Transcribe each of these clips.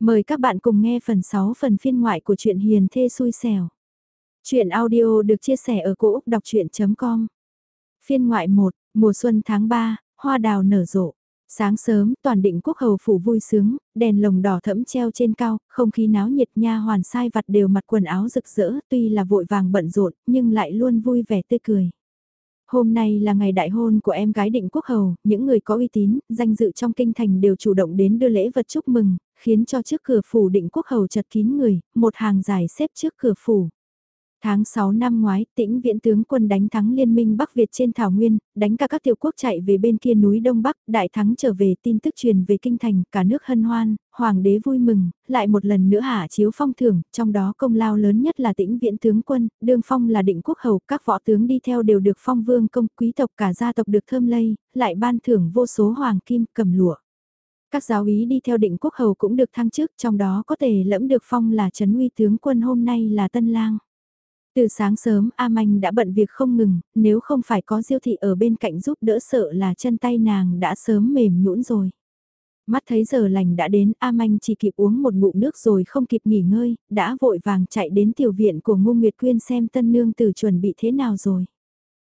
Mời các bạn cùng nghe phần 6 phần phiên ngoại của truyện Hiền Thê Xui Xẻo. Chuyện audio được chia sẻ ở cỗ đọc chuyện.com Phiên ngoại 1, mùa xuân tháng 3, hoa đào nở rộ. Sáng sớm, toàn định quốc hầu phủ vui sướng, đèn lồng đỏ thẫm treo trên cao, không khí náo nhiệt nha hoàn sai vặt đều mặc quần áo rực rỡ, tuy là vội vàng bận rộn, nhưng lại luôn vui vẻ tươi cười. Hôm nay là ngày đại hôn của em gái định quốc hầu, những người có uy tín, danh dự trong kinh thành đều chủ động đến đưa lễ vật chúc mừng, khiến cho trước cửa phủ định quốc hầu chật kín người, một hàng dài xếp trước cửa phủ. Tháng 6 năm ngoái, tĩnh viễn tướng quân đánh thắng liên minh Bắc Việt trên Thảo Nguyên, đánh cả các tiểu quốc chạy về bên kia núi Đông Bắc, đại thắng trở về tin tức truyền về kinh thành, cả nước hân hoan, hoàng đế vui mừng, lại một lần nữa hạ chiếu phong thưởng, trong đó công lao lớn nhất là tĩnh viễn tướng quân, đương phong là định quốc hầu, các võ tướng đi theo đều được phong vương công quý tộc cả gia tộc được thơm lây, lại ban thưởng vô số hoàng kim cầm lụa. Các giáo ý đi theo định quốc hầu cũng được thăng chức, trong đó có thể lẫm được phong là trấn uy tướng quân hôm nay là tân lang. Từ sáng sớm A Manh đã bận việc không ngừng, nếu không phải có diêu thị ở bên cạnh giúp đỡ sợ là chân tay nàng đã sớm mềm nhũn rồi. Mắt thấy giờ lành đã đến A Manh chỉ kịp uống một ngụm nước rồi không kịp nghỉ ngơi, đã vội vàng chạy đến tiểu viện của Ngô Nguyệt Quyên xem tân nương từ chuẩn bị thế nào rồi.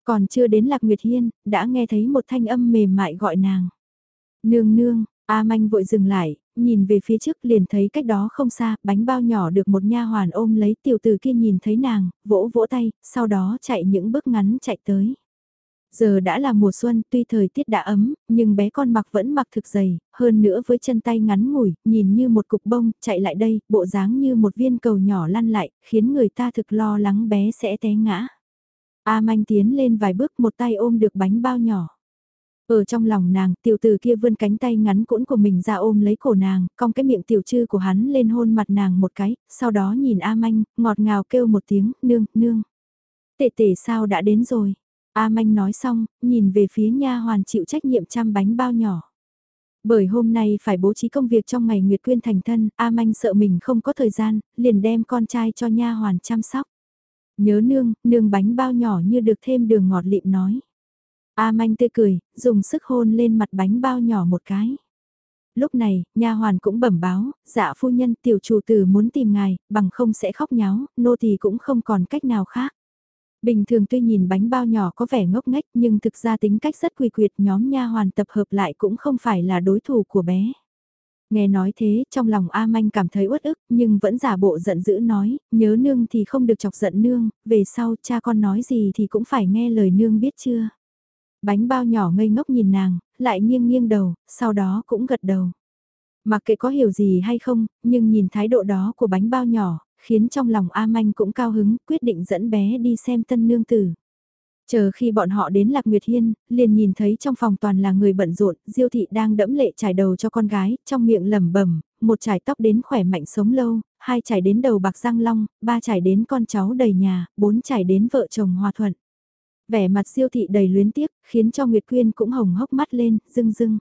Còn chưa đến Lạc Nguyệt Hiên, đã nghe thấy một thanh âm mềm mại gọi nàng. Nương nương, A Manh vội dừng lại, nhìn về phía trước liền thấy cách đó không xa, bánh bao nhỏ được một nha hoàn ôm lấy tiểu tử kia nhìn thấy nàng, vỗ vỗ tay, sau đó chạy những bước ngắn chạy tới. Giờ đã là mùa xuân, tuy thời tiết đã ấm, nhưng bé con mặc vẫn mặc thực dày, hơn nữa với chân tay ngắn ngủi, nhìn như một cục bông, chạy lại đây, bộ dáng như một viên cầu nhỏ lăn lại, khiến người ta thực lo lắng bé sẽ té ngã. A manh tiến lên vài bước một tay ôm được bánh bao nhỏ. Ở trong lòng nàng, tiểu tử kia vươn cánh tay ngắn cũn của mình ra ôm lấy cổ nàng, cong cái miệng tiểu trư của hắn lên hôn mặt nàng một cái, sau đó nhìn A Manh, ngọt ngào kêu một tiếng, nương, nương. Tệ tệ sao đã đến rồi? A Manh nói xong, nhìn về phía nha hoàn chịu trách nhiệm chăm bánh bao nhỏ. Bởi hôm nay phải bố trí công việc trong ngày Nguyệt Quyên thành thân, A Manh sợ mình không có thời gian, liền đem con trai cho nha hoàn chăm sóc. Nhớ nương, nương bánh bao nhỏ như được thêm đường ngọt lịm nói. A manh tươi cười, dùng sức hôn lên mặt bánh bao nhỏ một cái. Lúc này, nha hoàn cũng bẩm báo, dạ phu nhân tiểu chủ tử muốn tìm ngài, bằng không sẽ khóc nháo, nô thì cũng không còn cách nào khác. Bình thường tuy nhìn bánh bao nhỏ có vẻ ngốc nghếch nhưng thực ra tính cách rất quy quyệt nhóm nha hoàn tập hợp lại cũng không phải là đối thủ của bé. Nghe nói thế, trong lòng A Manh cảm thấy uất ức, nhưng vẫn giả bộ giận dữ nói, nhớ nương thì không được chọc giận nương, về sau cha con nói gì thì cũng phải nghe lời nương biết chưa. Bánh bao nhỏ ngây ngốc nhìn nàng, lại nghiêng nghiêng đầu, sau đó cũng gật đầu. Mặc kệ có hiểu gì hay không, nhưng nhìn thái độ đó của bánh bao nhỏ, khiến trong lòng A Manh cũng cao hứng, quyết định dẫn bé đi xem tân nương tử. Chờ khi bọn họ đến Lạc Nguyệt Hiên, liền nhìn thấy trong phòng toàn là người bận rộn, Diêu thị đang đẫm lệ trải đầu cho con gái, trong miệng lẩm bẩm, một trải tóc đến khỏe mạnh sống lâu, hai trải đến đầu bạc răng long, ba trải đến con cháu đầy nhà, bốn trải đến vợ chồng hòa thuận. Vẻ mặt siêu thị đầy luyến tiếc, khiến cho Nguyệt Quyên cũng hồng hốc mắt lên, rưng rưng.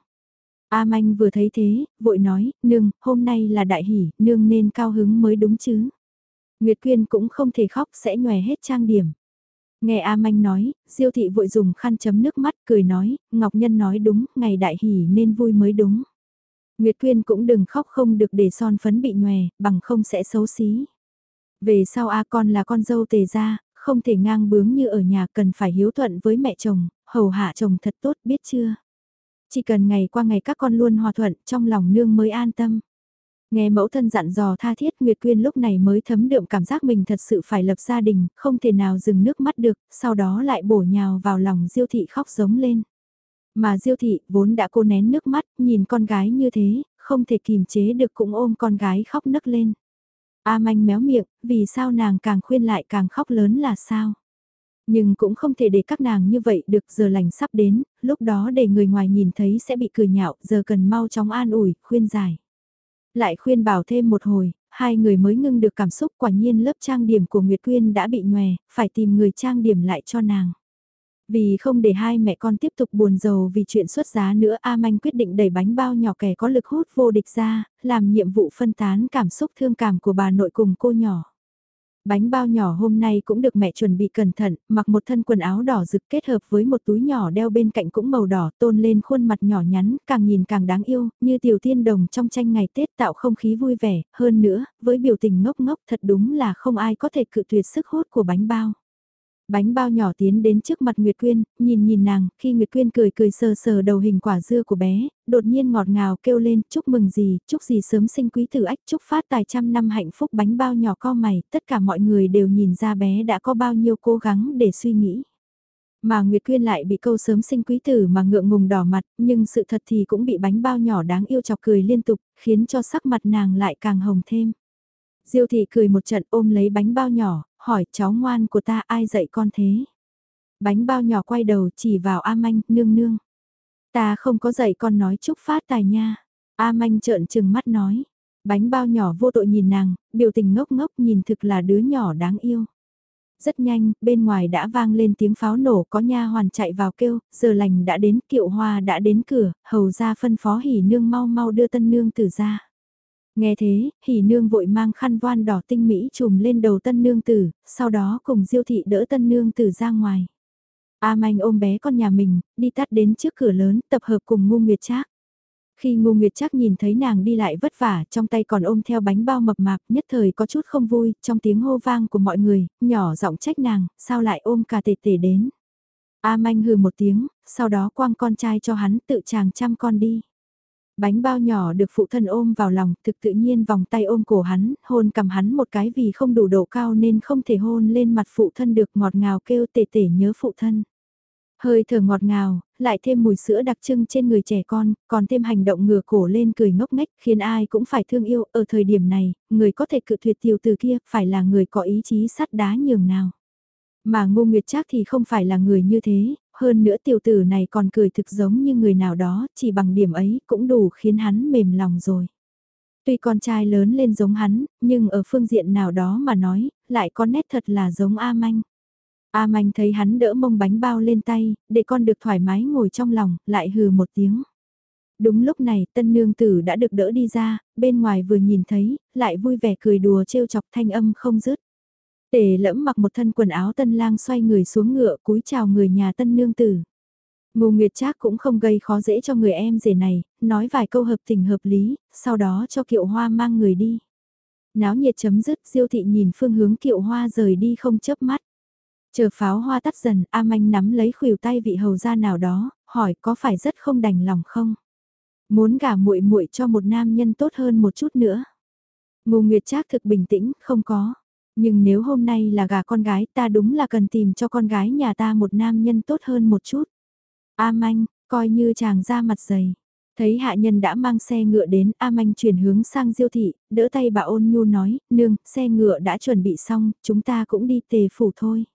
A Manh vừa thấy thế, vội nói, nương, hôm nay là đại hỷ, nương nên cao hứng mới đúng chứ. Nguyệt Quyên cũng không thể khóc sẽ nhòe hết trang điểm. Nghe A Manh nói, Diêu thị vội dùng khăn chấm nước mắt cười nói, Ngọc Nhân nói đúng, ngày đại hỷ nên vui mới đúng. Nguyệt Quyên cũng đừng khóc không được để son phấn bị nhòe, bằng không sẽ xấu xí. Về sau A con là con dâu tề ra, không thể ngang bướng như ở nhà cần phải hiếu thuận với mẹ chồng, hầu hạ chồng thật tốt biết chưa. Chỉ cần ngày qua ngày các con luôn hòa thuận trong lòng nương mới an tâm. Nghe mẫu thân dặn dò tha thiết Nguyệt Quyên lúc này mới thấm đượm cảm giác mình thật sự phải lập gia đình, không thể nào dừng nước mắt được, sau đó lại bổ nhào vào lòng Diêu Thị khóc giống lên. Mà Diêu Thị vốn đã cô nén nước mắt, nhìn con gái như thế, không thể kìm chế được cũng ôm con gái khóc nấc lên. A manh méo miệng, vì sao nàng càng khuyên lại càng khóc lớn là sao? Nhưng cũng không thể để các nàng như vậy được giờ lành sắp đến, lúc đó để người ngoài nhìn thấy sẽ bị cười nhạo, giờ cần mau chóng an ủi, khuyên giải. Lại khuyên bảo thêm một hồi, hai người mới ngưng được cảm xúc quả nhiên lớp trang điểm của Nguyệt Quyên đã bị nhòe, phải tìm người trang điểm lại cho nàng. Vì không để hai mẹ con tiếp tục buồn giàu vì chuyện xuất giá nữa A Manh quyết định đẩy bánh bao nhỏ kẻ có lực hút vô địch ra, làm nhiệm vụ phân tán cảm xúc thương cảm của bà nội cùng cô nhỏ. Bánh bao nhỏ hôm nay cũng được mẹ chuẩn bị cẩn thận, mặc một thân quần áo đỏ rực kết hợp với một túi nhỏ đeo bên cạnh cũng màu đỏ tôn lên khuôn mặt nhỏ nhắn, càng nhìn càng đáng yêu, như tiểu tiên đồng trong tranh ngày Tết tạo không khí vui vẻ, hơn nữa, với biểu tình ngốc ngốc thật đúng là không ai có thể cự tuyệt sức hút của bánh bao. Bánh bao nhỏ tiến đến trước mặt Nguyệt Quyên, nhìn nhìn nàng, khi Nguyệt Quyên cười cười sờ sờ đầu hình quả dưa của bé, đột nhiên ngọt ngào kêu lên chúc mừng gì, chúc gì sớm sinh quý tử ách, chúc phát tài trăm năm hạnh phúc bánh bao nhỏ co mày, tất cả mọi người đều nhìn ra bé đã có bao nhiêu cố gắng để suy nghĩ. Mà Nguyệt Quyên lại bị câu sớm sinh quý tử mà ngượng ngùng đỏ mặt, nhưng sự thật thì cũng bị bánh bao nhỏ đáng yêu chọc cười liên tục, khiến cho sắc mặt nàng lại càng hồng thêm. Diêu thị cười một trận ôm lấy bánh bao nhỏ, hỏi cháu ngoan của ta ai dạy con thế? Bánh bao nhỏ quay đầu chỉ vào A Manh, nương nương. Ta không có dạy con nói chúc phát tài nha. A Manh trợn trừng mắt nói. Bánh bao nhỏ vô tội nhìn nàng, biểu tình ngốc ngốc nhìn thực là đứa nhỏ đáng yêu. Rất nhanh, bên ngoài đã vang lên tiếng pháo nổ có nha hoàn chạy vào kêu, giờ lành đã đến kiệu hoa đã đến cửa, hầu ra phân phó hỉ nương mau mau đưa tân nương tử ra. Nghe thế, hỉ nương vội mang khăn voan đỏ tinh mỹ trùm lên đầu tân nương tử, sau đó cùng diêu thị đỡ tân nương tử ra ngoài. A manh ôm bé con nhà mình, đi tắt đến trước cửa lớn, tập hợp cùng ngu nguyệt trác. Khi ngu nguyệt trác nhìn thấy nàng đi lại vất vả, trong tay còn ôm theo bánh bao mập mạp, nhất thời có chút không vui, trong tiếng hô vang của mọi người, nhỏ giọng trách nàng, sao lại ôm cả tề tề đến. A manh hừ một tiếng, sau đó quang con trai cho hắn tự chàng chăm con đi. Bánh bao nhỏ được phụ thân ôm vào lòng, thực tự nhiên vòng tay ôm cổ hắn, hôn cầm hắn một cái vì không đủ độ cao nên không thể hôn lên mặt phụ thân được ngọt ngào kêu tể tể nhớ phụ thân. Hơi thở ngọt ngào, lại thêm mùi sữa đặc trưng trên người trẻ con, còn thêm hành động ngửa cổ lên cười ngốc nghếch khiến ai cũng phải thương yêu. Ở thời điểm này, người có thể cự tuyệt tiêu từ kia phải là người có ý chí sắt đá nhường nào. Mà Ngô Nguyệt Trác thì không phải là người như thế, hơn nữa tiểu tử này còn cười thực giống như người nào đó, chỉ bằng điểm ấy cũng đủ khiến hắn mềm lòng rồi. Tuy con trai lớn lên giống hắn, nhưng ở phương diện nào đó mà nói, lại có nét thật là giống A Manh. A Manh thấy hắn đỡ mông bánh bao lên tay, để con được thoải mái ngồi trong lòng, lại hừ một tiếng. Đúng lúc này, tân nương tử đã được đỡ đi ra, bên ngoài vừa nhìn thấy, lại vui vẻ cười đùa trêu chọc thanh âm không dứt. Tề lẫm mặc một thân quần áo tân lang xoay người xuống ngựa cúi chào người nhà tân nương tử. Ngô Nguyệt Trác cũng không gây khó dễ cho người em rể này, nói vài câu hợp tình hợp lý, sau đó cho kiệu hoa mang người đi. Náo nhiệt chấm dứt, diêu thị nhìn phương hướng kiệu hoa rời đi không chớp mắt. Chờ pháo hoa tắt dần, A Manh nắm lấy khuỷu tay vị hầu gia nào đó, hỏi có phải rất không đành lòng không? Muốn gả muội muội cho một nam nhân tốt hơn một chút nữa. Ngô Nguyệt Trác thực bình tĩnh, không có. Nhưng nếu hôm nay là gà con gái ta đúng là cần tìm cho con gái nhà ta một nam nhân tốt hơn một chút. A Manh, coi như chàng ra mặt dày. Thấy hạ nhân đã mang xe ngựa đến, A Manh chuyển hướng sang diêu thị, đỡ tay bà ôn nhu nói, nương, xe ngựa đã chuẩn bị xong, chúng ta cũng đi tề phủ thôi.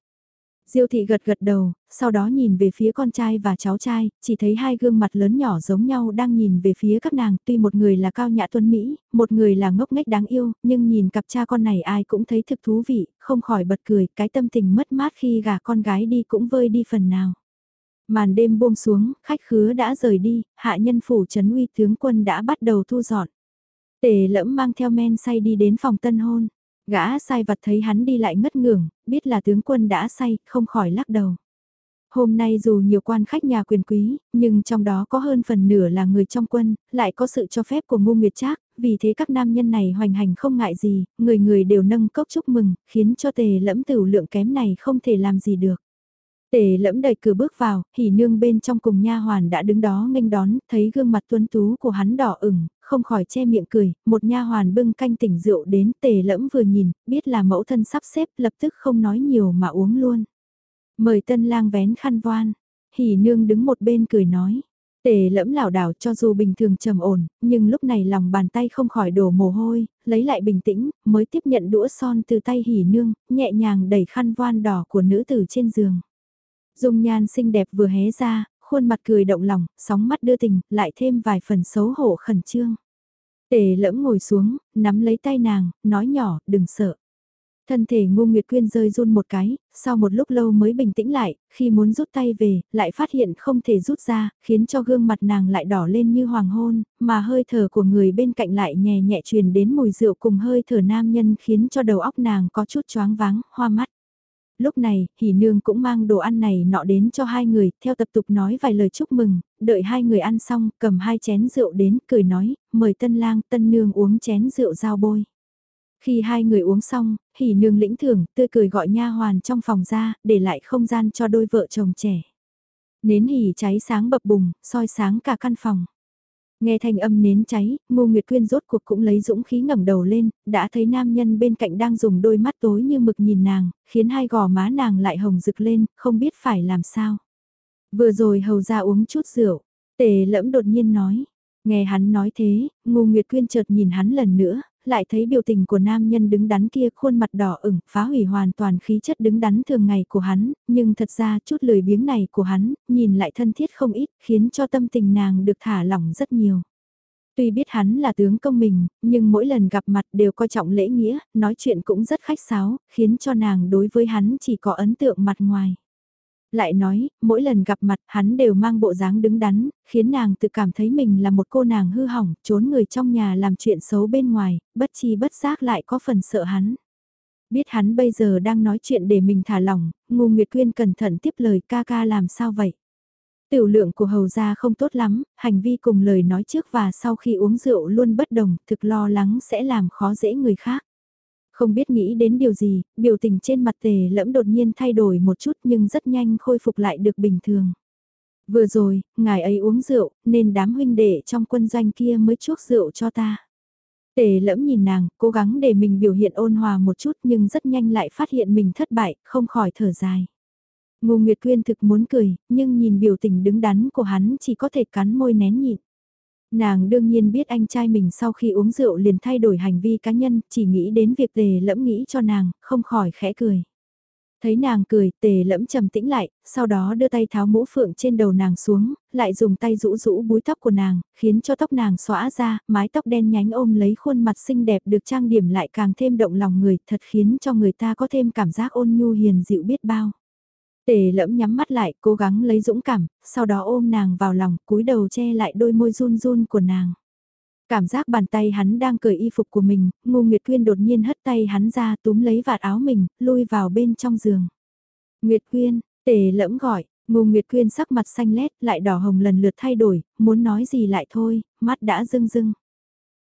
Diêu thị gật gật đầu, sau đó nhìn về phía con trai và cháu trai, chỉ thấy hai gương mặt lớn nhỏ giống nhau đang nhìn về phía các nàng, tuy một người là cao nhã tuấn Mỹ, một người là ngốc nghếch đáng yêu, nhưng nhìn cặp cha con này ai cũng thấy thực thú vị, không khỏi bật cười, cái tâm tình mất mát khi gả con gái đi cũng vơi đi phần nào. Màn đêm buông xuống, khách khứa đã rời đi, hạ nhân phủ trấn uy tướng quân đã bắt đầu thu dọn. Tề lẫm mang theo men say đi đến phòng tân hôn. Gã sai vật thấy hắn đi lại ngất ngưởng, biết là tướng quân đã say, không khỏi lắc đầu. Hôm nay dù nhiều quan khách nhà quyền quý, nhưng trong đó có hơn phần nửa là người trong quân, lại có sự cho phép của ngu nguyệt trác, vì thế các nam nhân này hoành hành không ngại gì, người người đều nâng cốc chúc mừng, khiến cho tề lẫm tử lượng kém này không thể làm gì được. Tề lẫm đẩy cửa bước vào, hỉ nương bên trong cùng nha hoàn đã đứng đó nghênh đón, thấy gương mặt tuấn tú của hắn đỏ ửng, không khỏi che miệng cười, một nha hoàn bưng canh tỉnh rượu đến, tề lẫm vừa nhìn, biết là mẫu thân sắp xếp, lập tức không nói nhiều mà uống luôn. Mời tân lang vén khăn voan, hỉ nương đứng một bên cười nói. Tề lẫm lảo đảo cho dù bình thường trầm ổn, nhưng lúc này lòng bàn tay không khỏi đổ mồ hôi, lấy lại bình tĩnh, mới tiếp nhận đũa son từ tay hỉ nương, nhẹ nhàng đẩy khăn voan đỏ của nữ tử trên giường. Dung nhan xinh đẹp vừa hé ra, khuôn mặt cười động lòng, sóng mắt đưa tình, lại thêm vài phần xấu hổ khẩn trương. Tề lẫm ngồi xuống, nắm lấy tay nàng, nói nhỏ, đừng sợ. Thân thể ngu Nguyệt Quyên rơi run một cái, sau một lúc lâu mới bình tĩnh lại, khi muốn rút tay về, lại phát hiện không thể rút ra, khiến cho gương mặt nàng lại đỏ lên như hoàng hôn, mà hơi thở của người bên cạnh lại nhẹ nhẹ truyền đến mùi rượu cùng hơi thở nam nhân khiến cho đầu óc nàng có chút choáng váng, hoa mắt. Lúc này, hỉ nương cũng mang đồ ăn này nọ đến cho hai người, theo tập tục nói vài lời chúc mừng, đợi hai người ăn xong, cầm hai chén rượu đến, cười nói, mời tân lang, tân nương uống chén rượu giao bôi. Khi hai người uống xong, hỉ nương lĩnh thưởng, tươi cười gọi nha hoàn trong phòng ra, để lại không gian cho đôi vợ chồng trẻ. Nến hỉ cháy sáng bập bùng, soi sáng cả căn phòng. Nghe thanh âm nến cháy, Ngô Nguyệt Quyên rốt cuộc cũng lấy dũng khí ngẩng đầu lên, đã thấy nam nhân bên cạnh đang dùng đôi mắt tối như mực nhìn nàng, khiến hai gò má nàng lại hồng rực lên, không biết phải làm sao. Vừa rồi hầu ra uống chút rượu, tề lẫm đột nhiên nói. Nghe hắn nói thế, Ngô Nguyệt Quyên chợt nhìn hắn lần nữa, lại thấy biểu tình của nam nhân đứng đắn kia khuôn mặt đỏ ửng, phá hủy hoàn toàn khí chất đứng đắn thường ngày của hắn, nhưng thật ra chút lười biếng này của hắn, nhìn lại thân thiết không ít, khiến cho tâm tình nàng được thả lỏng rất nhiều. Tuy biết hắn là tướng công mình, nhưng mỗi lần gặp mặt đều coi trọng lễ nghĩa, nói chuyện cũng rất khách sáo, khiến cho nàng đối với hắn chỉ có ấn tượng mặt ngoài. Lại nói, mỗi lần gặp mặt hắn đều mang bộ dáng đứng đắn, khiến nàng tự cảm thấy mình là một cô nàng hư hỏng, trốn người trong nhà làm chuyện xấu bên ngoài, bất chi bất giác lại có phần sợ hắn. Biết hắn bây giờ đang nói chuyện để mình thả lỏng, ngu Nguyệt Quyên cẩn thận tiếp lời ca ca làm sao vậy. Tiểu lượng của hầu gia không tốt lắm, hành vi cùng lời nói trước và sau khi uống rượu luôn bất đồng, thực lo lắng sẽ làm khó dễ người khác. Không biết nghĩ đến điều gì, biểu tình trên mặt tề lẫm đột nhiên thay đổi một chút nhưng rất nhanh khôi phục lại được bình thường. Vừa rồi, ngài ấy uống rượu, nên đám huynh đệ trong quân doanh kia mới chuốc rượu cho ta. Tề lẫm nhìn nàng, cố gắng để mình biểu hiện ôn hòa một chút nhưng rất nhanh lại phát hiện mình thất bại, không khỏi thở dài. Ngô Nguyệt Quyên thực muốn cười, nhưng nhìn biểu tình đứng đắn của hắn chỉ có thể cắn môi nén nhịn. Nàng đương nhiên biết anh trai mình sau khi uống rượu liền thay đổi hành vi cá nhân, chỉ nghĩ đến việc tề lẫm nghĩ cho nàng, không khỏi khẽ cười. Thấy nàng cười, tề lẫm trầm tĩnh lại, sau đó đưa tay tháo mũ phượng trên đầu nàng xuống, lại dùng tay rũ rũ búi tóc của nàng, khiến cho tóc nàng xõa ra, mái tóc đen nhánh ôm lấy khuôn mặt xinh đẹp được trang điểm lại càng thêm động lòng người, thật khiến cho người ta có thêm cảm giác ôn nhu hiền dịu biết bao. Tề lẫm nhắm mắt lại, cố gắng lấy dũng cảm, sau đó ôm nàng vào lòng, cúi đầu che lại đôi môi run run của nàng. Cảm giác bàn tay hắn đang cởi y phục của mình, ngu Nguyệt Quyên đột nhiên hất tay hắn ra túm lấy vạt áo mình, lui vào bên trong giường. Nguyệt Quyên, tề lẫm gọi, ngu Nguyệt Quyên sắc mặt xanh lét lại đỏ hồng lần lượt thay đổi, muốn nói gì lại thôi, mắt đã rưng rưng.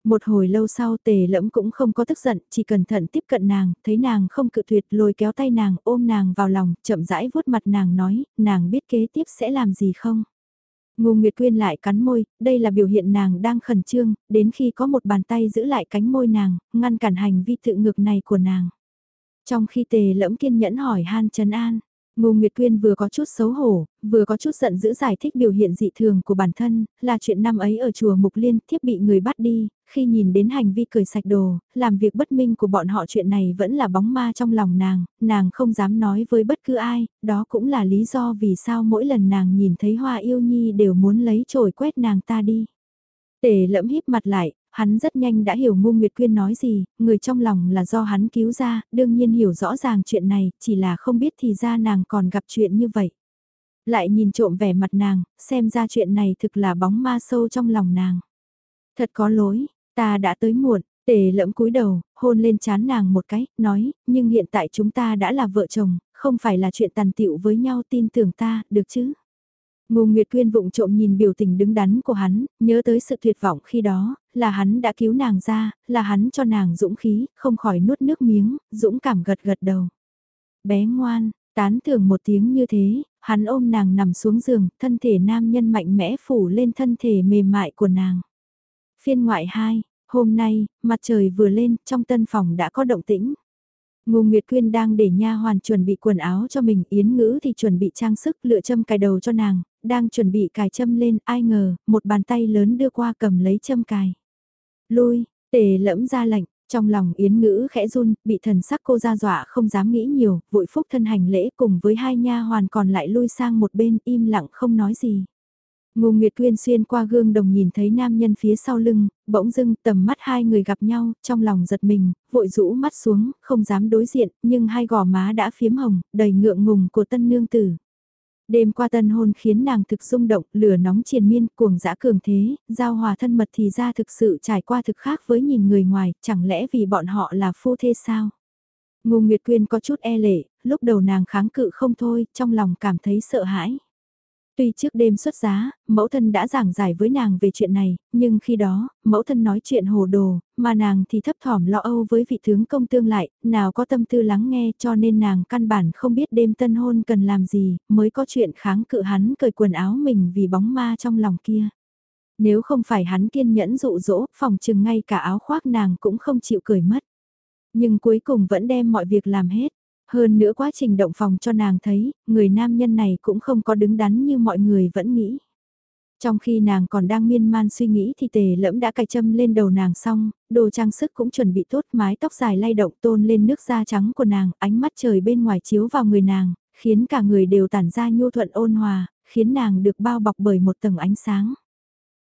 Một hồi lâu sau tề lẫm cũng không có tức giận, chỉ cẩn thận tiếp cận nàng, thấy nàng không cự tuyệt lôi kéo tay nàng ôm nàng vào lòng, chậm rãi vuốt mặt nàng nói, nàng biết kế tiếp sẽ làm gì không? Ngô Nguyệt Quyên lại cắn môi, đây là biểu hiện nàng đang khẩn trương, đến khi có một bàn tay giữ lại cánh môi nàng, ngăn cản hành vi tự ngược này của nàng. Trong khi tề lẫm kiên nhẫn hỏi Han Trần An, Ngô Nguyệt Quyên vừa có chút xấu hổ, vừa có chút giận dữ giải thích biểu hiện dị thường của bản thân, là chuyện năm ấy ở chùa Mục Liên thiếp bị người bắt đi, khi nhìn đến hành vi cười sạch đồ, làm việc bất minh của bọn họ chuyện này vẫn là bóng ma trong lòng nàng, nàng không dám nói với bất cứ ai, đó cũng là lý do vì sao mỗi lần nàng nhìn thấy hoa yêu nhi đều muốn lấy chổi quét nàng ta đi. Tề lẫm híp mặt lại, hắn rất nhanh đã hiểu Ngô Nguyệt Quyên nói gì, người trong lòng là do hắn cứu ra, đương nhiên hiểu rõ ràng chuyện này, chỉ là không biết thì ra nàng còn gặp chuyện như vậy. Lại nhìn trộm vẻ mặt nàng, xem ra chuyện này thực là bóng ma sâu trong lòng nàng. Thật có lỗi, ta đã tới muộn, tề lẫm cúi đầu, hôn lên chán nàng một cái, nói, nhưng hiện tại chúng ta đã là vợ chồng, không phải là chuyện tàn tiệu với nhau tin tưởng ta, được chứ? Ngô Nguyệt Quyên vụng trộm nhìn biểu tình đứng đắn của hắn, nhớ tới sự tuyệt vọng khi đó, là hắn đã cứu nàng ra, là hắn cho nàng dũng khí, không khỏi nuốt nước miếng, dũng cảm gật gật đầu. Bé ngoan, tán thưởng một tiếng như thế, hắn ôm nàng nằm xuống giường, thân thể nam nhân mạnh mẽ phủ lên thân thể mềm mại của nàng. Phiên ngoại 2, hôm nay, mặt trời vừa lên, trong tân phòng đã có động tĩnh. Ngô Nguyệt Quyên đang để nha hoàn chuẩn bị quần áo cho mình, Yến Ngữ thì chuẩn bị trang sức lựa châm cài đầu cho nàng, đang chuẩn bị cài châm lên, ai ngờ, một bàn tay lớn đưa qua cầm lấy châm cài. Lui, tề lẫm ra lệnh, trong lòng Yến Ngữ khẽ run, bị thần sắc cô ra dọa không dám nghĩ nhiều, vội phúc thân hành lễ cùng với hai nha hoàn còn lại lui sang một bên im lặng không nói gì. Ngô Nguyệt Quyên xuyên qua gương đồng nhìn thấy nam nhân phía sau lưng, bỗng dưng tầm mắt hai người gặp nhau, trong lòng giật mình, vội rũ mắt xuống, không dám đối diện, nhưng hai gò má đã phiếm hồng, đầy ngượng ngùng của tân nương tử. Đêm qua tân hôn khiến nàng thực rung động, lửa nóng triền miên, cuồng dã cường thế, giao hòa thân mật thì ra thực sự trải qua thực khác với nhìn người ngoài, chẳng lẽ vì bọn họ là phu thê sao? Ngô Nguyệt Quyên có chút e lệ, lúc đầu nàng kháng cự không thôi, trong lòng cảm thấy sợ hãi. Tuy trước đêm xuất giá, mẫu thân đã giảng giải với nàng về chuyện này, nhưng khi đó, mẫu thân nói chuyện hồ đồ, mà nàng thì thấp thỏm lo âu với vị tướng công tương lại, nào có tâm tư lắng nghe cho nên nàng căn bản không biết đêm tân hôn cần làm gì, mới có chuyện kháng cự hắn cởi quần áo mình vì bóng ma trong lòng kia. Nếu không phải hắn kiên nhẫn dụ dỗ, phòng chừng ngay cả áo khoác nàng cũng không chịu cởi mất. Nhưng cuối cùng vẫn đem mọi việc làm hết. Hơn nữa quá trình động phòng cho nàng thấy, người nam nhân này cũng không có đứng đắn như mọi người vẫn nghĩ. Trong khi nàng còn đang miên man suy nghĩ thì tề lẫm đã cài châm lên đầu nàng xong, đồ trang sức cũng chuẩn bị tốt mái tóc dài lay động tôn lên nước da trắng của nàng, ánh mắt trời bên ngoài chiếu vào người nàng, khiến cả người đều tản ra nhu thuận ôn hòa, khiến nàng được bao bọc bởi một tầng ánh sáng.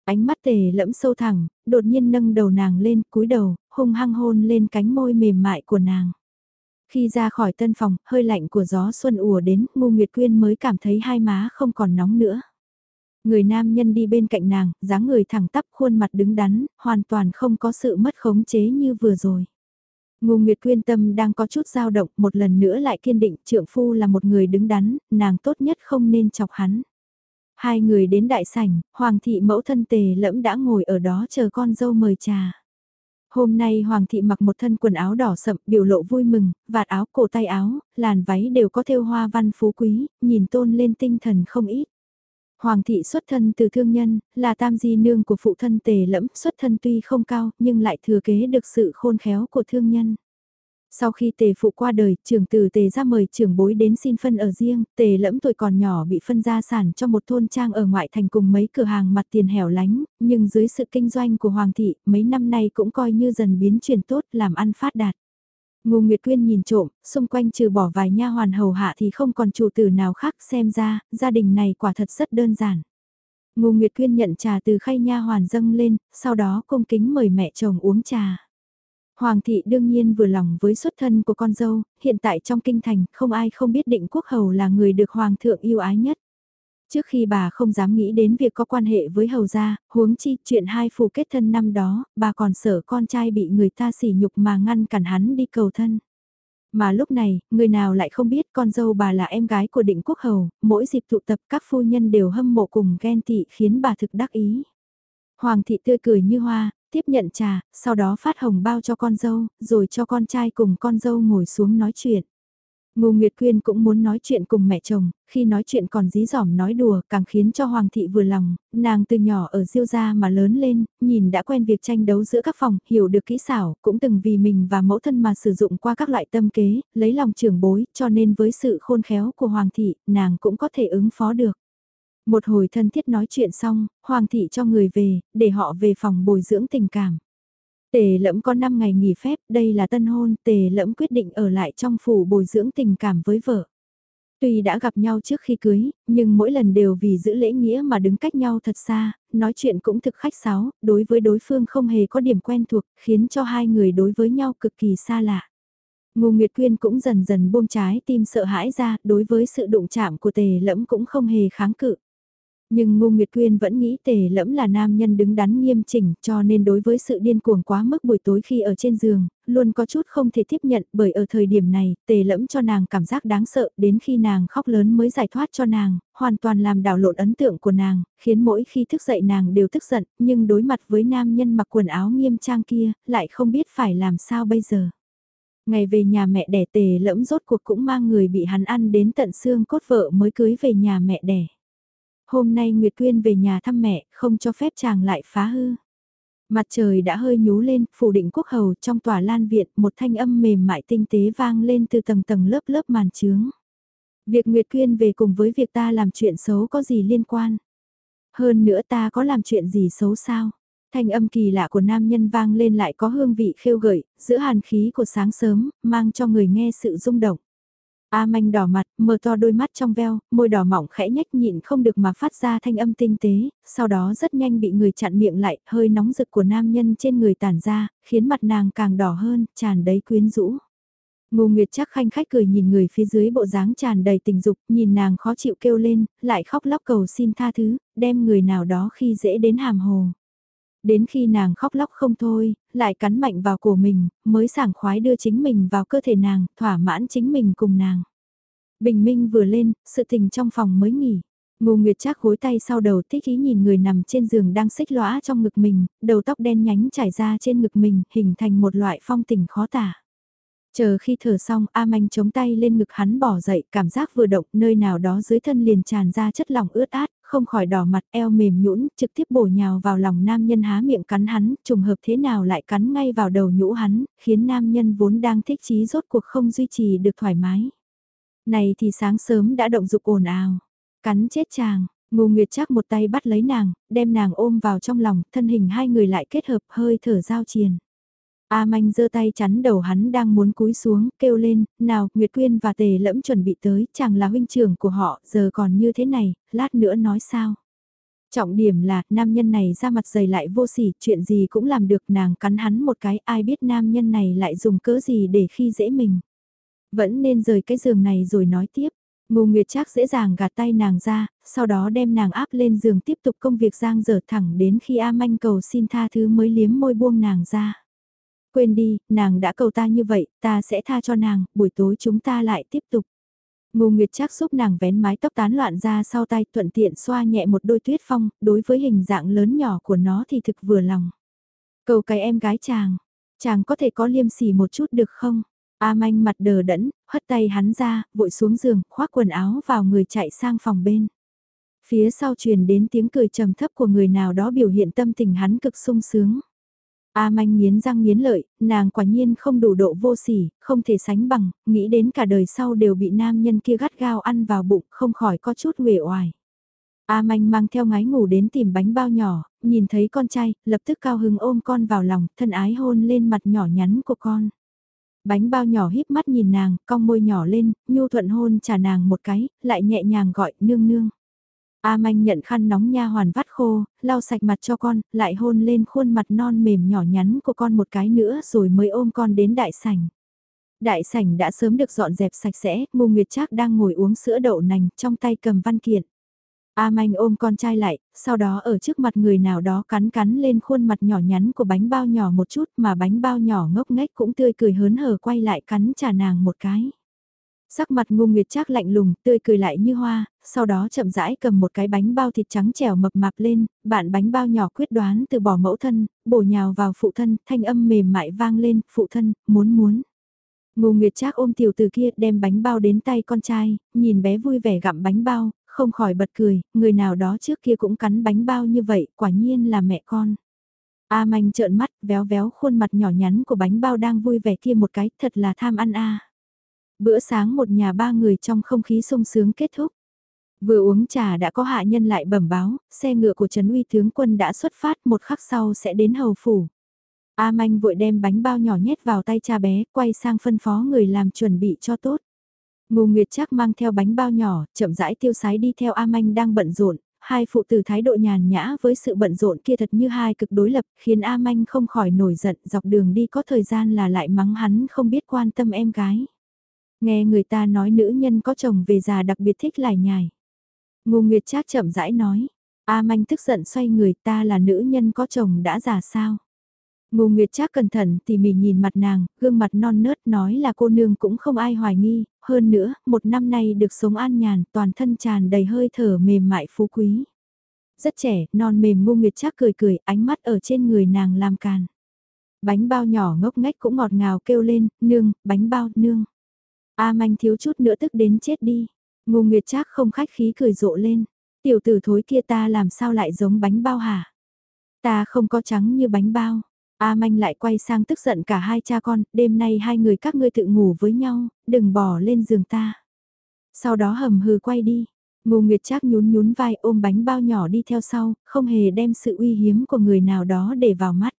Ánh mắt tề lẫm sâu thẳng, đột nhiên nâng đầu nàng lên, cúi đầu, hung hăng hôn lên cánh môi mềm mại của nàng. Khi ra khỏi tân phòng, hơi lạnh của gió xuân ùa đến, Ngô Nguyệt Quyên mới cảm thấy hai má không còn nóng nữa. Người nam nhân đi bên cạnh nàng, dáng người thẳng tắp khuôn mặt đứng đắn, hoàn toàn không có sự mất khống chế như vừa rồi. Ngô Nguyệt Quyên tâm đang có chút dao động, một lần nữa lại kiên định trượng phu là một người đứng đắn, nàng tốt nhất không nên chọc hắn. Hai người đến đại sảnh, Hoàng thị mẫu thân tề lẫm đã ngồi ở đó chờ con dâu mời trà. Hôm nay Hoàng thị mặc một thân quần áo đỏ sậm, biểu lộ vui mừng, vạt áo, cổ tay áo, làn váy đều có thêu hoa văn phú quý, nhìn tôn lên tinh thần không ít. Hoàng thị xuất thân từ thương nhân, là tam di nương của phụ thân tề lẫm, xuất thân tuy không cao, nhưng lại thừa kế được sự khôn khéo của thương nhân. Sau khi tề phụ qua đời, trưởng tử tề ra mời trưởng bối đến xin phân ở riêng, tề lẫm tuổi còn nhỏ bị phân gia sản cho một thôn trang ở ngoại thành cùng mấy cửa hàng mặt tiền hẻo lánh, nhưng dưới sự kinh doanh của Hoàng thị, mấy năm nay cũng coi như dần biến chuyển tốt làm ăn phát đạt. Ngô Nguyệt Quyên nhìn trộm, xung quanh trừ bỏ vài nha hoàn hầu hạ thì không còn chủ tử nào khác xem ra, gia đình này quả thật rất đơn giản. Ngô Nguyệt Quyên nhận trà từ khay nha hoàn dâng lên, sau đó cung kính mời mẹ chồng uống trà. Hoàng thị đương nhiên vừa lòng với xuất thân của con dâu, hiện tại trong kinh thành không ai không biết định quốc hầu là người được hoàng thượng yêu ái nhất. Trước khi bà không dám nghĩ đến việc có quan hệ với hầu gia, huống chi chuyện hai phù kết thân năm đó, bà còn sợ con trai bị người ta sỉ nhục mà ngăn cản hắn đi cầu thân. Mà lúc này, người nào lại không biết con dâu bà là em gái của định quốc hầu, mỗi dịp tụ tập các phu nhân đều hâm mộ cùng ghen tị khiến bà thực đắc ý. Hoàng thị tươi cười như hoa, tiếp nhận trà, sau đó phát hồng bao cho con dâu, rồi cho con trai cùng con dâu ngồi xuống nói chuyện. Ngô Nguyệt Quyên cũng muốn nói chuyện cùng mẹ chồng, khi nói chuyện còn dí dỏm nói đùa càng khiến cho Hoàng thị vừa lòng, nàng từ nhỏ ở diêu gia mà lớn lên, nhìn đã quen việc tranh đấu giữa các phòng, hiểu được kỹ xảo, cũng từng vì mình và mẫu thân mà sử dụng qua các loại tâm kế, lấy lòng trưởng bối, cho nên với sự khôn khéo của Hoàng thị, nàng cũng có thể ứng phó được. Một hồi thân thiết nói chuyện xong, Hoàng thị cho người về, để họ về phòng bồi dưỡng tình cảm. Tề lẫm có 5 ngày nghỉ phép, đây là tân hôn, tề lẫm quyết định ở lại trong phủ bồi dưỡng tình cảm với vợ. Tuy đã gặp nhau trước khi cưới, nhưng mỗi lần đều vì giữ lễ nghĩa mà đứng cách nhau thật xa, nói chuyện cũng thực khách sáo, đối với đối phương không hề có điểm quen thuộc, khiến cho hai người đối với nhau cực kỳ xa lạ. Ngô Nguyệt Quyên cũng dần dần buông trái tim sợ hãi ra, đối với sự đụng chạm của tề lẫm cũng không hề kháng cự. Nhưng Ngô Nguyệt Quyên vẫn nghĩ tề lẫm là nam nhân đứng đắn nghiêm chỉnh cho nên đối với sự điên cuồng quá mức buổi tối khi ở trên giường, luôn có chút không thể tiếp nhận bởi ở thời điểm này, tề lẫm cho nàng cảm giác đáng sợ đến khi nàng khóc lớn mới giải thoát cho nàng, hoàn toàn làm đảo lộn ấn tượng của nàng, khiến mỗi khi thức dậy nàng đều tức giận, nhưng đối mặt với nam nhân mặc quần áo nghiêm trang kia, lại không biết phải làm sao bây giờ. Ngày về nhà mẹ đẻ tề lẫm rốt cuộc cũng mang người bị hắn ăn đến tận xương cốt vợ mới cưới về nhà mẹ đẻ. Hôm nay Nguyệt Quyên về nhà thăm mẹ, không cho phép chàng lại phá hư. Mặt trời đã hơi nhú lên, phủ định quốc hầu trong tòa lan viện, một thanh âm mềm mại tinh tế vang lên từ tầng tầng lớp lớp màn trướng. Việc Nguyệt Quyên về cùng với việc ta làm chuyện xấu có gì liên quan? Hơn nữa ta có làm chuyện gì xấu sao? Thanh âm kỳ lạ của nam nhân vang lên lại có hương vị khêu gợi, giữa hàn khí của sáng sớm, mang cho người nghe sự rung động. A manh đỏ mặt, mở to đôi mắt trong veo, môi đỏ mỏng khẽ nhách nhịn không được mà phát ra thanh âm tinh tế, sau đó rất nhanh bị người chặn miệng lại, hơi nóng rực của nam nhân trên người tản ra, khiến mặt nàng càng đỏ hơn, tràn đầy quyến rũ. Ngô Nguyệt chắc khanh khách cười nhìn người phía dưới bộ dáng tràn đầy tình dục, nhìn nàng khó chịu kêu lên, lại khóc lóc cầu xin tha thứ, đem người nào đó khi dễ đến hàm hồ. Đến khi nàng khóc lóc không thôi, lại cắn mạnh vào cổ mình, mới sảng khoái đưa chính mình vào cơ thể nàng, thỏa mãn chính mình cùng nàng. Bình minh vừa lên, sự tình trong phòng mới nghỉ. Ngô Nguyệt Trác gối tay sau đầu thích ý nhìn người nằm trên giường đang xích lõa trong ngực mình, đầu tóc đen nhánh trải ra trên ngực mình, hình thành một loại phong tình khó tả. Chờ khi thở xong, A Manh chống tay lên ngực hắn bỏ dậy, cảm giác vừa động, nơi nào đó dưới thân liền tràn ra chất lỏng ướt át, không khỏi đỏ mặt, eo mềm nhũn, trực tiếp bổ nhào vào lòng nam nhân há miệng cắn hắn, trùng hợp thế nào lại cắn ngay vào đầu nhũ hắn, khiến nam nhân vốn đang thích chí rốt cuộc không duy trì được thoải mái. Này thì sáng sớm đã động dục ồn ào, cắn chết chàng, Ngô Nguyệt chắc một tay bắt lấy nàng, đem nàng ôm vào trong lòng, thân hình hai người lại kết hợp hơi thở giao triền. A Manh giơ tay chắn đầu hắn đang muốn cúi xuống, kêu lên, nào, Nguyệt Quyên và Tề lẫm chuẩn bị tới, chàng là huynh trưởng của họ, giờ còn như thế này, lát nữa nói sao. Trọng điểm là, nam nhân này ra mặt dày lại vô sỉ, chuyện gì cũng làm được nàng cắn hắn một cái, ai biết nam nhân này lại dùng cớ gì để khi dễ mình. Vẫn nên rời cái giường này rồi nói tiếp. Ngô Nguyệt Trác dễ dàng gạt tay nàng ra, sau đó đem nàng áp lên giường tiếp tục công việc giang dở thẳng đến khi A Manh cầu xin tha thứ mới liếm môi buông nàng ra. Quên đi, nàng đã cầu ta như vậy, ta sẽ tha cho nàng, buổi tối chúng ta lại tiếp tục. Ngô Nguyệt Trác giúp nàng vén mái tóc tán loạn ra sau tay thuận tiện xoa nhẹ một đôi tuyết phong, đối với hình dạng lớn nhỏ của nó thì thực vừa lòng. Cầu cái em gái chàng, chàng có thể có liêm sỉ một chút được không? A manh mặt đờ đẫn, hất tay hắn ra, vội xuống giường, khoác quần áo vào người chạy sang phòng bên. Phía sau truyền đến tiếng cười trầm thấp của người nào đó biểu hiện tâm tình hắn cực sung sướng. A manh nghiến răng nghiến lợi, nàng quả nhiên không đủ độ vô sỉ, không thể sánh bằng, nghĩ đến cả đời sau đều bị nam nhân kia gắt gao ăn vào bụng, không khỏi có chút uể oải. A manh mang theo ngái ngủ đến tìm bánh bao nhỏ, nhìn thấy con trai, lập tức cao hứng ôm con vào lòng, thân ái hôn lên mặt nhỏ nhắn của con. Bánh bao nhỏ híp mắt nhìn nàng, cong môi nhỏ lên, nhu thuận hôn trả nàng một cái, lại nhẹ nhàng gọi nương nương. A manh nhận khăn nóng nha hoàn vắt khô, lau sạch mặt cho con, lại hôn lên khuôn mặt non mềm nhỏ nhắn của con một cái nữa rồi mới ôm con đến đại sảnh. Đại sảnh đã sớm được dọn dẹp sạch sẽ, Ngô Nguyệt Trác đang ngồi uống sữa đậu nành, trong tay cầm văn kiện. A Manh ôm con trai lại, sau đó ở trước mặt người nào đó cắn cắn lên khuôn mặt nhỏ nhắn của bánh bao nhỏ một chút mà bánh bao nhỏ ngốc nghếch cũng tươi cười hớn hở quay lại cắn trả nàng một cái. Sắc mặt ngu nguyệt trác lạnh lùng, tươi cười lại như hoa, sau đó chậm rãi cầm một cái bánh bao thịt trắng trẻo mập mạp lên, bạn bánh bao nhỏ quyết đoán từ bỏ mẫu thân, bổ nhào vào phụ thân, thanh âm mềm mại vang lên, phụ thân, muốn muốn. Ngô Nguyệt Trác ôm tiểu từ kia đem bánh bao đến tay con trai, nhìn bé vui vẻ gặm bánh bao, không khỏi bật cười, người nào đó trước kia cũng cắn bánh bao như vậy, quả nhiên là mẹ con. A manh trợn mắt, véo véo khuôn mặt nhỏ nhắn của bánh bao đang vui vẻ kia một cái, thật là tham ăn a. Bữa sáng một nhà ba người trong không khí sung sướng kết thúc. Vừa uống trà đã có hạ nhân lại bẩm báo, xe ngựa của Trấn Uy tướng quân đã xuất phát một khắc sau sẽ đến hầu phủ. A Manh vội đem bánh bao nhỏ nhét vào tay cha bé, quay sang phân phó người làm chuẩn bị cho tốt. Ngô Nguyệt chắc mang theo bánh bao nhỏ, chậm rãi tiêu sái đi theo A Manh đang bận rộn, hai phụ tử thái độ nhàn nhã với sự bận rộn kia thật như hai cực đối lập, khiến A Manh không khỏi nổi giận dọc đường đi có thời gian là lại mắng hắn không biết quan tâm em gái. Nghe người ta nói nữ nhân có chồng về già đặc biệt thích lải nhải. Ngô Nguyệt Trác chậm rãi nói, A Manh tức giận xoay người ta là nữ nhân có chồng đã già sao. Ngô Nguyệt Trác cẩn thận tỉ mỉ nhìn mặt nàng, gương mặt non nớt nói là cô nương cũng không ai hoài nghi, hơn nữa, một năm nay được sống an nhàn, toàn thân tràn đầy hơi thở mềm mại phú quý. Rất trẻ, non mềm Ngô Nguyệt Trác cười cười, ánh mắt ở trên người nàng làm càn. Bánh bao nhỏ ngốc nghếch cũng ngọt ngào kêu lên, nương, bánh bao, nương. A manh thiếu chút nữa tức đến chết đi. Ngô Nguyệt Trác không khách khí cười rộ lên. Tiểu tử thối kia ta làm sao lại giống bánh bao hả? Ta không có trắng như bánh bao. A manh lại quay sang tức giận cả hai cha con, đêm nay hai người các ngươi tự ngủ với nhau, đừng bỏ lên giường ta. Sau đó hầm hừ quay đi. Ngô Nguyệt Trác nhún nhún vai ôm bánh bao nhỏ đi theo sau, không hề đem sự uy hiếm của người nào đó để vào mắt.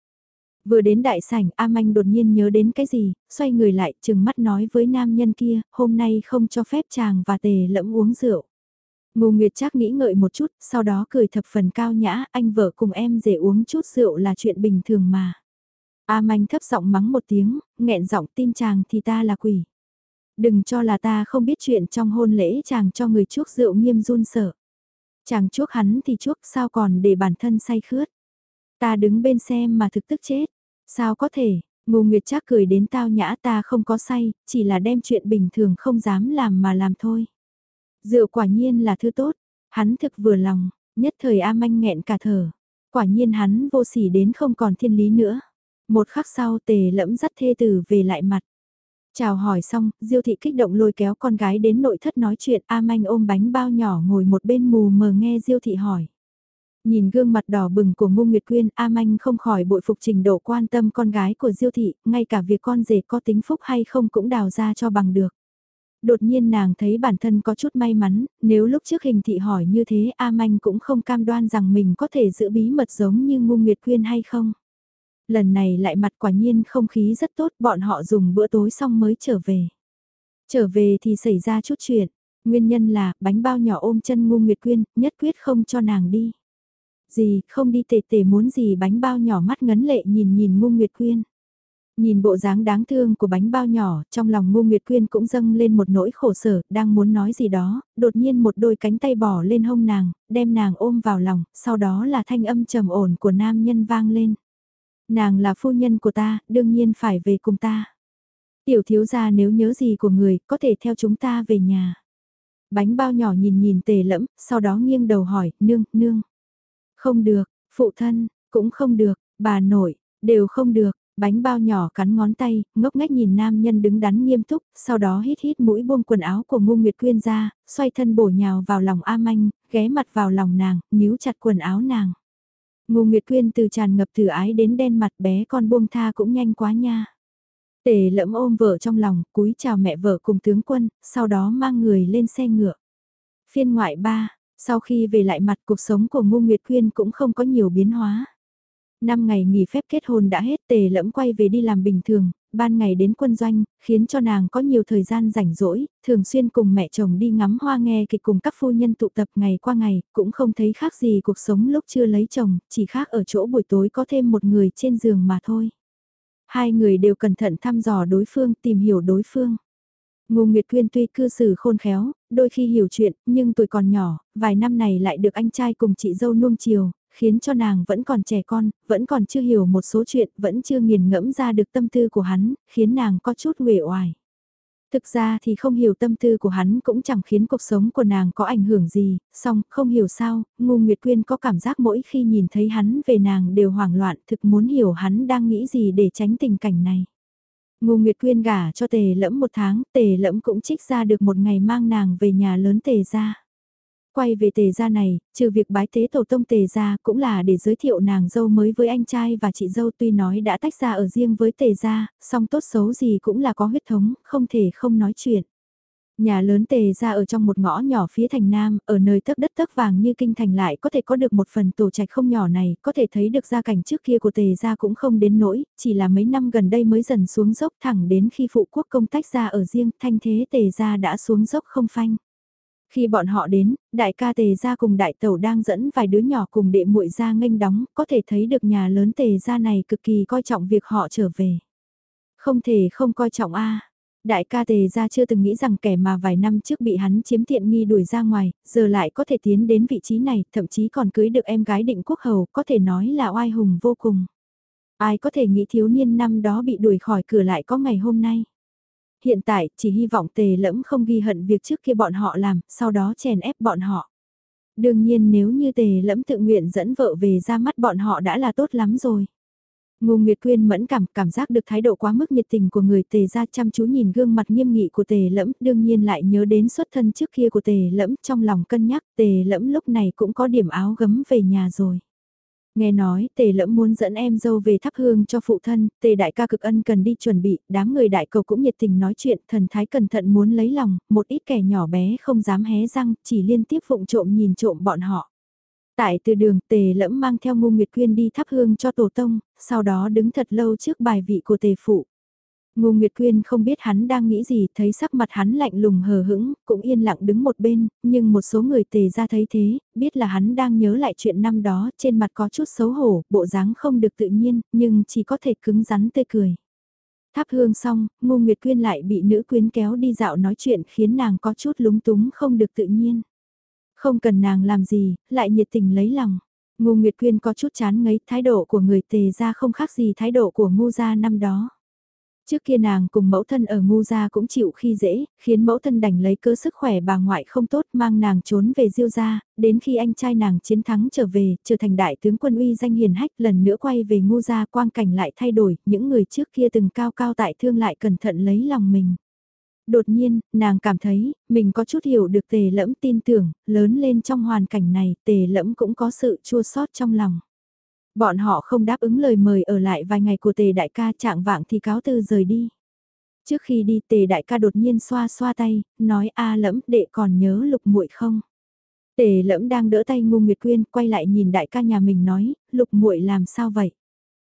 Vừa đến đại sảnh, A Manh đột nhiên nhớ đến cái gì, xoay người lại, chừng mắt nói với nam nhân kia, hôm nay không cho phép chàng và tề lẫm uống rượu. Ngô Nguyệt chắc nghĩ ngợi một chút, sau đó cười thập phần cao nhã, anh vợ cùng em dễ uống chút rượu là chuyện bình thường mà. A Manh thấp giọng mắng một tiếng, nghẹn giọng tin chàng thì ta là quỷ. Đừng cho là ta không biết chuyện trong hôn lễ chàng cho người chuốc rượu nghiêm run sợ. Chàng chuốc hắn thì chuốc sao còn để bản thân say khướt. Ta đứng bên xem mà thực tức chết. Sao có thể, Ngô Nguyệt chắc cười đến tao nhã ta không có say, chỉ là đem chuyện bình thường không dám làm mà làm thôi. Rượu quả nhiên là thứ tốt, hắn thực vừa lòng, nhất thời A Manh nghẹn cả thở. Quả nhiên hắn vô sỉ đến không còn thiên lý nữa. Một khắc sau tề lẫm dắt thê tử về lại mặt. Chào hỏi xong, Diêu thị kích động lôi kéo con gái đến nội thất nói chuyện A Manh ôm bánh bao nhỏ ngồi một bên mù mờ nghe Diêu thị hỏi. Nhìn gương mặt đỏ bừng của Ngô Nguyệt Quyên, A Manh không khỏi bội phục trình độ quan tâm con gái của Diêu thị, ngay cả việc con rể có tính phúc hay không cũng đào ra cho bằng được. Đột nhiên nàng thấy bản thân có chút may mắn, nếu lúc trước hình thị hỏi như thế A Manh cũng không cam đoan rằng mình có thể giữ bí mật giống như Ngô Nguyệt Quyên hay không. Lần này lại mặt quả nhiên không khí rất tốt, bọn họ dùng bữa tối xong mới trở về. Trở về thì xảy ra chút chuyện, nguyên nhân là bánh bao nhỏ ôm chân Ngô Nguyệt Quyên, nhất quyết không cho nàng đi. Gì, không đi tề tề muốn gì bánh bao nhỏ mắt ngấn lệ nhìn nhìn Ngô Nguyệt Quyên. Nhìn bộ dáng đáng thương của bánh bao nhỏ, trong lòng Ngô Nguyệt Quyên cũng dâng lên một nỗi khổ sở, đang muốn nói gì đó, đột nhiên một đôi cánh tay bỏ lên hông nàng, đem nàng ôm vào lòng, sau đó là thanh âm trầm ổn của nam nhân vang lên. Nàng là phu nhân của ta, đương nhiên phải về cùng ta. Tiểu thiếu gia nếu nhớ gì của người, có thể theo chúng ta về nhà. Bánh bao nhỏ nhìn nhìn tề lẫm, sau đó nghiêng đầu hỏi, nương, nương. Không được, phụ thân, cũng không được, bà nội, đều không được. Bánh bao nhỏ cắn ngón tay, ngốc ngách nhìn nam nhân đứng đắn nghiêm túc, sau đó hít hít mũi buông quần áo của ngu Nguyệt Quyên ra, xoay thân bổ nhào vào lòng A Manh, ghé mặt vào lòng nàng, níu chặt quần áo nàng. Ngô Nguyệt Quyên từ tràn ngập từ ái đến đen mặt bé con buông tha cũng nhanh quá nha. Tề lẫm ôm vợ trong lòng, cúi chào mẹ vợ cùng tướng quân, sau đó mang người lên xe ngựa. Phiên ngoại ba sau khi về lại mặt cuộc sống của Ngô Nguyệt Quyên cũng không có nhiều biến hóa. Năm ngày nghỉ phép kết hôn đã hết tề lẫm quay về đi làm bình thường, ban ngày đến quân doanh, khiến cho nàng có nhiều thời gian rảnh rỗi, thường xuyên cùng mẹ chồng đi ngắm hoa nghe kịch cùng các phu nhân tụ tập ngày qua ngày, cũng không thấy khác gì cuộc sống lúc chưa lấy chồng, chỉ khác ở chỗ buổi tối có thêm một người trên giường mà thôi. Hai người đều cẩn thận thăm dò đối phương, tìm hiểu đối phương. Ngô Nguyệt Quyên tuy cư xử khôn khéo, đôi khi hiểu chuyện, nhưng tuổi còn nhỏ, vài năm này lại được anh trai cùng chị dâu nuông chiều, khiến cho nàng vẫn còn trẻ con, vẫn còn chưa hiểu một số chuyện, vẫn chưa nghiền ngẫm ra được tâm tư của hắn, khiến nàng có chút uể oải. Thực ra thì không hiểu tâm tư của hắn cũng chẳng khiến cuộc sống của nàng có ảnh hưởng gì, song không hiểu sao, Ngô Nguyệt Quyên có cảm giác mỗi khi nhìn thấy hắn về nàng đều hoảng loạn thực muốn hiểu hắn đang nghĩ gì để tránh tình cảnh này. Ngô Nguyệt Quyên gả cho tề lẫm một tháng, tề lẫm cũng trích ra được một ngày mang nàng về nhà lớn tề ra. Quay về tề gia này, trừ việc bái tế tổ tông tề gia cũng là để giới thiệu nàng dâu mới với anh trai và chị dâu tuy nói đã tách ra ở riêng với tề gia, song tốt xấu gì cũng là có huyết thống, không thể không nói chuyện. Nhà lớn tề ra ở trong một ngõ nhỏ phía thành Nam, ở nơi thấp đất thấp vàng như kinh thành lại có thể có được một phần tổ trạch không nhỏ này, có thể thấy được gia cảnh trước kia của tề ra cũng không đến nỗi, chỉ là mấy năm gần đây mới dần xuống dốc thẳng đến khi phụ quốc công tách ra ở riêng, thanh thế tề ra đã xuống dốc không phanh. Khi bọn họ đến, đại ca tề ra cùng đại tẩu đang dẫn vài đứa nhỏ cùng đệ muội ra nghênh đóng, có thể thấy được nhà lớn tề ra này cực kỳ coi trọng việc họ trở về. Không thể không coi trọng a Đại ca tề ra chưa từng nghĩ rằng kẻ mà vài năm trước bị hắn chiếm tiện nghi đuổi ra ngoài, giờ lại có thể tiến đến vị trí này, thậm chí còn cưới được em gái định quốc hầu, có thể nói là oai hùng vô cùng. Ai có thể nghĩ thiếu niên năm đó bị đuổi khỏi cửa lại có ngày hôm nay. Hiện tại, chỉ hy vọng tề lẫm không ghi hận việc trước kia bọn họ làm, sau đó chèn ép bọn họ. Đương nhiên nếu như tề lẫm tự nguyện dẫn vợ về ra mắt bọn họ đã là tốt lắm rồi. Ngô Nguyệt Quyên mẫn cảm, cảm giác được thái độ quá mức nhiệt tình của người tề ra chăm chú nhìn gương mặt nghiêm nghị của tề lẫm, đương nhiên lại nhớ đến xuất thân trước kia của tề lẫm trong lòng cân nhắc tề lẫm lúc này cũng có điểm áo gấm về nhà rồi. Nghe nói tề lẫm muốn dẫn em dâu về thắp hương cho phụ thân, tề đại ca cực ân cần đi chuẩn bị, đám người đại cầu cũng nhiệt tình nói chuyện, thần thái cẩn thận muốn lấy lòng, một ít kẻ nhỏ bé không dám hé răng, chỉ liên tiếp phụng trộm nhìn trộm bọn họ. Tại từ đường tề lẫm mang theo ngu Nguyệt Quyên đi thắp hương cho tổ tông, sau đó đứng thật lâu trước bài vị của tề phụ. Ngô Nguyệt Quyên không biết hắn đang nghĩ gì, thấy sắc mặt hắn lạnh lùng hờ hững, cũng yên lặng đứng một bên, nhưng một số người tề ra thấy thế, biết là hắn đang nhớ lại chuyện năm đó, trên mặt có chút xấu hổ, bộ dáng không được tự nhiên, nhưng chỉ có thể cứng rắn tươi cười. Thắp hương xong, Ngô Nguyệt Quyên lại bị nữ quyến kéo đi dạo nói chuyện khiến nàng có chút lúng túng không được tự nhiên. Không cần nàng làm gì, lại nhiệt tình lấy lòng. Ngô Nguyệt Quyên có chút chán ngấy, thái độ của người tề ra không khác gì thái độ của ngu gia năm đó. Trước kia nàng cùng mẫu thân ở ngu gia cũng chịu khi dễ, khiến mẫu thân đành lấy cơ sức khỏe bà ngoại không tốt mang nàng trốn về diêu gia, đến khi anh trai nàng chiến thắng trở về, trở thành đại tướng quân uy danh hiền hách lần nữa quay về ngu gia quang cảnh lại thay đổi, những người trước kia từng cao cao tại thương lại cẩn thận lấy lòng mình. Đột nhiên, nàng cảm thấy, mình có chút hiểu được tề lẫm tin tưởng, lớn lên trong hoàn cảnh này, tề lẫm cũng có sự chua xót trong lòng. Bọn họ không đáp ứng lời mời ở lại vài ngày của tề đại ca trạng vạng thì cáo từ rời đi. Trước khi đi tề đại ca đột nhiên xoa xoa tay, nói a lẫm đệ còn nhớ lục muội không? Tề lẫm đang đỡ tay ngu Nguyệt Quyên quay lại nhìn đại ca nhà mình nói, lục muội làm sao vậy?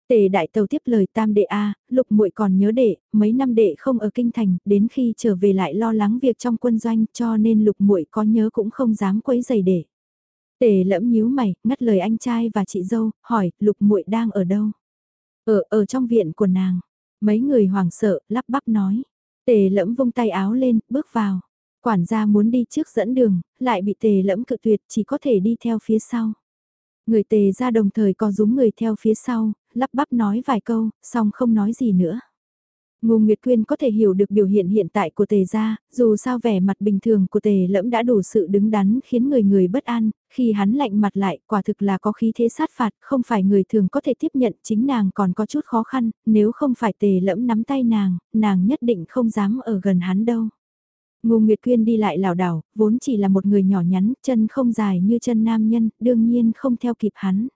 Tề đại tàu tiếp lời tam đệ A, lục muội còn nhớ đệ, mấy năm đệ không ở kinh thành, đến khi trở về lại lo lắng việc trong quân doanh cho nên lục muội có nhớ cũng không dám quấy giày đệ. Tề lẫm nhíu mày, ngắt lời anh trai và chị dâu, hỏi, lục muội đang ở đâu? Ở, ở trong viện của nàng. Mấy người hoảng sợ, lắp bắp nói. Tề lẫm vung tay áo lên, bước vào. Quản gia muốn đi trước dẫn đường, lại bị tề lẫm cự tuyệt, chỉ có thể đi theo phía sau. Người tề ra đồng thời có rúm người theo phía sau, lắp bắp nói vài câu, xong không nói gì nữa. Ngô Nguyệt Quyên có thể hiểu được biểu hiện hiện tại của tề gia, dù sao vẻ mặt bình thường của tề lẫm đã đủ sự đứng đắn khiến người người bất an, khi hắn lạnh mặt lại quả thực là có khí thế sát phạt, không phải người thường có thể tiếp nhận chính nàng còn có chút khó khăn, nếu không phải tề lẫm nắm tay nàng, nàng nhất định không dám ở gần hắn đâu. Ngô Nguyệt Quyên đi lại lảo đảo, vốn chỉ là một người nhỏ nhắn, chân không dài như chân nam nhân, đương nhiên không theo kịp hắn.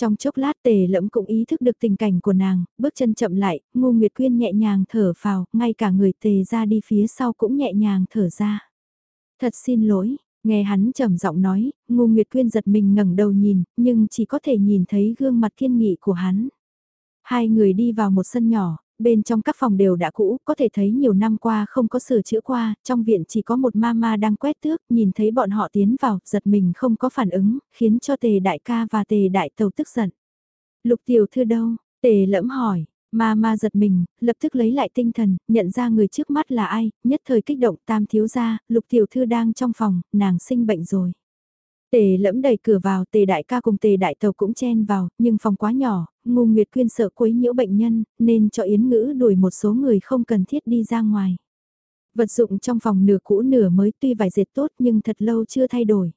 Trong chốc lát tề lẫm cũng ý thức được tình cảnh của nàng, bước chân chậm lại, ngu Nguyệt Quyên nhẹ nhàng thở phào, ngay cả người tề ra đi phía sau cũng nhẹ nhàng thở ra. Thật xin lỗi, nghe hắn trầm giọng nói, ngu Nguyệt Quyên giật mình ngẩng đầu nhìn, nhưng chỉ có thể nhìn thấy gương mặt kiên nghị của hắn. Hai người đi vào một sân nhỏ, bên trong các phòng đều đã cũ, có thể thấy nhiều năm qua không có sửa chữa qua, trong viện chỉ có một mama đang quét tước, nhìn thấy bọn họ tiến vào, giật mình không có phản ứng, khiến cho tề đại ca và tề đại tàu tức giận. Lục tiểu thư đâu? Tề lẫm hỏi, Mama giật mình, lập tức lấy lại tinh thần, nhận ra người trước mắt là ai, nhất thời kích động tam thiếu gia, lục tiểu thư đang trong phòng, nàng sinh bệnh rồi. Tề lẫm đẩy cửa vào, tề đại ca cùng tề đại tàu cũng chen vào, nhưng phòng quá nhỏ, ngu nguyệt quyên sợ quấy nhiễu bệnh nhân, nên cho Yến Ngữ đuổi một số người không cần thiết đi ra ngoài. Vật dụng trong phòng nửa cũ nửa mới tuy vải dệt tốt nhưng thật lâu chưa thay đổi.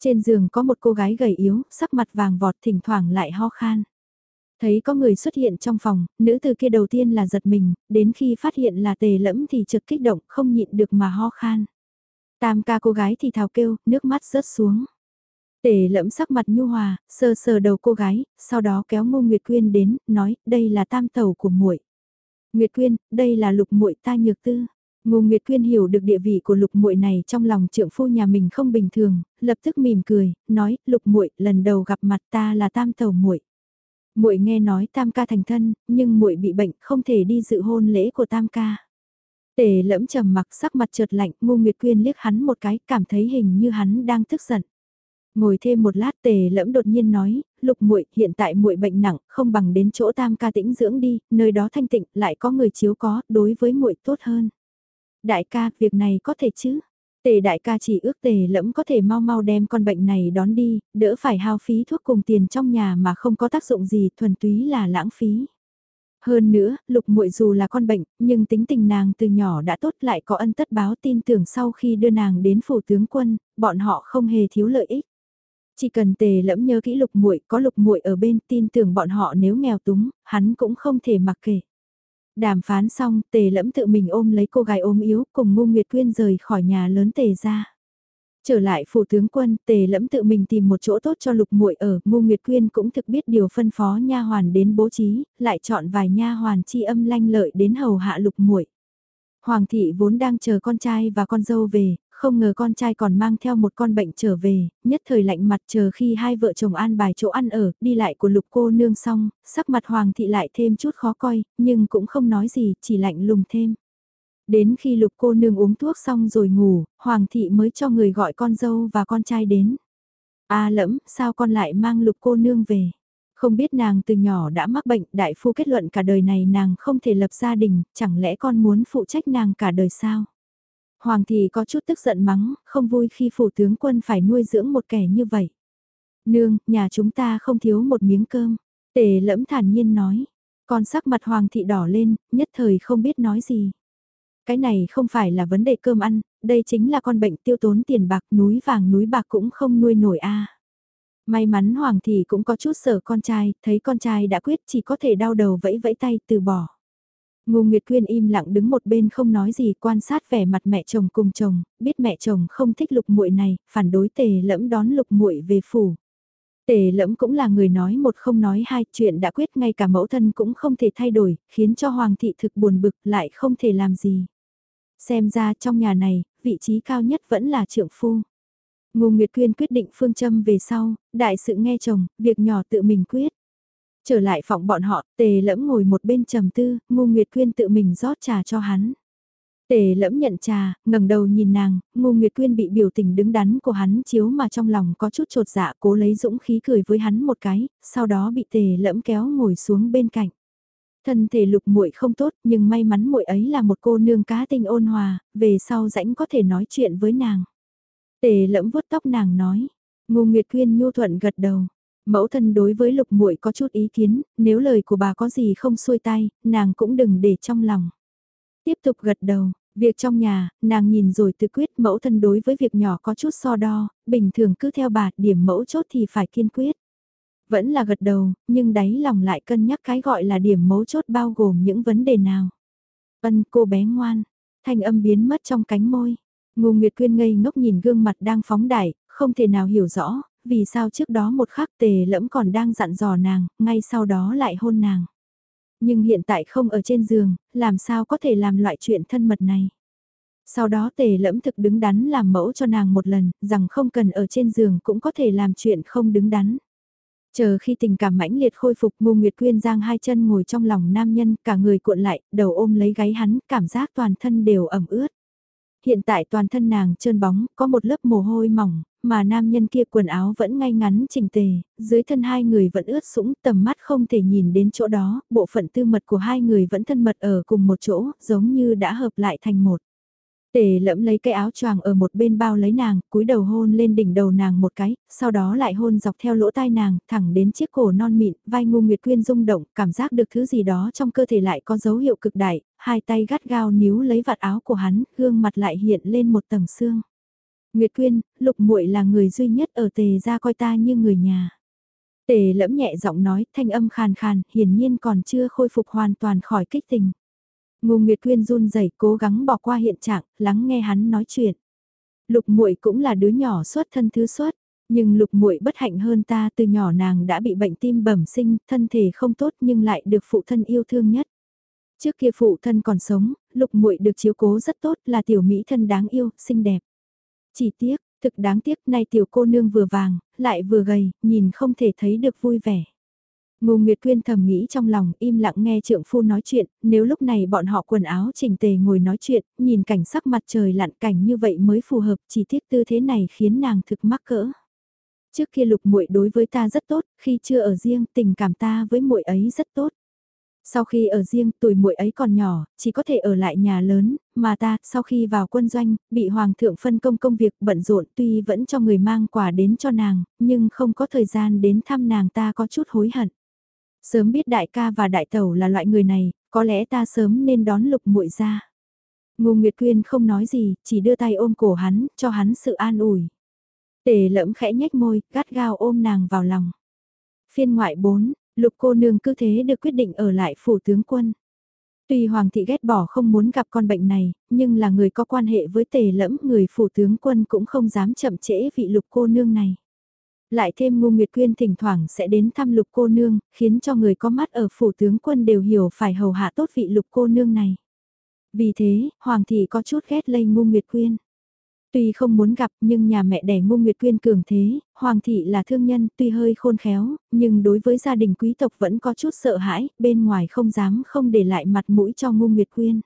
Trên giường có một cô gái gầy yếu, sắc mặt vàng vọt thỉnh thoảng lại ho khan. Thấy có người xuất hiện trong phòng, nữ từ kia đầu tiên là giật mình, đến khi phát hiện là tề lẫm thì trực kích động, không nhịn được mà ho khan. Tam ca cô gái thì thào kêu, nước mắt rớt xuống. Tề lẫm sắc mặt nhu hòa, sờ sờ đầu cô gái, sau đó kéo Ngô Nguyệt Quyên đến, nói, đây là tam Tẩu của muội. Nguyệt Quyên, đây là lục muội ta nhược tư. Ngô Nguyệt Quyên hiểu được địa vị của lục muội này trong lòng trượng phu nhà mình không bình thường, lập tức mỉm cười, nói, lục muội, lần đầu gặp mặt ta là tam Tẩu muội. Muội nghe nói tam ca thành thân, nhưng muội bị bệnh, không thể đi dự hôn lễ của tam ca. Tề lẫm trầm mặc sắc mặt chợt lạnh, Ngô Nguyệt Quyên liếc hắn một cái, cảm thấy hình như hắn đang tức giận. Ngồi thêm một lát tề lẫm đột nhiên nói, lục muội hiện tại muội bệnh nặng, không bằng đến chỗ tam ca tĩnh dưỡng đi, nơi đó thanh tịnh, lại có người chiếu có, đối với muội tốt hơn. Đại ca, việc này có thể chứ? Tề đại ca chỉ ước tề lẫm có thể mau mau đem con bệnh này đón đi, đỡ phải hao phí thuốc cùng tiền trong nhà mà không có tác dụng gì thuần túy là lãng phí. Hơn nữa, lục muội dù là con bệnh, nhưng tính tình nàng từ nhỏ đã tốt lại có ân tất báo tin tưởng sau khi đưa nàng đến phủ tướng quân, bọn họ không hề thiếu lợi ích. Chỉ cần tề lẫm nhớ kỹ lục muội có lục muội ở bên tin tưởng bọn họ nếu nghèo túng, hắn cũng không thể mặc kệ. Đàm phán xong, tề lẫm tự mình ôm lấy cô gái ôm yếu cùng ngu nguyệt quyên rời khỏi nhà lớn tề ra. Trở lại phủ tướng quân, tề lẫm tự mình tìm một chỗ tốt cho lục muội ở, Ngô nguyệt quyên cũng thực biết điều phân phó nha hoàn đến bố trí, lại chọn vài nha hoàn chi âm lanh lợi đến hầu hạ lục muội. Hoàng thị vốn đang chờ con trai và con dâu về, không ngờ con trai còn mang theo một con bệnh trở về, nhất thời lạnh mặt chờ khi hai vợ chồng an bài chỗ ăn ở, đi lại của lục cô nương xong, sắc mặt hoàng thị lại thêm chút khó coi, nhưng cũng không nói gì, chỉ lạnh lùng thêm. Đến khi lục cô nương uống thuốc xong rồi ngủ, hoàng thị mới cho người gọi con dâu và con trai đến. A lẫm, sao con lại mang lục cô nương về? Không biết nàng từ nhỏ đã mắc bệnh, đại phu kết luận cả đời này nàng không thể lập gia đình, chẳng lẽ con muốn phụ trách nàng cả đời sao? Hoàng thị có chút tức giận mắng, không vui khi phủ tướng quân phải nuôi dưỡng một kẻ như vậy. Nương, nhà chúng ta không thiếu một miếng cơm. Tề lẫm thản nhiên nói. Con sắc mặt hoàng thị đỏ lên, nhất thời không biết nói gì. Cái này không phải là vấn đề cơm ăn, đây chính là con bệnh tiêu tốn tiền bạc núi vàng núi bạc cũng không nuôi nổi a. May mắn Hoàng thị cũng có chút sợ con trai, thấy con trai đã quyết chỉ có thể đau đầu vẫy vẫy tay từ bỏ. Ngô Nguyệt Quyên im lặng đứng một bên không nói gì quan sát vẻ mặt mẹ chồng cùng chồng, biết mẹ chồng không thích lục muội này, phản đối tề lẫm đón lục muội về phủ. Tề lẫm cũng là người nói một không nói hai, chuyện đã quyết ngay cả mẫu thân cũng không thể thay đổi, khiến cho Hoàng thị thực buồn bực lại không thể làm gì. Xem ra trong nhà này, vị trí cao nhất vẫn là trượng phu. Ngô Nguyệt Quyên quyết định phương châm về sau, đại sự nghe chồng, việc nhỏ tự mình quyết. Trở lại phòng bọn họ, tề lẫm ngồi một bên trầm tư, Ngô Nguyệt Quyên tự mình rót trà cho hắn. Tề lẫm nhận trà, ngẩng đầu nhìn nàng, Ngô Nguyệt Quyên bị biểu tình đứng đắn của hắn chiếu mà trong lòng có chút trột dạ cố lấy dũng khí cười với hắn một cái, sau đó bị tề lẫm kéo ngồi xuống bên cạnh. Thân thể lục muội không tốt nhưng may mắn muội ấy là một cô nương cá tinh ôn hòa, về sau rãnh có thể nói chuyện với nàng. Tề lẫm vuốt tóc nàng nói, Ngô Nguyệt Quyên nhu thuận gật đầu. Mẫu thân đối với lục muội có chút ý kiến, nếu lời của bà có gì không xuôi tay, nàng cũng đừng để trong lòng. Tiếp tục gật đầu, việc trong nhà, nàng nhìn rồi tự quyết mẫu thân đối với việc nhỏ có chút so đo, bình thường cứ theo bà, điểm mẫu chốt thì phải kiên quyết. Vẫn là gật đầu, nhưng đáy lòng lại cân nhắc cái gọi là điểm mấu chốt bao gồm những vấn đề nào. Ân cô bé ngoan, thanh âm biến mất trong cánh môi. Ngô Nguyệt Quyên ngây ngốc nhìn gương mặt đang phóng đại, không thể nào hiểu rõ, vì sao trước đó một khắc tề lẫm còn đang dặn dò nàng, ngay sau đó lại hôn nàng. Nhưng hiện tại không ở trên giường, làm sao có thể làm loại chuyện thân mật này. Sau đó tề lẫm thực đứng đắn làm mẫu cho nàng một lần, rằng không cần ở trên giường cũng có thể làm chuyện không đứng đắn. Chờ khi tình cảm mãnh liệt khôi phục Ngô Nguyệt Quyên giang hai chân ngồi trong lòng nam nhân, cả người cuộn lại, đầu ôm lấy gáy hắn, cảm giác toàn thân đều ẩm ướt. Hiện tại toàn thân nàng trơn bóng, có một lớp mồ hôi mỏng, mà nam nhân kia quần áo vẫn ngay ngắn chỉnh tề, dưới thân hai người vẫn ướt sũng, tầm mắt không thể nhìn đến chỗ đó, bộ phận tư mật của hai người vẫn thân mật ở cùng một chỗ, giống như đã hợp lại thành một. Tề lẫm lấy cái áo choàng ở một bên bao lấy nàng, cúi đầu hôn lên đỉnh đầu nàng một cái, sau đó lại hôn dọc theo lỗ tai nàng, thẳng đến chiếc cổ non mịn, vai ngu nguyệt quyên rung động, cảm giác được thứ gì đó trong cơ thể lại có dấu hiệu cực đại, hai tay gắt gao níu lấy vạt áo của hắn, gương mặt lại hiện lên một tầng xương. Nguyệt quyên, lục muội là người duy nhất ở tề ra coi ta như người nhà. Tề lẫm nhẹ giọng nói, thanh âm khàn khàn, hiển nhiên còn chưa khôi phục hoàn toàn khỏi kích tình. Ngô Nguyệt Quyên run rẩy cố gắng bỏ qua hiện trạng, lắng nghe hắn nói chuyện. Lục muội cũng là đứa nhỏ xuất thân thứ xuất, nhưng lục muội bất hạnh hơn ta từ nhỏ nàng đã bị bệnh tim bẩm sinh, thân thể không tốt nhưng lại được phụ thân yêu thương nhất. Trước kia phụ thân còn sống, lục muội được chiếu cố rất tốt là tiểu mỹ thân đáng yêu, xinh đẹp. Chỉ tiếc, thực đáng tiếc nay tiểu cô nương vừa vàng, lại vừa gầy, nhìn không thể thấy được vui vẻ. Ngô Nguyệt Quyên thầm nghĩ trong lòng im lặng nghe trượng phu nói chuyện, nếu lúc này bọn họ quần áo chỉnh tề ngồi nói chuyện, nhìn cảnh sắc mặt trời lặn cảnh như vậy mới phù hợp, chỉ tiếc tư thế này khiến nàng thực mắc cỡ. Trước kia lục muội đối với ta rất tốt, khi chưa ở riêng tình cảm ta với muội ấy rất tốt. Sau khi ở riêng tuổi muội ấy còn nhỏ, chỉ có thể ở lại nhà lớn, mà ta, sau khi vào quân doanh, bị hoàng thượng phân công công việc bận rộn tuy vẫn cho người mang quà đến cho nàng, nhưng không có thời gian đến thăm nàng ta có chút hối hận. Sớm biết đại ca và đại tẩu là loại người này, có lẽ ta sớm nên đón lục muội ra. Ngô Nguyệt Quyên không nói gì, chỉ đưa tay ôm cổ hắn, cho hắn sự an ủi. Tề lẫm khẽ nhếch môi, gắt gao ôm nàng vào lòng. Phiên ngoại 4, lục cô nương cứ thế được quyết định ở lại phủ tướng quân. Tuy Hoàng thị ghét bỏ không muốn gặp con bệnh này, nhưng là người có quan hệ với tề lẫm người phủ tướng quân cũng không dám chậm trễ vị lục cô nương này. Lại thêm Ngô Nguyệt Quyên thỉnh thoảng sẽ đến thăm lục cô nương, khiến cho người có mắt ở phủ tướng quân đều hiểu phải hầu hạ tốt vị lục cô nương này. Vì thế, Hoàng thị có chút ghét lây Ngô Nguyệt Quyên. Tuy không muốn gặp nhưng nhà mẹ đẻ ngô Nguyệt Quyên cường thế, Hoàng thị là thương nhân tuy hơi khôn khéo, nhưng đối với gia đình quý tộc vẫn có chút sợ hãi, bên ngoài không dám không để lại mặt mũi cho ngô Nguyệt Quyên.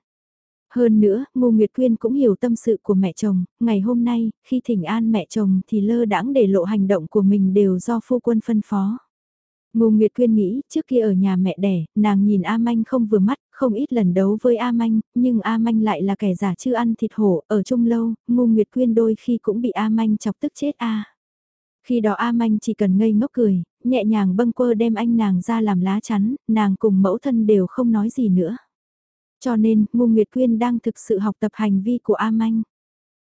Hơn nữa, Ngô Nguyệt Quyên cũng hiểu tâm sự của mẹ chồng, ngày hôm nay, khi thỉnh an mẹ chồng thì lơ đãng để lộ hành động của mình đều do phu quân phân phó. Ngô Nguyệt Quyên nghĩ, trước kia ở nhà mẹ đẻ, nàng nhìn A Manh không vừa mắt, không ít lần đấu với A Manh, nhưng A Manh lại là kẻ giả chưa ăn thịt hổ, ở chung lâu, Ngô Nguyệt Quyên đôi khi cũng bị A Manh chọc tức chết A. Khi đó A Manh chỉ cần ngây ngốc cười, nhẹ nhàng bâng quơ đem anh nàng ra làm lá chắn, nàng cùng mẫu thân đều không nói gì nữa. Cho nên, Ngô Nguyệt Quyên đang thực sự học tập hành vi của A Manh.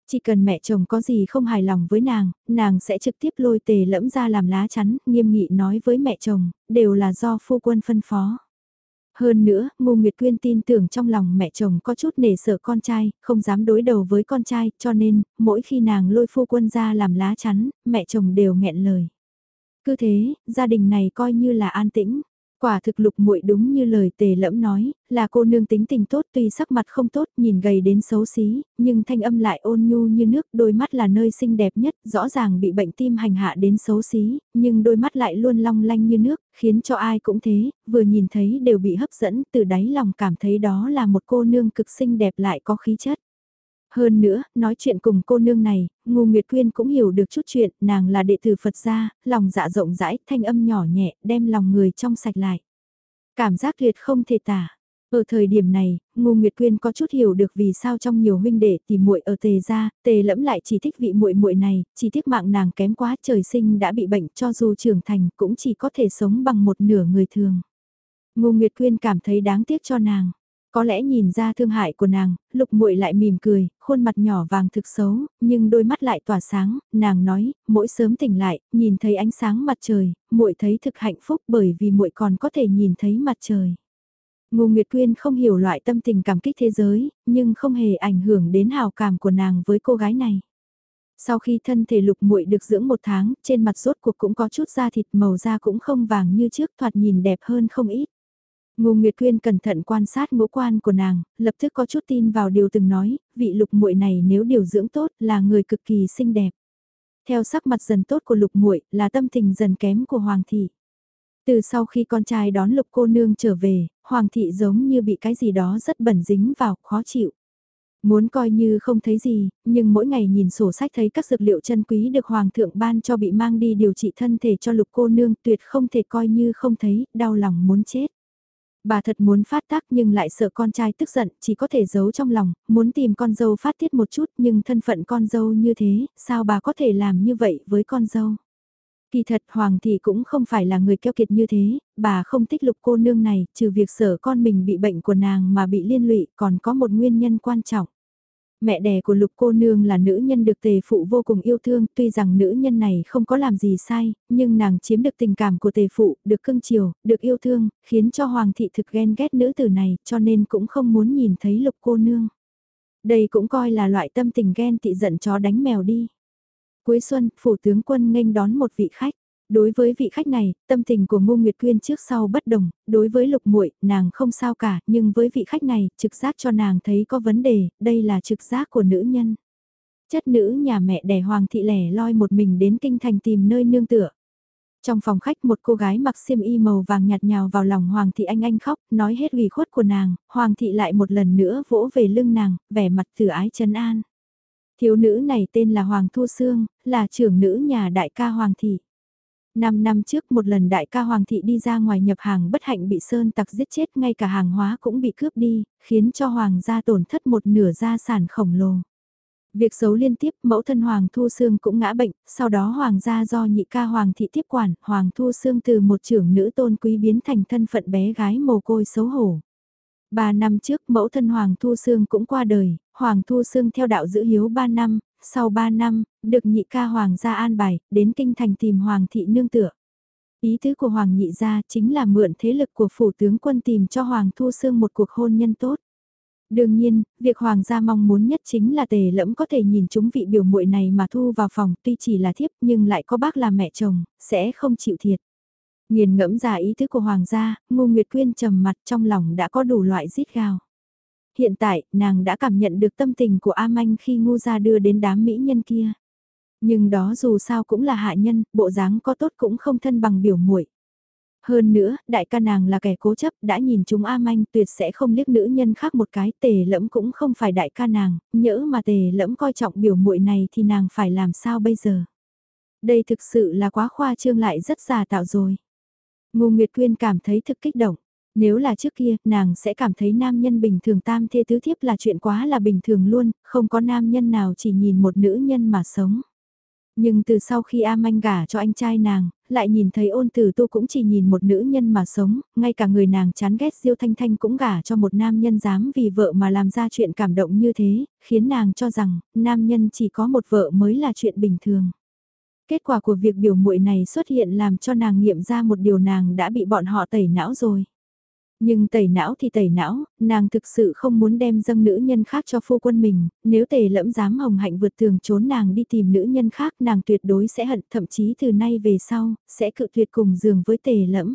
Chỉ cần mẹ chồng có gì không hài lòng với nàng, nàng sẽ trực tiếp lôi tề lẫm ra làm lá chắn, nghiêm nghị nói với mẹ chồng, đều là do phu quân phân phó. Hơn nữa, Ngô Nguyệt Quyên tin tưởng trong lòng mẹ chồng có chút nể sợ con trai, không dám đối đầu với con trai, cho nên, mỗi khi nàng lôi phu quân ra làm lá chắn, mẹ chồng đều nghẹn lời. Cứ thế, gia đình này coi như là an tĩnh. Quả thực lục muội đúng như lời tề lẫm nói, là cô nương tính tình tốt tuy sắc mặt không tốt nhìn gầy đến xấu xí, nhưng thanh âm lại ôn nhu như nước, đôi mắt là nơi xinh đẹp nhất, rõ ràng bị bệnh tim hành hạ đến xấu xí, nhưng đôi mắt lại luôn long lanh như nước, khiến cho ai cũng thế, vừa nhìn thấy đều bị hấp dẫn, từ đáy lòng cảm thấy đó là một cô nương cực xinh đẹp lại có khí chất. Hơn nữa, nói chuyện cùng cô nương này, Ngô Nguyệt Quyên cũng hiểu được chút chuyện, nàng là đệ tử Phật gia, lòng dạ rộng rãi, thanh âm nhỏ nhẹ, đem lòng người trong sạch lại. Cảm giác tuyệt không thể tả. Ở thời điểm này, Ngô Nguyệt Quyên có chút hiểu được vì sao trong nhiều huynh đệ tìm muội ở tề gia, tề lẫm lại chỉ thích vị muội muội này, chỉ tiếc mạng nàng kém quá, trời sinh đã bị bệnh, cho dù trưởng thành cũng chỉ có thể sống bằng một nửa người thường. Ngô Nguyệt Quyên cảm thấy đáng tiếc cho nàng. Có lẽ nhìn ra thương hại của nàng, lục muội lại mỉm cười, khuôn mặt nhỏ vàng thực xấu, nhưng đôi mắt lại tỏa sáng, nàng nói, mỗi sớm tỉnh lại, nhìn thấy ánh sáng mặt trời, muội thấy thực hạnh phúc bởi vì muội còn có thể nhìn thấy mặt trời. Ngô Nguyệt Quyên không hiểu loại tâm tình cảm kích thế giới, nhưng không hề ảnh hưởng đến hào cảm của nàng với cô gái này. Sau khi thân thể lục muội được dưỡng một tháng, trên mặt rốt cuộc cũng có chút da thịt màu da cũng không vàng như trước thoạt nhìn đẹp hơn không ít. Ngô Nguyệt Quyên cẩn thận quan sát ngũ quan của nàng, lập tức có chút tin vào điều từng nói, vị lục muội này nếu điều dưỡng tốt là người cực kỳ xinh đẹp. Theo sắc mặt dần tốt của lục muội là tâm tình dần kém của Hoàng thị. Từ sau khi con trai đón lục cô nương trở về, Hoàng thị giống như bị cái gì đó rất bẩn dính vào, khó chịu. Muốn coi như không thấy gì, nhưng mỗi ngày nhìn sổ sách thấy các dược liệu chân quý được Hoàng thượng ban cho bị mang đi điều trị thân thể cho lục cô nương tuyệt không thể coi như không thấy, đau lòng muốn chết. Bà thật muốn phát tác nhưng lại sợ con trai tức giận, chỉ có thể giấu trong lòng, muốn tìm con dâu phát tiết một chút nhưng thân phận con dâu như thế, sao bà có thể làm như vậy với con dâu? Kỳ thật Hoàng thị cũng không phải là người keo kiệt như thế, bà không thích lục cô nương này, trừ việc sợ con mình bị bệnh của nàng mà bị liên lụy còn có một nguyên nhân quan trọng. Mẹ đẻ của lục cô nương là nữ nhân được tề phụ vô cùng yêu thương, tuy rằng nữ nhân này không có làm gì sai, nhưng nàng chiếm được tình cảm của tề phụ, được cưng chiều, được yêu thương, khiến cho hoàng thị thực ghen ghét nữ tử này, cho nên cũng không muốn nhìn thấy lục cô nương. Đây cũng coi là loại tâm tình ghen tị giận chó đánh mèo đi. Cuối xuân, phủ tướng quân nghênh đón một vị khách. Đối với vị khách này, tâm tình của Ngô Nguyệt Quyên trước sau bất đồng, đối với Lục Muội, nàng không sao cả, nhưng với vị khách này, trực giác cho nàng thấy có vấn đề, đây là trực giác của nữ nhân. Chất nữ nhà mẹ đẻ Hoàng thị lẻ loi một mình đến kinh thành tìm nơi nương tựa. Trong phòng khách một cô gái mặc xiêm y màu vàng nhạt nhào vào lòng Hoàng thị anh anh khóc, nói hết ủy khuất của nàng, Hoàng thị lại một lần nữa vỗ về lưng nàng, vẻ mặt từ ái chân an. Thiếu nữ này tên là Hoàng Thu Sương, là trưởng nữ nhà đại ca Hoàng thị. Năm năm trước một lần đại ca Hoàng thị đi ra ngoài nhập hàng bất hạnh bị sơn tặc giết chết ngay cả hàng hóa cũng bị cướp đi, khiến cho Hoàng gia tổn thất một nửa gia sản khổng lồ. Việc xấu liên tiếp, mẫu thân Hoàng Thu Sương cũng ngã bệnh, sau đó Hoàng gia do nhị ca Hoàng thị tiếp quản, Hoàng Thu Sương từ một trưởng nữ tôn quý biến thành thân phận bé gái mồ côi xấu hổ. Ba năm trước mẫu thân Hoàng Thu Sương cũng qua đời, Hoàng Thu Sương theo đạo giữ hiếu ba năm, sau 3 năm, được nhị ca Hoàng gia an bài, đến kinh thành tìm Hoàng thị nương tựa. Ý tứ của Hoàng nhị gia chính là mượn thế lực của phủ tướng quân tìm cho Hoàng Thu Sương một cuộc hôn nhân tốt. Đương nhiên, việc Hoàng gia mong muốn nhất chính là tề lẫm có thể nhìn chúng vị biểu muội này mà thu vào phòng tuy chỉ là thiếp nhưng lại có bác là mẹ chồng, sẽ không chịu thiệt. Nghiền ngẫm ra ý tứ của Hoàng gia, Ngô Nguyệt Quyên trầm mặt trong lòng đã có đủ loại rít gào hiện tại, nàng đã cảm nhận được tâm tình của A Manh khi ngu ra đưa đến đám mỹ nhân kia. Nhưng đó dù sao cũng là hạ nhân, bộ dáng có tốt cũng không thân bằng biểu muội. Hơn nữa, đại ca nàng là kẻ cố chấp, đã nhìn chúng A Manh tuyệt sẽ không liếc nữ nhân khác một cái, tề lẫm cũng không phải đại ca nàng, nhỡ mà tề lẫm coi trọng biểu muội này thì nàng phải làm sao bây giờ. Đây thực sự là quá khoa trương lại rất giả tạo rồi. Ngô Nguyệt Quyên cảm thấy thực kích động. Nếu là trước kia, nàng sẽ cảm thấy nam nhân bình thường tam thê tứ thiếp là chuyện quá là bình thường luôn, không có nam nhân nào chỉ nhìn một nữ nhân mà sống. Nhưng từ sau khi A Manh gả cho anh trai nàng, lại nhìn thấy ôn tử tu cũng chỉ nhìn một nữ nhân mà sống, ngay cả người nàng chán ghét Diêu Thanh Thanh cũng gả cho một nam nhân dám vì vợ mà làm ra chuyện cảm động như thế, khiến nàng cho rằng, nam nhân chỉ có một vợ mới là chuyện bình thường. Kết quả của việc biểu muội này xuất hiện làm cho nàng nghiệm ra một điều nàng đã bị bọn họ tẩy não rồi. Nhưng tẩy não thì tẩy não, nàng thực sự không muốn đem dâng nữ nhân khác cho phu quân mình, nếu tề lẫm dám hồng hạnh vượt tường trốn nàng đi tìm nữ nhân khác nàng tuyệt đối sẽ hận thậm chí từ nay về sau, sẽ cự tuyệt cùng giường với tề lẫm.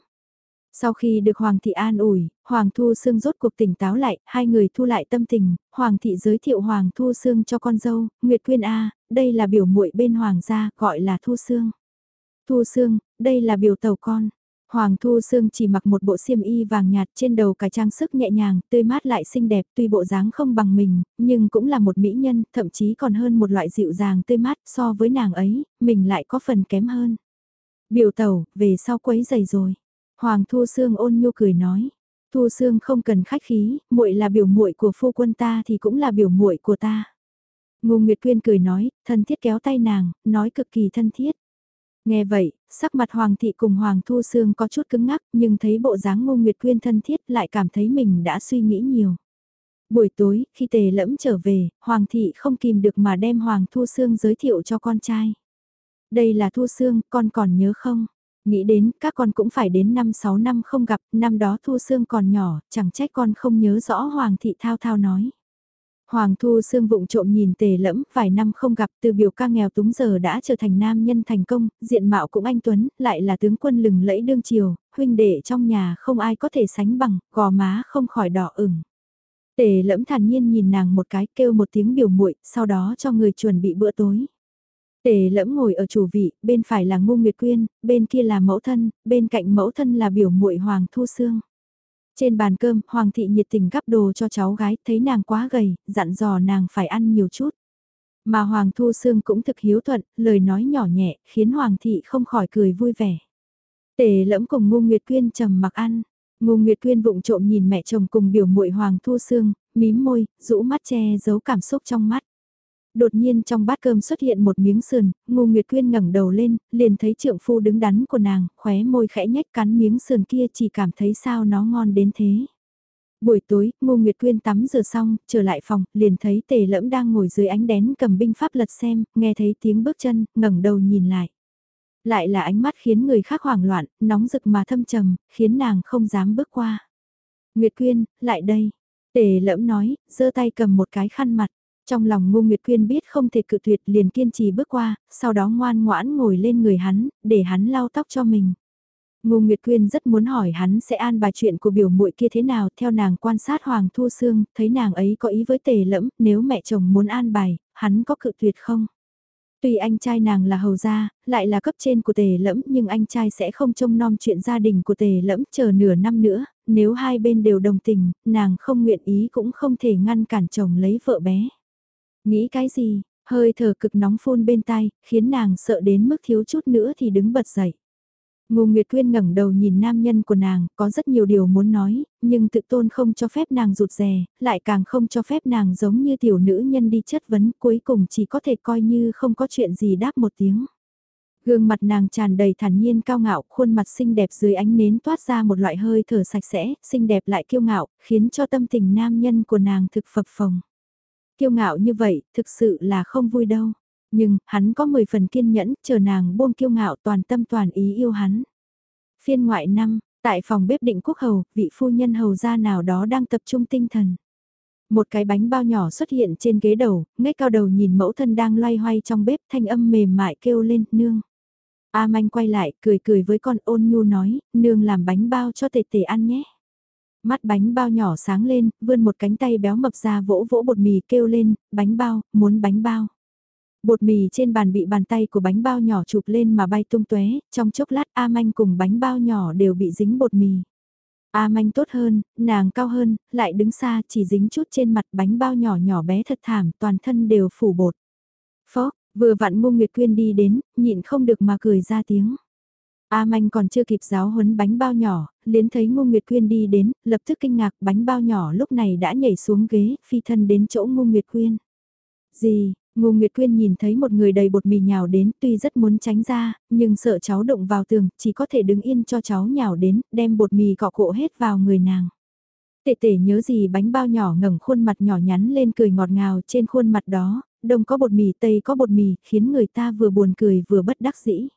Sau khi được Hoàng thị an ủi, Hoàng Thu Sương rốt cuộc tỉnh táo lại, hai người thu lại tâm tình, Hoàng thị giới thiệu Hoàng Thu Sương cho con dâu, Nguyệt Quyên A, đây là biểu muội bên Hoàng gia, gọi là Thu Sương. Thu Sương, đây là biểu tàu con. Hoàng Thu Sương chỉ mặc một bộ xiêm y vàng nhạt trên đầu cả trang sức nhẹ nhàng, tươi mát lại xinh đẹp tuy bộ dáng không bằng mình, nhưng cũng là một mỹ nhân, thậm chí còn hơn một loại dịu dàng tươi mát so với nàng ấy, mình lại có phần kém hơn. Biểu tẩu, về sau quấy giày rồi. Hoàng Thu Sương ôn nhu cười nói. Thu Sương không cần khách khí, muội là biểu muội của phu quân ta thì cũng là biểu muội của ta. Ngô Nguyệt Quyên cười nói, thân thiết kéo tay nàng, nói cực kỳ thân thiết. Nghe vậy, sắc mặt Hoàng thị cùng Hoàng Thu Sương có chút cứng ngắc nhưng thấy bộ dáng Ngô Nguyệt Quyên thân thiết lại cảm thấy mình đã suy nghĩ nhiều. Buổi tối, khi tề lẫm trở về, Hoàng thị không kìm được mà đem Hoàng Thu Sương giới thiệu cho con trai. Đây là Thu Sương, con còn nhớ không? Nghĩ đến, các con cũng phải đến 5-6 năm không gặp, năm đó Thu Sương còn nhỏ, chẳng trách con không nhớ rõ Hoàng thị thao thao nói. Hoàng Thu Sương vụng trộm nhìn tề lẫm, vài năm không gặp từ biểu ca nghèo túng giờ đã trở thành nam nhân thành công, diện mạo cũng anh Tuấn, lại là tướng quân lừng lẫy đương triều, huynh đệ trong nhà không ai có thể sánh bằng, gò má không khỏi đỏ ửng. Tề lẫm thản nhiên nhìn nàng một cái kêu một tiếng biểu muội sau đó cho người chuẩn bị bữa tối. Tề lẫm ngồi ở chủ vị, bên phải là Ngô Nguyệt Quyên, bên kia là mẫu thân, bên cạnh mẫu thân là biểu muội Hoàng Thu Sương. Trên bàn cơm, Hoàng thị nhiệt tình gắp đồ cho cháu gái, thấy nàng quá gầy, dặn dò nàng phải ăn nhiều chút. Mà Hoàng Thu Sương cũng thực hiếu thuận, lời nói nhỏ nhẹ, khiến Hoàng thị không khỏi cười vui vẻ. Tề lẫm cùng Ngô Nguyệt Quyên trầm mặc ăn. Ngô Nguyệt Quyên vụng trộm nhìn mẹ chồng cùng biểu muội Hoàng Thu Sương, mím môi, rũ mắt che giấu cảm xúc trong mắt. Đột nhiên trong bát cơm xuất hiện một miếng sườn, Ngô Nguyệt Quyên ngẩng đầu lên, liền thấy trượng phu đứng đắn của nàng, khóe môi khẽ nhếch cắn miếng sườn kia chỉ cảm thấy sao nó ngon đến thế. Buổi tối, Ngô Nguyệt Quyên tắm rửa xong, trở lại phòng, liền thấy Tề Lẫm đang ngồi dưới ánh đèn cầm binh pháp lật xem, nghe thấy tiếng bước chân, ngẩng đầu nhìn lại. Lại là ánh mắt khiến người khác hoảng loạn, nóng rực mà thâm trầm, khiến nàng không dám bước qua. Nguyệt Quyên, lại đây. Tề Lẫm nói, giơ tay cầm một cái khăn mặt. Trong lòng Ngô Nguyệt Quyên biết không thể cự tuyệt liền kiên trì bước qua, sau đó ngoan ngoãn ngồi lên người hắn, để hắn lau tóc cho mình. Ngô Nguyệt Quyên rất muốn hỏi hắn sẽ an bài chuyện của biểu muội kia thế nào theo nàng quan sát Hoàng Thu Sương, thấy nàng ấy có ý với tề lẫm, nếu mẹ chồng muốn an bài, hắn có cự tuyệt không? Tuy anh trai nàng là hầu gia, lại là cấp trên của tề lẫm nhưng anh trai sẽ không trông nom chuyện gia đình của tề lẫm chờ nửa năm nữa, nếu hai bên đều đồng tình, nàng không nguyện ý cũng không thể ngăn cản chồng lấy vợ bé. Nghĩ cái gì, hơi thở cực nóng phun bên tai, khiến nàng sợ đến mức thiếu chút nữa thì đứng bật dậy. Ngô Nguyệt Quyên ngẩng đầu nhìn nam nhân của nàng, có rất nhiều điều muốn nói, nhưng tự tôn không cho phép nàng rụt rè, lại càng không cho phép nàng giống như tiểu nữ nhân đi chất vấn, cuối cùng chỉ có thể coi như không có chuyện gì đáp một tiếng. Gương mặt nàng tràn đầy thản nhiên cao ngạo, khuôn mặt xinh đẹp dưới ánh nến toát ra một loại hơi thở sạch sẽ, xinh đẹp lại kiêu ngạo, khiến cho tâm tình nam nhân của nàng thực phập phồng kiêu ngạo như vậy, thực sự là không vui đâu. Nhưng, hắn có 10 phần kiên nhẫn, chờ nàng buông kiêu ngạo toàn tâm toàn ý yêu hắn. Phiên ngoại năm, tại phòng bếp định quốc hầu, vị phu nhân hầu gia nào đó đang tập trung tinh thần. Một cái bánh bao nhỏ xuất hiện trên ghế đầu, ngay cao đầu nhìn mẫu thân đang loay hoay trong bếp thanh âm mềm mại kêu lên, nương. A manh quay lại, cười cười với con ôn nhu nói, nương làm bánh bao cho tề tề ăn nhé. Mắt bánh bao nhỏ sáng lên, vươn một cánh tay béo mập ra vỗ vỗ bột mì kêu lên, bánh bao, muốn bánh bao. Bột mì trên bàn bị bàn tay của bánh bao nhỏ chụp lên mà bay tung tóe, trong chốc lát A Manh cùng bánh bao nhỏ đều bị dính bột mì. A Manh tốt hơn, nàng cao hơn, lại đứng xa chỉ dính chút trên mặt bánh bao nhỏ nhỏ bé thật thảm, toàn thân đều phủ bột. Phó, vừa vặn Ngô Nguyệt Quyên đi đến, nhịn không được mà cười ra tiếng. A Manh còn chưa kịp giáo huấn bánh bao nhỏ, liến thấy Ngô Nguyệt Quyên đi đến, lập tức kinh ngạc bánh bao nhỏ lúc này đã nhảy xuống ghế, phi thân đến chỗ Ngô Nguyệt Quyên. Gì, Ngô Nguyệt Quyên nhìn thấy một người đầy bột mì nhào đến tuy rất muốn tránh ra, nhưng sợ cháu động vào tường, chỉ có thể đứng yên cho cháu nhào đến, đem bột mì cọ cộ hết vào người nàng. Tệ tệ nhớ gì bánh bao nhỏ ngẩng khuôn mặt nhỏ nhắn lên cười ngọt ngào trên khuôn mặt đó, đông có bột mì tây có bột mì, khiến người ta vừa buồn cười vừa bất đắc dĩ.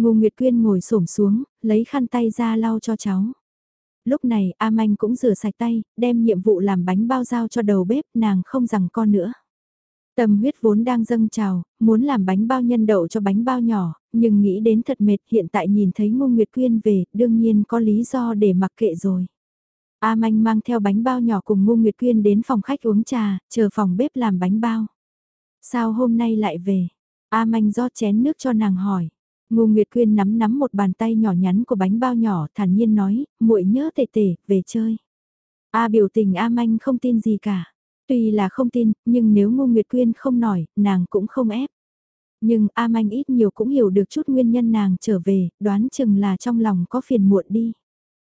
Ngô Nguyệt Quyên ngồi xổm xuống, lấy khăn tay ra lau cho cháu. Lúc này A Manh cũng rửa sạch tay, đem nhiệm vụ làm bánh bao giao cho đầu bếp, nàng không rằng con nữa. Tâm huyết vốn đang dâng trào, muốn làm bánh bao nhân đậu cho bánh bao nhỏ, nhưng nghĩ đến thật mệt hiện tại nhìn thấy Ngô Nguyệt Quyên về, đương nhiên có lý do để mặc kệ rồi. A Manh mang theo bánh bao nhỏ cùng Ngô Nguyệt Quyên đến phòng khách uống trà, chờ phòng bếp làm bánh bao. Sao hôm nay lại về? A Manh do chén nước cho nàng hỏi. Ngô Nguyệt Quyên nắm nắm một bàn tay nhỏ nhắn của bánh bao nhỏ thản nhiên nói, muội nhớ tề tề, về chơi. A biểu tình A Manh không tin gì cả. Tuy là không tin, nhưng nếu Ngô Nguyệt Quyên không nổi, nàng cũng không ép. Nhưng A Manh ít nhiều cũng hiểu được chút nguyên nhân nàng trở về, đoán chừng là trong lòng có phiền muộn đi.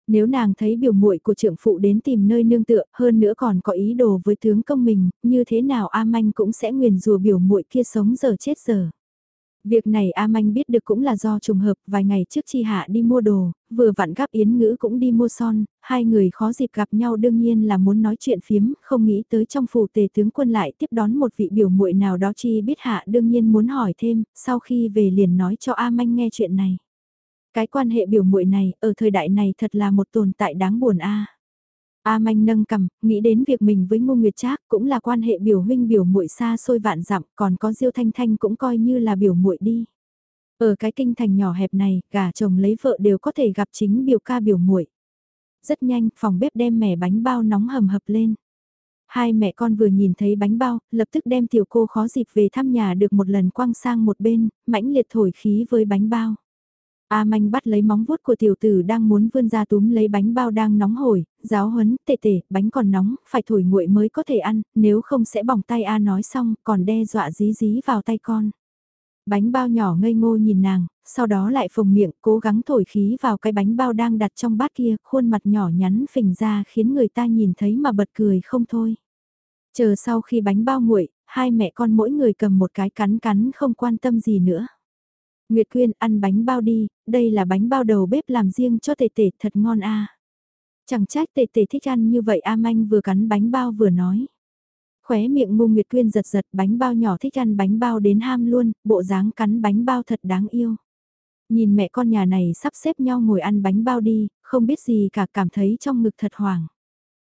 Nếu nàng thấy biểu muội của trưởng phụ đến tìm nơi nương tựa, hơn nữa còn có ý đồ với tướng công mình, như thế nào A Manh cũng sẽ nguyền rùa biểu muội kia sống giờ chết giờ. Việc này A Manh biết được cũng là do trùng hợp, vài ngày trước Chi Hạ đi mua đồ, vừa vặn gắp Yến Ngữ cũng đi mua son, hai người khó dịp gặp nhau đương nhiên là muốn nói chuyện phiếm, không nghĩ tới trong phủ tề tướng quân lại tiếp đón một vị biểu muội nào đó Chi biết Hạ đương nhiên muốn hỏi thêm, sau khi về liền nói cho A Manh nghe chuyện này. Cái quan hệ biểu muội này, ở thời đại này thật là một tồn tại đáng buồn a. A Manh nâng cầm, nghĩ đến việc mình với Ngô Nguyệt Trác cũng là quan hệ biểu huynh biểu muội xa xôi vạn dặm, còn có Diêu Thanh Thanh cũng coi như là biểu muội đi. Ở cái kinh thành nhỏ hẹp này, cả chồng lấy vợ đều có thể gặp chính biểu ca biểu muội. Rất nhanh, phòng bếp đem mẻ bánh bao nóng hầm hập lên. Hai mẹ con vừa nhìn thấy bánh bao, lập tức đem tiểu cô khó dịp về thăm nhà được một lần quăng sang một bên, mãnh liệt thổi khí với bánh bao. A manh bắt lấy móng vuốt của tiểu tử đang muốn vươn ra túm lấy bánh bao đang nóng hổi, giáo huấn, tệ tệ, bánh còn nóng, phải thổi nguội mới có thể ăn, nếu không sẽ bỏng tay A nói xong, còn đe dọa dí dí vào tay con. Bánh bao nhỏ ngây ngô nhìn nàng, sau đó lại phồng miệng, cố gắng thổi khí vào cái bánh bao đang đặt trong bát kia, khuôn mặt nhỏ nhắn phình ra khiến người ta nhìn thấy mà bật cười không thôi. Chờ sau khi bánh bao nguội, hai mẹ con mỗi người cầm một cái cắn cắn không quan tâm gì nữa. Nguyệt Quyên ăn bánh bao đi, đây là bánh bao đầu bếp làm riêng cho tề tề thật ngon a. Chẳng trách tề tề thích ăn như vậy A Manh vừa cắn bánh bao vừa nói. Khóe miệng ngu Nguyệt Quyên giật giật bánh bao nhỏ thích ăn bánh bao đến ham luôn, bộ dáng cắn bánh bao thật đáng yêu. Nhìn mẹ con nhà này sắp xếp nhau ngồi ăn bánh bao đi, không biết gì cả cảm thấy trong ngực thật hoảng.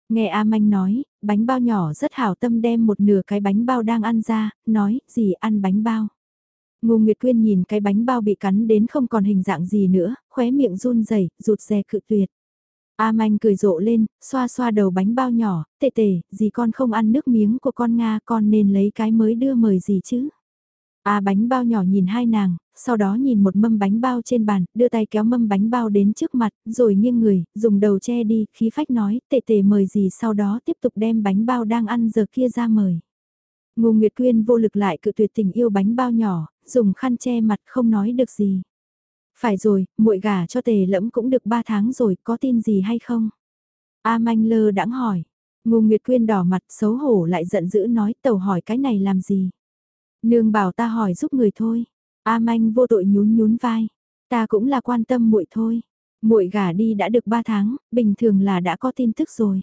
Nghe A Manh nói, bánh bao nhỏ rất hảo tâm đem một nửa cái bánh bao đang ăn ra, nói, gì ăn bánh bao. Ngô Nguyệt Quyên nhìn cái bánh bao bị cắn đến không còn hình dạng gì nữa, khóe miệng run rẩy, rụt rè cự tuyệt. A Manh cười rộ lên, xoa xoa đầu bánh bao nhỏ, tệ tệ, gì con không ăn nước miếng của con Nga con nên lấy cái mới đưa mời gì chứ. A bánh bao nhỏ nhìn hai nàng, sau đó nhìn một mâm bánh bao trên bàn, đưa tay kéo mâm bánh bao đến trước mặt, rồi nghiêng người, dùng đầu che đi, khí phách nói, tệ tệ mời gì sau đó tiếp tục đem bánh bao đang ăn giờ kia ra mời. Ngô Nguyệt Quyên vô lực lại cự tuyệt tình yêu bánh bao nhỏ, dùng khăn che mặt không nói được gì. Phải rồi, muội gả cho tề lẫm cũng được 3 tháng rồi, có tin gì hay không? A manh lơ đãng hỏi. Ngô Nguyệt Quyên đỏ mặt xấu hổ lại giận dữ nói tàu hỏi cái này làm gì? Nương bảo ta hỏi giúp người thôi. A manh vô tội nhún nhún vai. Ta cũng là quan tâm muội thôi. Muội gả đi đã được 3 tháng, bình thường là đã có tin tức rồi.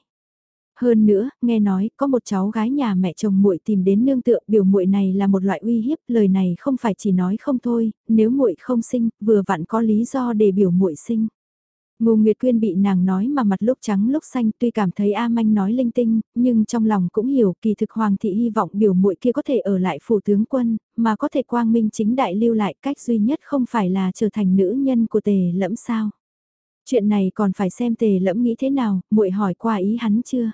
Hơn nữa, nghe nói có một cháu gái nhà mẹ chồng muội tìm đến nương tựa, biểu muội này là một loại uy hiếp, lời này không phải chỉ nói không thôi, nếu muội không sinh, vừa vặn có lý do để biểu muội sinh. Ngô Nguyệt Quyên bị nàng nói mà mặt lúc trắng lúc xanh tuy cảm thấy A Manh nói linh tinh, nhưng trong lòng cũng hiểu kỳ thực Hoàng thị hy vọng biểu muội kia có thể ở lại phủ tướng quân, mà có thể quang minh chính đại lưu lại cách duy nhất không phải là trở thành nữ nhân của tề lẫm sao. Chuyện này còn phải xem tề lẫm nghĩ thế nào, muội hỏi qua ý hắn chưa?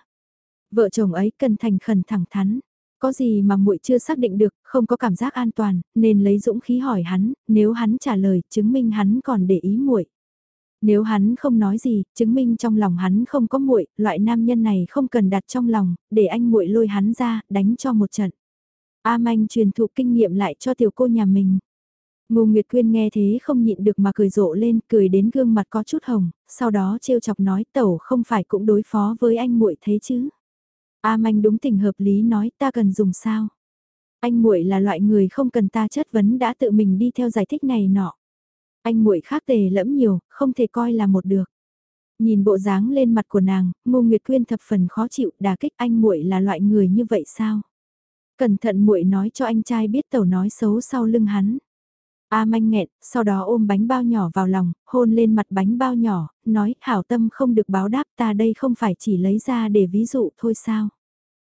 Vợ chồng ấy cần thành khẩn thẳng thắn. Có gì mà muội chưa xác định được, không có cảm giác an toàn, nên lấy dũng khí hỏi hắn, nếu hắn trả lời, chứng minh hắn còn để ý muội. Nếu hắn không nói gì, chứng minh trong lòng hắn không có muội, loại nam nhân này không cần đặt trong lòng, để anh muội lôi hắn ra, đánh cho một trận. A Manh truyền thụ kinh nghiệm lại cho tiểu cô nhà mình. Ngô Nguyệt Quyên nghe thế không nhịn được mà cười rộ lên, cười đến gương mặt có chút hồng, sau đó trêu chọc nói tẩu không phải cũng đối phó với anh muội thế chứ. A Manh đúng tình hợp lý nói ta cần dùng sao. Anh muội là loại người không cần ta chất vấn đã tự mình đi theo giải thích này nọ. Anh muội khác tề lẫm nhiều, không thể coi là một được. Nhìn bộ dáng lên mặt của nàng, Ngô Nguyệt Quyên thập phần khó chịu, đả kích anh muội là loại người như vậy sao? Cẩn thận muội nói cho anh trai biết tẩu nói xấu sau lưng hắn. A manh nghẹn, sau đó ôm bánh bao nhỏ vào lòng, hôn lên mặt bánh bao nhỏ, nói hảo tâm không được báo đáp ta đây không phải chỉ lấy ra để ví dụ thôi sao.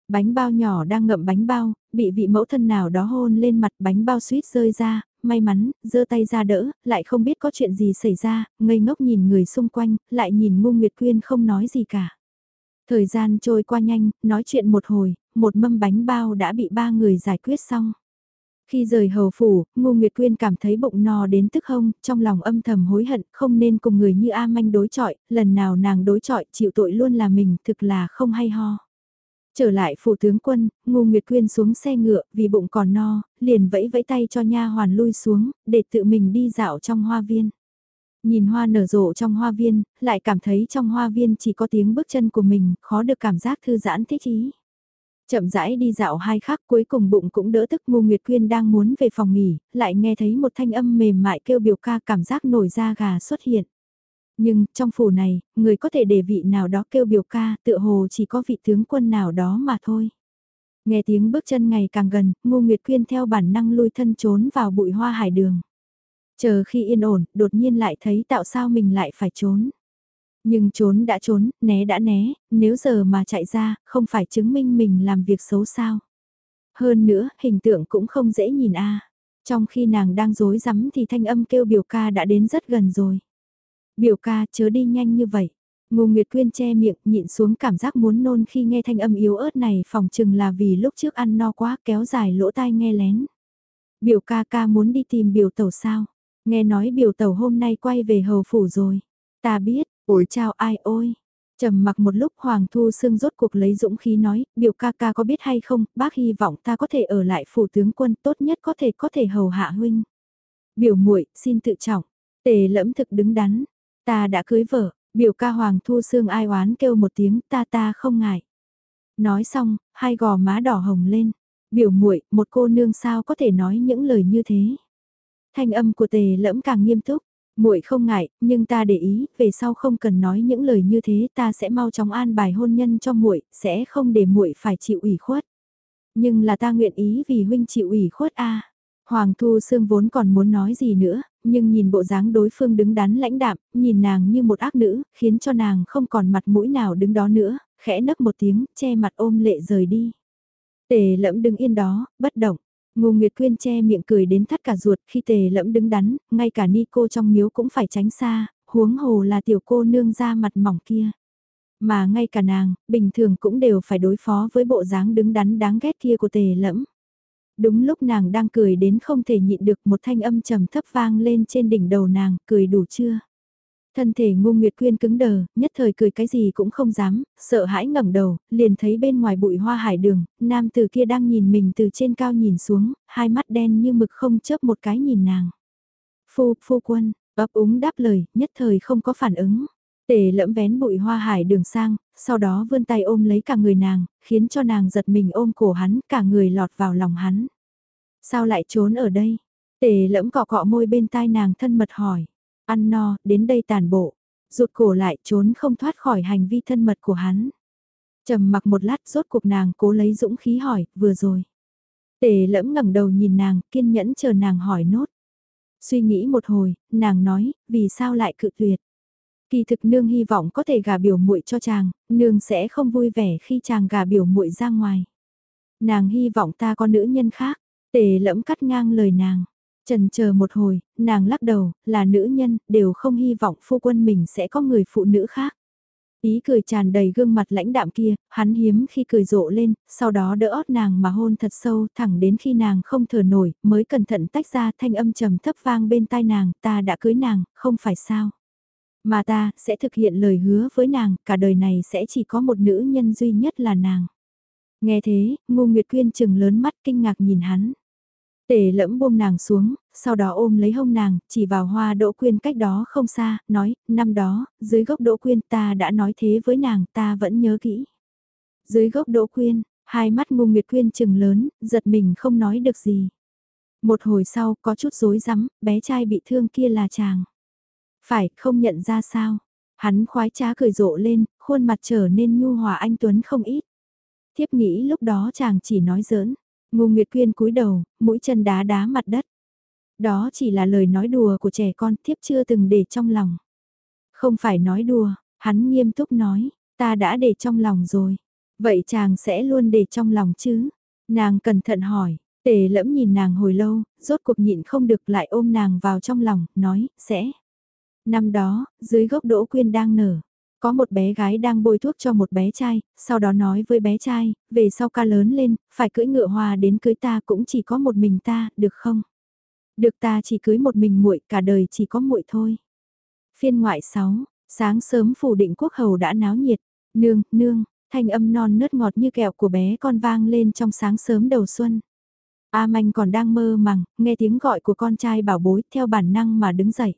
Bánh bao nhỏ đang ngậm bánh bao, bị vị mẫu thân nào đó hôn lên mặt bánh bao suýt rơi ra, may mắn, giơ tay ra đỡ, lại không biết có chuyện gì xảy ra, ngây ngốc nhìn người xung quanh, lại nhìn ngu Nguyệt Quyên không nói gì cả. Thời gian trôi qua nhanh, nói chuyện một hồi, một mâm bánh bao đã bị ba người giải quyết xong. Khi rời hầu phủ, Ngô Nguyệt Quyên cảm thấy bụng no đến tức hông, trong lòng âm thầm hối hận, không nên cùng người như A Manh đối chọi, lần nào nàng đối chọi chịu tội luôn là mình, thực là không hay ho. Trở lại phủ tướng quân, Ngô Nguyệt Quyên xuống xe ngựa, vì bụng còn no, liền vẫy vẫy tay cho nha hoàn lui xuống, để tự mình đi dạo trong hoa viên. Nhìn hoa nở rộ trong hoa viên, lại cảm thấy trong hoa viên chỉ có tiếng bước chân của mình, khó được cảm giác thư giãn thích ý. Chậm rãi đi dạo hai khắc cuối cùng bụng cũng đỡ tức Ngô Nguyệt Quyên đang muốn về phòng nghỉ, lại nghe thấy một thanh âm mềm mại kêu biểu ca cảm giác nổi da gà xuất hiện. Nhưng, trong phủ này, người có thể để vị nào đó kêu biểu ca, tựa hồ chỉ có vị tướng quân nào đó mà thôi. Nghe tiếng bước chân ngày càng gần, Ngô Nguyệt Quyên theo bản năng lui thân trốn vào bụi hoa hải đường. Chờ khi yên ổn, đột nhiên lại thấy tạo sao mình lại phải trốn. Nhưng trốn đã trốn, né đã né, nếu giờ mà chạy ra, không phải chứng minh mình làm việc xấu sao. Hơn nữa, hình tượng cũng không dễ nhìn a. Trong khi nàng đang dối rắm thì thanh âm kêu biểu ca đã đến rất gần rồi. Biểu ca chớ đi nhanh như vậy. Ngô Nguyệt Quyên che miệng nhịn xuống cảm giác muốn nôn khi nghe thanh âm yếu ớt này phòng chừng là vì lúc trước ăn no quá kéo dài lỗ tai nghe lén. Biểu ca ca muốn đi tìm biểu tẩu sao? Nghe nói biểu tẩu hôm nay quay về hầu phủ rồi. Ta biết, ôi chào ai ôi. trầm mặc một lúc Hoàng Thu Sương rốt cuộc lấy dũng khí nói, biểu ca ca có biết hay không, bác hy vọng ta có thể ở lại phủ tướng quân tốt nhất có thể có thể hầu hạ huynh. Biểu muội xin tự trọng, tề lẫm thực đứng đắn, ta đã cưới vợ, biểu ca Hoàng Thu Sương ai oán kêu một tiếng ta ta không ngại. Nói xong, hai gò má đỏ hồng lên, biểu muội một cô nương sao có thể nói những lời như thế. Thanh âm của tề lẫm càng nghiêm túc, muội không ngại, nhưng ta để ý, về sau không cần nói những lời như thế, ta sẽ mau chóng an bài hôn nhân cho muội, sẽ không để muội phải chịu ủy khuất. Nhưng là ta nguyện ý vì huynh chịu ủy khuất a. Hoàng Thu Sương vốn còn muốn nói gì nữa, nhưng nhìn bộ dáng đối phương đứng đắn lãnh đạm, nhìn nàng như một ác nữ, khiến cho nàng không còn mặt mũi nào đứng đó nữa, khẽ nấc một tiếng, che mặt ôm lệ rời đi. Tề lẫm đứng yên đó, bất động. Ngô Nguyệt Quyên che miệng cười đến thắt cả ruột khi tề lẫm đứng đắn, ngay cả ni cô trong miếu cũng phải tránh xa, huống hồ là tiểu cô nương ra mặt mỏng kia. Mà ngay cả nàng, bình thường cũng đều phải đối phó với bộ dáng đứng đắn đáng ghét kia của tề lẫm. Đúng lúc nàng đang cười đến không thể nhịn được một thanh âm trầm thấp vang lên trên đỉnh đầu nàng, cười đủ chưa? Thân thể ngu nguyệt quyên cứng đờ, nhất thời cười cái gì cũng không dám, sợ hãi ngẩng đầu, liền thấy bên ngoài bụi hoa hải đường, nam từ kia đang nhìn mình từ trên cao nhìn xuống, hai mắt đen như mực không chớp một cái nhìn nàng. Phu, phu quân, ấp úng đáp lời, nhất thời không có phản ứng. Tề lẫm vén bụi hoa hải đường sang, sau đó vươn tay ôm lấy cả người nàng, khiến cho nàng giật mình ôm cổ hắn, cả người lọt vào lòng hắn. Sao lại trốn ở đây? Tề lẫm cọ cọ môi bên tai nàng thân mật hỏi. Ăn no, đến đây tàn bộ. Rụt cổ lại trốn không thoát khỏi hành vi thân mật của hắn. trầm mặc một lát rốt cuộc nàng cố lấy dũng khí hỏi, vừa rồi. Tề lẫm ngẩng đầu nhìn nàng, kiên nhẫn chờ nàng hỏi nốt. Suy nghĩ một hồi, nàng nói, vì sao lại cự tuyệt. Kỳ thực nương hy vọng có thể gả biểu muội cho chàng, nương sẽ không vui vẻ khi chàng gả biểu muội ra ngoài. Nàng hy vọng ta có nữ nhân khác, tề lẫm cắt ngang lời nàng. Trần chờ một hồi, nàng lắc đầu, là nữ nhân, đều không hy vọng phu quân mình sẽ có người phụ nữ khác. Ý cười tràn đầy gương mặt lãnh đạm kia, hắn hiếm khi cười rộ lên, sau đó đỡ ót nàng mà hôn thật sâu thẳng đến khi nàng không thở nổi, mới cẩn thận tách ra thanh âm trầm thấp vang bên tai nàng, ta đã cưới nàng, không phải sao. Mà ta, sẽ thực hiện lời hứa với nàng, cả đời này sẽ chỉ có một nữ nhân duy nhất là nàng. Nghe thế, Ngô Nguyệt Quyên chừng lớn mắt kinh ngạc nhìn hắn. Tề lẫm buông nàng xuống, sau đó ôm lấy hông nàng, chỉ vào hoa đỗ quyên cách đó không xa, nói, năm đó, dưới gốc đỗ quyên ta đã nói thế với nàng, ta vẫn nhớ kỹ. Dưới gốc đỗ quyên, hai mắt ngu nguyệt quyên chừng lớn, giật mình không nói được gì. Một hồi sau, có chút rối rắm, bé trai bị thương kia là chàng. Phải, không nhận ra sao. Hắn khoái trá cười rộ lên, khuôn mặt trở nên nhu hòa anh Tuấn không ít. Thiếp nghĩ lúc đó chàng chỉ nói giỡn. Ngô Nguyệt Quyên cúi đầu, mũi chân đá đá mặt đất. Đó chỉ là lời nói đùa của trẻ con, thiếp chưa từng để trong lòng. Không phải nói đùa, hắn nghiêm túc nói, ta đã để trong lòng rồi. Vậy chàng sẽ luôn để trong lòng chứ? Nàng cẩn thận hỏi, tề lẫm nhìn nàng hồi lâu, rốt cuộc nhịn không được lại ôm nàng vào trong lòng, nói, sẽ. Năm đó, dưới gốc đỗ quyên đang nở, có một bé gái đang bôi thuốc cho một bé trai, sau đó nói với bé trai, về sau ca lớn lên, phải cưỡi ngựa hòa đến cưới ta cũng chỉ có một mình ta, được không? Được ta chỉ cưới một mình muội cả đời chỉ có muội thôi. Phiên ngoại 6, sáng sớm phủ định quốc hầu đã náo nhiệt, nương, nương, thanh âm non nớt ngọt như kẹo của bé con vang lên trong sáng sớm đầu xuân. A Manh còn đang mơ màng, nghe tiếng gọi của con trai bảo bối theo bản năng mà đứng dậy.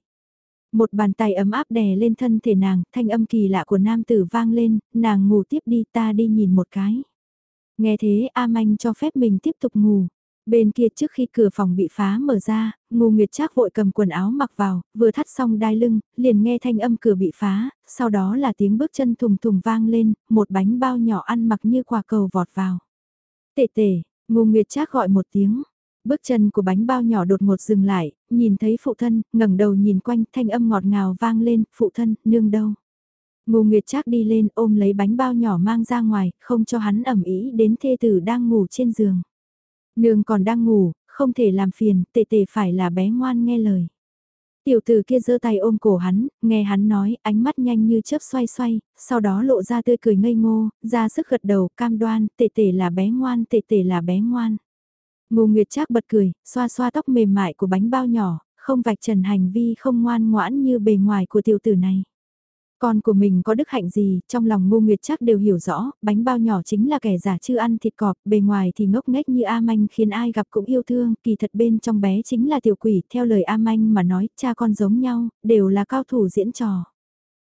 Một bàn tay ấm áp đè lên thân thể nàng, thanh âm kỳ lạ của nam tử vang lên, nàng ngủ tiếp đi ta đi nhìn một cái. Nghe thế A Manh cho phép mình tiếp tục ngủ. Bên kia trước khi cửa phòng bị phá mở ra, Ngô Nguyệt Trác vội cầm quần áo mặc vào, vừa thắt xong đai lưng, liền nghe thanh âm cửa bị phá, sau đó là tiếng bước chân thùng thùng vang lên, một bánh bao nhỏ ăn mặc như quả cầu vọt vào. Tệ tệ, Ngô Nguyệt Trác gọi một tiếng, Bước chân của bánh bao nhỏ đột ngột dừng lại, nhìn thấy phụ thân, ngẩng đầu nhìn quanh, thanh âm ngọt ngào vang lên, phụ thân, nương đâu. Ngô Nguyệt Trác đi lên ôm lấy bánh bao nhỏ mang ra ngoài, không cho hắn ẩm ý đến thê tử đang ngủ trên giường. Nương còn đang ngủ, không thể làm phiền, tệ tệ phải là bé ngoan nghe lời. Tiểu tử kia giơ tay ôm cổ hắn, nghe hắn nói, ánh mắt nhanh như chớp xoay xoay, sau đó lộ ra tươi cười ngây ngô, ra sức gật đầu, cam đoan, tệ tệ là bé ngoan, tệ tệ là bé ngoan. Ngô Nguyệt Trác bật cười, xoa xoa tóc mềm mại của bánh bao nhỏ, không vạch trần hành vi không ngoan ngoãn như bề ngoài của tiểu tử này. Con của mình có đức hạnh gì, trong lòng Ngô Nguyệt Trác đều hiểu rõ, bánh bao nhỏ chính là kẻ giả chưa ăn thịt cọp, bề ngoài thì ngốc nghếch như A Manh khiến ai gặp cũng yêu thương, kỳ thật bên trong bé chính là tiểu quỷ, theo lời A Manh mà nói, cha con giống nhau, đều là cao thủ diễn trò.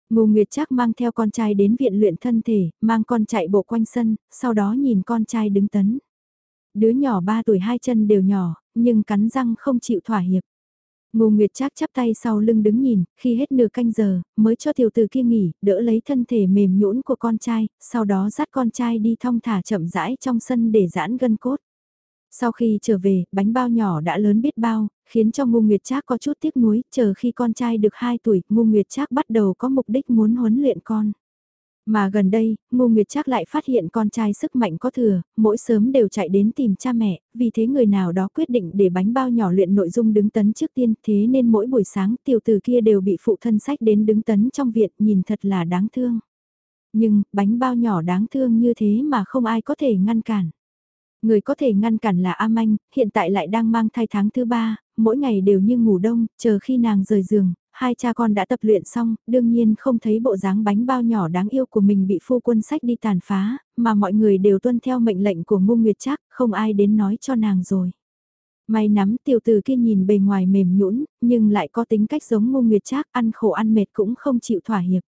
Ngô Nguyệt Trác mang theo con trai đến viện luyện thân thể, mang con chạy bộ quanh sân, sau đó nhìn con trai đứng tấn. Đứa nhỏ 3 tuổi hai chân đều nhỏ, nhưng cắn răng không chịu thỏa hiệp. Ngô Nguyệt Trác chắp tay sau lưng đứng nhìn, khi hết nửa canh giờ, mới cho tiểu tử kia nghỉ, đỡ lấy thân thể mềm nhũn của con trai, sau đó dắt con trai đi thong thả chậm rãi trong sân để giãn gân cốt. Sau khi trở về, bánh bao nhỏ đã lớn biết bao, khiến cho Ngô Nguyệt Trác có chút tiếc nuối, chờ khi con trai được 2 tuổi, Ngô Nguyệt Trác bắt đầu có mục đích muốn huấn luyện con. Mà gần đây, Ngô Nguyệt chắc lại phát hiện con trai sức mạnh có thừa, mỗi sớm đều chạy đến tìm cha mẹ, vì thế người nào đó quyết định để bánh bao nhỏ luyện nội dung đứng tấn trước tiên, thế nên mỗi buổi sáng tiểu tử kia đều bị phụ thân sách đến đứng tấn trong viện, nhìn thật là đáng thương. Nhưng, bánh bao nhỏ đáng thương như thế mà không ai có thể ngăn cản. Người có thể ngăn cản là A Manh, hiện tại lại đang mang thai tháng thứ ba, mỗi ngày đều như ngủ đông, chờ khi nàng rời giường, hai cha con đã tập luyện xong, đương nhiên không thấy bộ dáng bánh bao nhỏ đáng yêu của mình bị phu quân sách đi tàn phá, mà mọi người đều tuân theo mệnh lệnh của Ngô Nguyệt Trác, không ai đến nói cho nàng rồi. May nắm tiểu tử kia nhìn bề ngoài mềm nhũn, nhưng lại có tính cách giống Ngô Nguyệt Trác, ăn khổ ăn mệt cũng không chịu thỏa hiệp.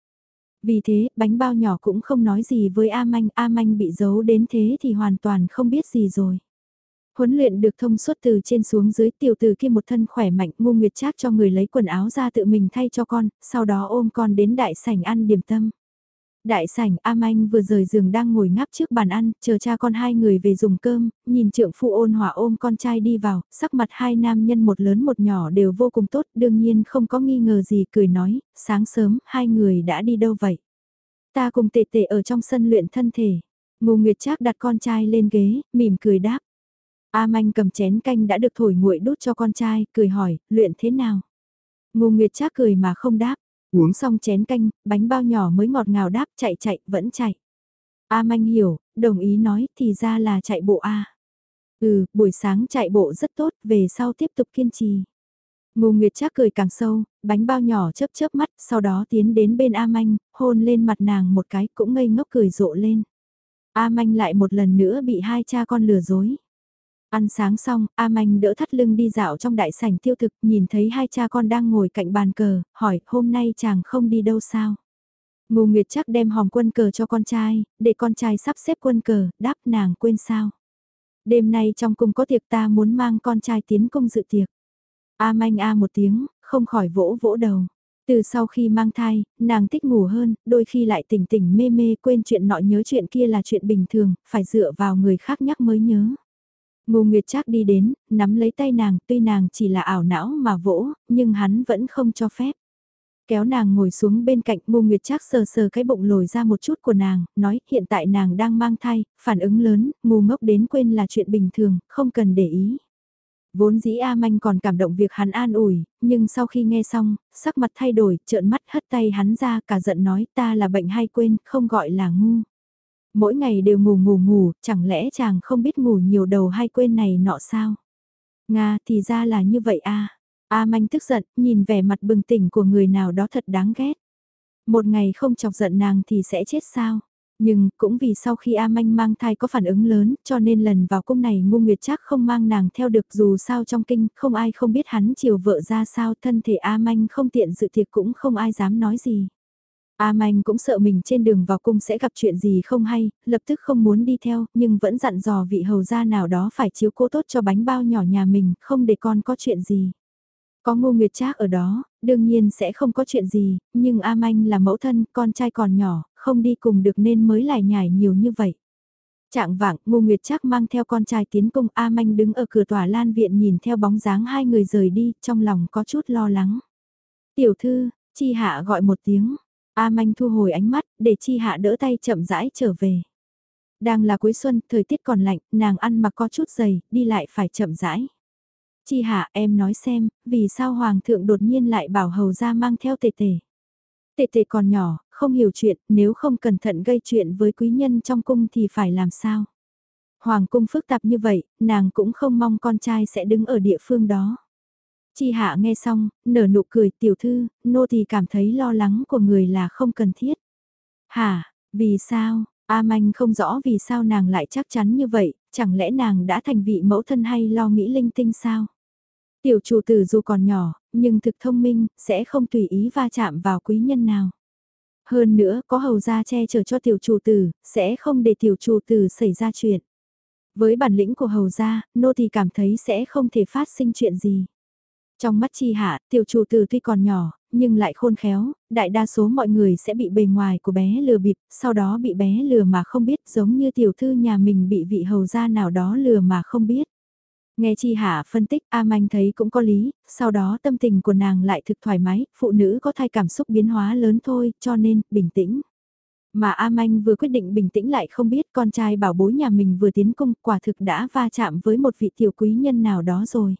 Vì thế, bánh bao nhỏ cũng không nói gì với A Manh, A Manh bị giấu đến thế thì hoàn toàn không biết gì rồi. Huấn luyện được thông suốt từ trên xuống dưới tiểu từ kia một thân khỏe mạnh ngu nguyệt trác cho người lấy quần áo ra tự mình thay cho con, sau đó ôm con đến đại sảnh ăn điểm tâm. Đại sảnh am anh vừa rời giường đang ngồi ngáp trước bàn ăn, chờ cha con hai người về dùng cơm, nhìn trượng phụ ôn hòa ôm con trai đi vào, sắc mặt hai nam nhân một lớn một nhỏ đều vô cùng tốt, đương nhiên không có nghi ngờ gì cười nói, sáng sớm hai người đã đi đâu vậy? Ta cùng tệ tệ ở trong sân luyện thân thể. Ngô Nguyệt Trác đặt con trai lên ghế, mỉm cười đáp. A Manh cầm chén canh đã được thổi nguội đút cho con trai, cười hỏi, luyện thế nào? Ngô Nguyệt Trác cười mà không đáp, uống xong chén canh, bánh bao nhỏ mới ngọt ngào đáp chạy chạy, vẫn chạy. A Manh hiểu, đồng ý nói thì ra là chạy bộ A. Ừ, buổi sáng chạy bộ rất tốt, về sau tiếp tục kiên trì. Ngô Nguyệt Trác cười càng sâu, bánh bao nhỏ chớp chớp mắt, sau đó tiến đến bên A Manh, hôn lên mặt nàng một cái cũng ngây ngốc cười rộ lên. A Manh lại một lần nữa bị hai cha con lừa dối. Ăn sáng xong, A Manh đỡ thắt lưng đi dạo trong đại sảnh tiêu thực, nhìn thấy hai cha con đang ngồi cạnh bàn cờ, hỏi hôm nay chàng không đi đâu sao? Ngô Nguyệt chắc đem hòm quân cờ cho con trai, để con trai sắp xếp quân cờ, đáp nàng quên sao? Đêm nay trong cung có tiệc ta muốn mang con trai tiến cung dự tiệc. A manh a một tiếng, không khỏi vỗ vỗ đầu. Từ sau khi mang thai, nàng thích ngủ hơn, đôi khi lại tỉnh tỉnh mê mê quên chuyện nọ nhớ chuyện kia là chuyện bình thường, phải dựa vào người khác nhắc mới nhớ. Ngô Nguyệt Trác đi đến, nắm lấy tay nàng, tuy nàng chỉ là ảo não mà vỗ, nhưng hắn vẫn không cho phép. Kéo nàng ngồi xuống bên cạnh Ngô Nguyệt Trác sờ sờ cái bụng lồi ra một chút của nàng, nói hiện tại nàng đang mang thai, phản ứng lớn, ngu ngốc đến quên là chuyện bình thường, không cần để ý. Vốn dĩ A Manh còn cảm động việc hắn an ủi, nhưng sau khi nghe xong, sắc mặt thay đổi, trợn mắt hất tay hắn ra cả giận nói ta là bệnh hay quên, không gọi là ngu. Mỗi ngày đều ngủ ngủ ngủ, chẳng lẽ chàng không biết ngủ nhiều đầu hay quên này nọ sao? Nga thì ra là như vậy a A Manh tức giận, nhìn vẻ mặt bừng tỉnh của người nào đó thật đáng ghét. Một ngày không chọc giận nàng thì sẽ chết sao? Nhưng cũng vì sau khi A Manh mang thai có phản ứng lớn cho nên lần vào cung này ngu nguyệt chắc không mang nàng theo được dù sao trong kinh không ai không biết hắn chiều vợ ra sao thân thể A Manh không tiện dự thiệt cũng không ai dám nói gì. A Manh cũng sợ mình trên đường vào cung sẽ gặp chuyện gì không hay, lập tức không muốn đi theo, nhưng vẫn dặn dò vị hầu gia nào đó phải chiếu cố tốt cho bánh bao nhỏ nhà mình, không để con có chuyện gì. Có ngô nguyệt trác ở đó, đương nhiên sẽ không có chuyện gì, nhưng A Manh là mẫu thân, con trai còn nhỏ, không đi cùng được nên mới lại nhải nhiều như vậy. Trạng vạng, ngô nguyệt trác mang theo con trai tiến cung A Manh đứng ở cửa tòa lan viện nhìn theo bóng dáng hai người rời đi, trong lòng có chút lo lắng. Tiểu thư, chi hạ gọi một tiếng, A Manh thu hồi ánh mắt, để chi hạ đỡ tay chậm rãi trở về. Đang là cuối xuân, thời tiết còn lạnh, nàng ăn mặc có chút dày, đi lại phải chậm rãi. Chi hạ em nói xem, vì sao hoàng thượng đột nhiên lại bảo hầu ra mang theo tề tề. Tề tề còn nhỏ, không hiểu chuyện, nếu không cẩn thận gây chuyện với quý nhân trong cung thì phải làm sao? Hoàng cung phức tạp như vậy, nàng cũng không mong con trai sẽ đứng ở địa phương đó. Chi hạ nghe xong, nở nụ cười tiểu thư, nô thì cảm thấy lo lắng của người là không cần thiết. Hả, vì sao, A Manh không rõ vì sao nàng lại chắc chắn như vậy, chẳng lẽ nàng đã thành vị mẫu thân hay lo nghĩ linh tinh sao? Tiểu chủ tử dù còn nhỏ, nhưng thực thông minh, sẽ không tùy ý va chạm vào quý nhân nào. Hơn nữa, có hầu gia che chở cho tiểu chủ tử, sẽ không để tiểu chủ tử xảy ra chuyện. Với bản lĩnh của hầu gia, nô thì cảm thấy sẽ không thể phát sinh chuyện gì. Trong mắt chi hạ, tiểu chủ tử tuy còn nhỏ, nhưng lại khôn khéo, đại đa số mọi người sẽ bị bề ngoài của bé lừa bịp, sau đó bị bé lừa mà không biết giống như tiểu thư nhà mình bị vị hầu gia nào đó lừa mà không biết. Nghe Chi Hạ phân tích A Manh thấy cũng có lý, sau đó tâm tình của nàng lại thực thoải mái, phụ nữ có thai cảm xúc biến hóa lớn thôi, cho nên, bình tĩnh. Mà A Manh vừa quyết định bình tĩnh lại không biết con trai bảo bối nhà mình vừa tiến cung quả thực đã va chạm với một vị tiểu quý nhân nào đó rồi.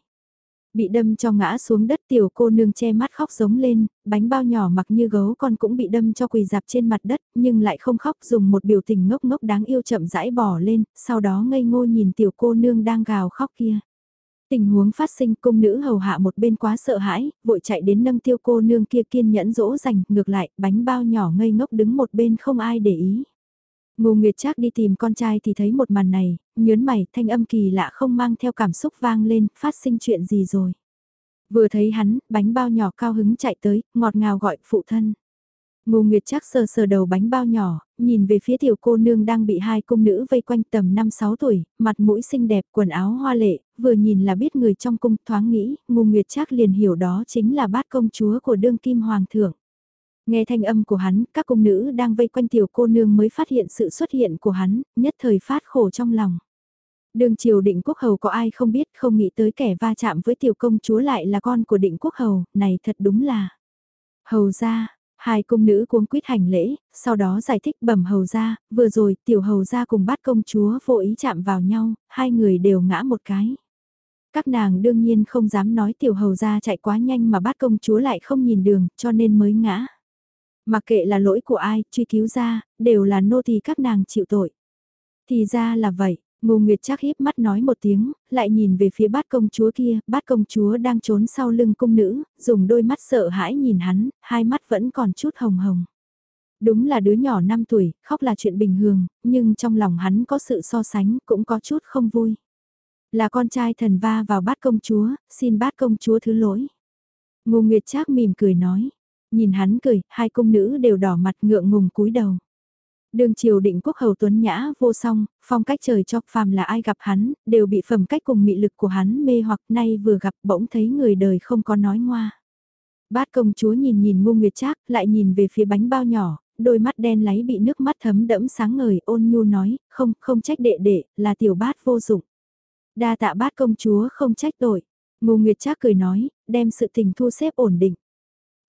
Bị đâm cho ngã xuống đất tiểu cô nương che mắt khóc giống lên, bánh bao nhỏ mặc như gấu con cũng bị đâm cho quỳ dạp trên mặt đất nhưng lại không khóc dùng một biểu tình ngốc ngốc đáng yêu chậm rãi bỏ lên, sau đó ngây ngô nhìn tiểu cô nương đang gào khóc kia. Tình huống phát sinh cung nữ hầu hạ một bên quá sợ hãi, vội chạy đến nâng tiêu cô nương kia kiên nhẫn dỗ dành, ngược lại, bánh bao nhỏ ngây ngốc đứng một bên không ai để ý. Ngô Nguyệt Trác đi tìm con trai thì thấy một màn này, nhớn mày, thanh âm kỳ lạ không mang theo cảm xúc vang lên, phát sinh chuyện gì rồi. Vừa thấy hắn, bánh bao nhỏ cao hứng chạy tới, ngọt ngào gọi phụ thân. Ngô Nguyệt Trác sờ sờ đầu bánh bao nhỏ, nhìn về phía tiểu cô nương đang bị hai cung nữ vây quanh tầm 5-6 tuổi, mặt mũi xinh đẹp, quần áo hoa lệ, vừa nhìn là biết người trong cung thoáng nghĩ, Ngô Nguyệt Trác liền hiểu đó chính là bát công chúa của đương kim hoàng thượng. Nghe thanh âm của hắn, các cung nữ đang vây quanh tiểu cô nương mới phát hiện sự xuất hiện của hắn, nhất thời phát khổ trong lòng. Đường triều định quốc hầu có ai không biết không nghĩ tới kẻ va chạm với tiểu công chúa lại là con của định quốc hầu, này thật đúng là. Hầu ra, Hai cung nữ cuống quýt hành lễ, sau đó giải thích bẩm hầu ra, vừa rồi tiểu hầu ra cùng bát công chúa vô ý chạm vào nhau, hai người đều ngã một cái. Các nàng đương nhiên không dám nói tiểu hầu ra chạy quá nhanh mà bát công chúa lại không nhìn đường, cho nên mới ngã. Mặc kệ là lỗi của ai, truy cứu ra, đều là nô thì các nàng chịu tội. Thì ra là vậy, Ngô Nguyệt chắc híp mắt nói một tiếng, lại nhìn về phía bát công chúa kia, bát công chúa đang trốn sau lưng cung nữ, dùng đôi mắt sợ hãi nhìn hắn, hai mắt vẫn còn chút hồng hồng. Đúng là đứa nhỏ 5 tuổi, khóc là chuyện bình thường, nhưng trong lòng hắn có sự so sánh, cũng có chút không vui. Là con trai thần va vào bát công chúa, xin bát công chúa thứ lỗi. Ngô Nguyệt Trác mỉm cười nói, nhìn hắn cười, hai cung nữ đều đỏ mặt ngượng ngùng cúi đầu. Đường triều định quốc hầu tuấn nhã vô song, phong cách trời cho phàm là ai gặp hắn, đều bị phẩm cách cùng mị lực của hắn mê hoặc nay vừa gặp bỗng thấy người đời không có nói ngoa. Bát công chúa nhìn nhìn ngu nguyệt trác lại nhìn về phía bánh bao nhỏ, đôi mắt đen láy bị nước mắt thấm đẫm sáng ngời ôn nhu nói, không, không trách đệ đệ, là tiểu bát vô dụng. Đa tạ bát công chúa không trách tội. Ngô Nguyệt Trác cười nói, đem sự tình thu xếp ổn định.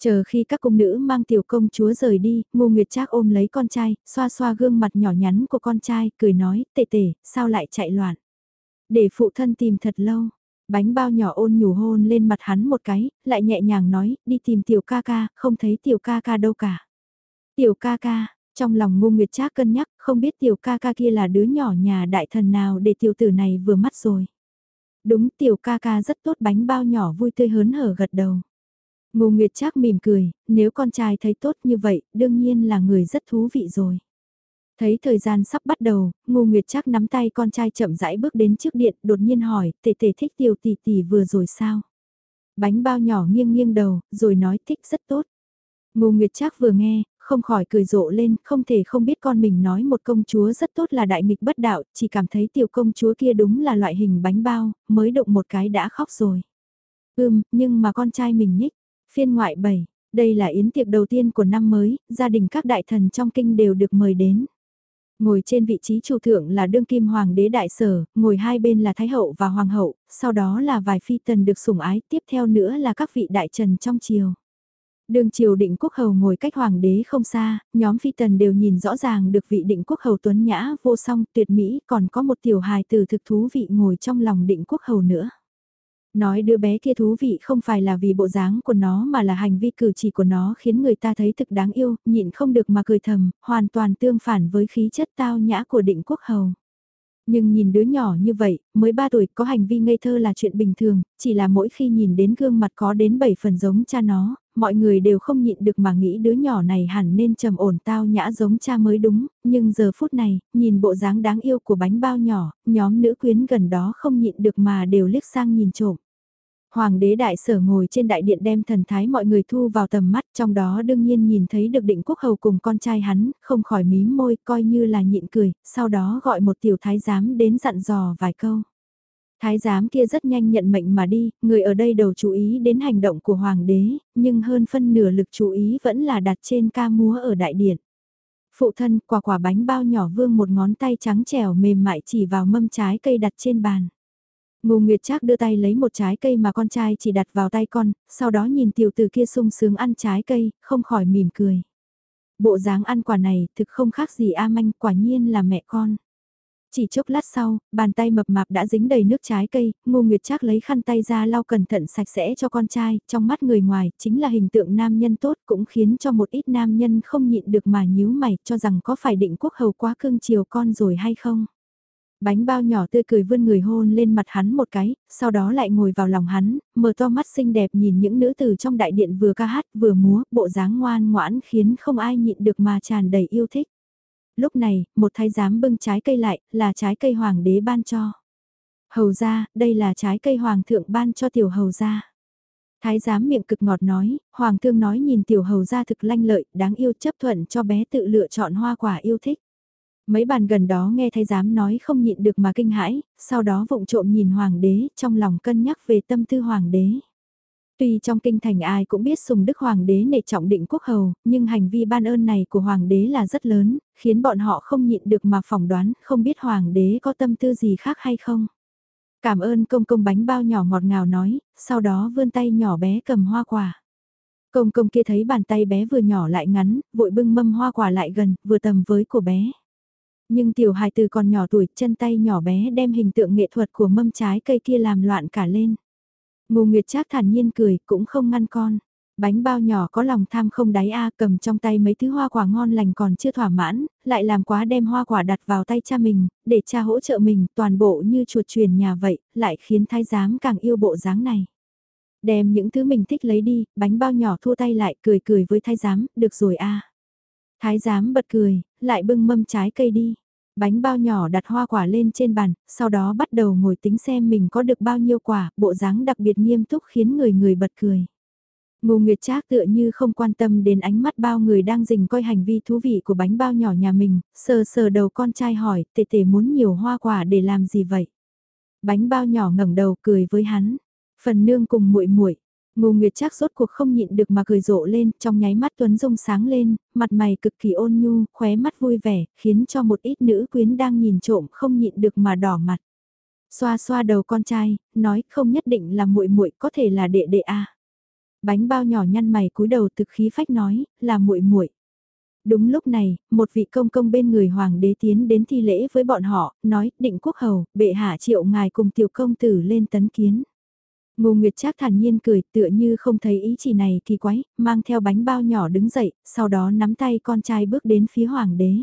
Chờ khi các cung nữ mang tiểu công chúa rời đi, Ngô Nguyệt Trác ôm lấy con trai, xoa xoa gương mặt nhỏ nhắn của con trai, cười nói, tệ tệ, sao lại chạy loạn. Để phụ thân tìm thật lâu, bánh bao nhỏ ôn nhủ hôn lên mặt hắn một cái, lại nhẹ nhàng nói, đi tìm tiểu ca ca, không thấy tiểu ca ca đâu cả. Tiểu ca ca, trong lòng Ngô Nguyệt Trác cân nhắc, không biết tiểu ca ca kia là đứa nhỏ nhà đại thần nào để tiểu tử này vừa mắt rồi. Đúng tiểu ca ca rất tốt bánh bao nhỏ vui tươi hớn hở gật đầu. Ngô Nguyệt Trác mỉm cười, nếu con trai thấy tốt như vậy, đương nhiên là người rất thú vị rồi. Thấy thời gian sắp bắt đầu, Ngô Nguyệt Trác nắm tay con trai chậm rãi bước đến trước điện, đột nhiên hỏi, tề tề thích tiểu tỷ tỷ vừa rồi sao? Bánh bao nhỏ nghiêng nghiêng đầu, rồi nói thích rất tốt. Ngô Nguyệt Trác vừa nghe, không khỏi cười rộ lên, không thể không biết con mình nói một công chúa rất tốt là đại nghịch bất đạo, chỉ cảm thấy tiểu công chúa kia đúng là loại hình bánh bao, mới động một cái đã khóc rồi. Ừm, nhưng mà con trai mình nhích, Phiên ngoại 7, đây là yến tiệc đầu tiên của năm mới, gia đình các đại thần trong kinh đều được mời đến. Ngồi trên vị trí chủ thượng là đương kim hoàng đế đại sở, ngồi hai bên là thái hậu và hoàng hậu, sau đó là vài phi tần được sủng ái, tiếp theo nữa là các vị đại trần trong triều. Đường triều định quốc hầu ngồi cách hoàng đế không xa, nhóm phi tần đều nhìn rõ ràng được vị định quốc hầu tuấn nhã vô song tuyệt mỹ còn có một tiểu hài từ thực thú vị ngồi trong lòng định quốc hầu nữa. Nói đứa bé kia thú vị không phải là vì bộ dáng của nó mà là hành vi cử chỉ của nó khiến người ta thấy thực đáng yêu, nhịn không được mà cười thầm, hoàn toàn tương phản với khí chất tao nhã của định quốc hầu. Nhưng nhìn đứa nhỏ như vậy, mới 3 tuổi có hành vi ngây thơ là chuyện bình thường, chỉ là mỗi khi nhìn đến gương mặt có đến 7 phần giống cha nó, mọi người đều không nhịn được mà nghĩ đứa nhỏ này hẳn nên trầm ổn tao nhã giống cha mới đúng, nhưng giờ phút này, nhìn bộ dáng đáng yêu của bánh bao nhỏ, nhóm nữ quyến gần đó không nhịn được mà đều liếc sang nhìn trộm. Hoàng đế đại sở ngồi trên đại điện đem thần thái mọi người thu vào tầm mắt trong đó đương nhiên nhìn thấy được định quốc hầu cùng con trai hắn, không khỏi mím môi coi như là nhịn cười, sau đó gọi một tiểu thái giám đến dặn dò vài câu. Thái giám kia rất nhanh nhận mệnh mà đi, người ở đây đầu chú ý đến hành động của hoàng đế, nhưng hơn phân nửa lực chú ý vẫn là đặt trên ca múa ở đại điện. Phụ thân quả quả bánh bao nhỏ vương một ngón tay trắng trẻo mềm mại chỉ vào mâm trái cây đặt trên bàn. Ngô Nguyệt Trác đưa tay lấy một trái cây mà con trai chỉ đặt vào tay con, sau đó nhìn tiểu tử kia sung sướng ăn trái cây, không khỏi mỉm cười. Bộ dáng ăn quả này thực không khác gì A Manh, quả nhiên là mẹ con. Chỉ chốc lát sau, bàn tay mập mạp đã dính đầy nước trái cây, Ngô Nguyệt Trác lấy khăn tay ra lau cẩn thận sạch sẽ cho con trai, trong mắt người ngoài, chính là hình tượng nam nhân tốt cũng khiến cho một ít nam nhân không nhịn được mà nhíu mày cho rằng có phải định quốc hầu quá cưng chiều con rồi hay không. Bánh bao nhỏ tươi cười vươn người hôn lên mặt hắn một cái, sau đó lại ngồi vào lòng hắn, mở to mắt xinh đẹp nhìn những nữ tử trong đại điện vừa ca hát vừa múa, bộ dáng ngoan ngoãn khiến không ai nhịn được mà tràn đầy yêu thích. Lúc này, một thái giám bưng trái cây lại, là trái cây hoàng đế ban cho. Hầu ra, đây là trái cây hoàng thượng ban cho tiểu hầu ra. Thái giám miệng cực ngọt nói, hoàng thương nói nhìn tiểu hầu ra thực lanh lợi, đáng yêu chấp thuận cho bé tự lựa chọn hoa quả yêu thích. Mấy bàn gần đó nghe thấy dám nói không nhịn được mà kinh hãi, sau đó vụng trộm nhìn hoàng đế, trong lòng cân nhắc về tâm tư hoàng đế. Tuy trong kinh thành ai cũng biết sùng đức hoàng đế nể trọng định quốc hầu, nhưng hành vi ban ơn này của hoàng đế là rất lớn, khiến bọn họ không nhịn được mà phỏng đoán không biết hoàng đế có tâm tư gì khác hay không. Cảm ơn công công bánh bao nhỏ ngọt ngào nói, sau đó vươn tay nhỏ bé cầm hoa quả. Công công kia thấy bàn tay bé vừa nhỏ lại ngắn, vội bưng mâm hoa quả lại gần, vừa tầm với của bé. Nhưng tiểu hài từ còn nhỏ tuổi, chân tay nhỏ bé đem hình tượng nghệ thuật của mâm trái cây kia làm loạn cả lên. Ngô Nguyệt Trác thản nhiên cười, cũng không ngăn con. Bánh bao nhỏ có lòng tham không đáy a cầm trong tay mấy thứ hoa quả ngon lành còn chưa thỏa mãn, lại làm quá đem hoa quả đặt vào tay cha mình, để cha hỗ trợ mình toàn bộ như chuột truyền nhà vậy, lại khiến thái giám càng yêu bộ dáng này. Đem những thứ mình thích lấy đi, bánh bao nhỏ thua tay lại cười cười với thái giám, được rồi a Thái giám bật cười, lại bưng mâm trái cây đi. Bánh bao nhỏ đặt hoa quả lên trên bàn, sau đó bắt đầu ngồi tính xem mình có được bao nhiêu quả, bộ dáng đặc biệt nghiêm túc khiến người người bật cười. Ngô Nguyệt Trác tựa như không quan tâm đến ánh mắt bao người đang dình coi hành vi thú vị của bánh bao nhỏ nhà mình, sờ sờ đầu con trai hỏi, tề tề muốn nhiều hoa quả để làm gì vậy? Bánh bao nhỏ ngẩng đầu cười với hắn, phần nương cùng muội muội. Ngô Nguyệt Trác rốt cuộc không nhịn được mà cười rộ lên, trong nháy mắt Tuấn Dung sáng lên, mặt mày cực kỳ ôn nhu, khóe mắt vui vẻ, khiến cho một ít nữ quyến đang nhìn trộm không nhịn được mà đỏ mặt. Xoa xoa đầu con trai, nói không nhất định là muội muội, có thể là đệ đệ a. Bánh bao nhỏ nhăn mày cúi đầu thực khí phách nói, là muội muội. Đúng lúc này, một vị công công bên người hoàng đế tiến đến thi lễ với bọn họ, nói, định quốc hầu, bệ hạ triệu ngài cùng tiểu công tử lên tấn kiến. Ngô Nguyệt Trác thản nhiên cười tựa như không thấy ý chỉ này kỳ quái, mang theo bánh bao nhỏ đứng dậy, sau đó nắm tay con trai bước đến phía hoàng đế.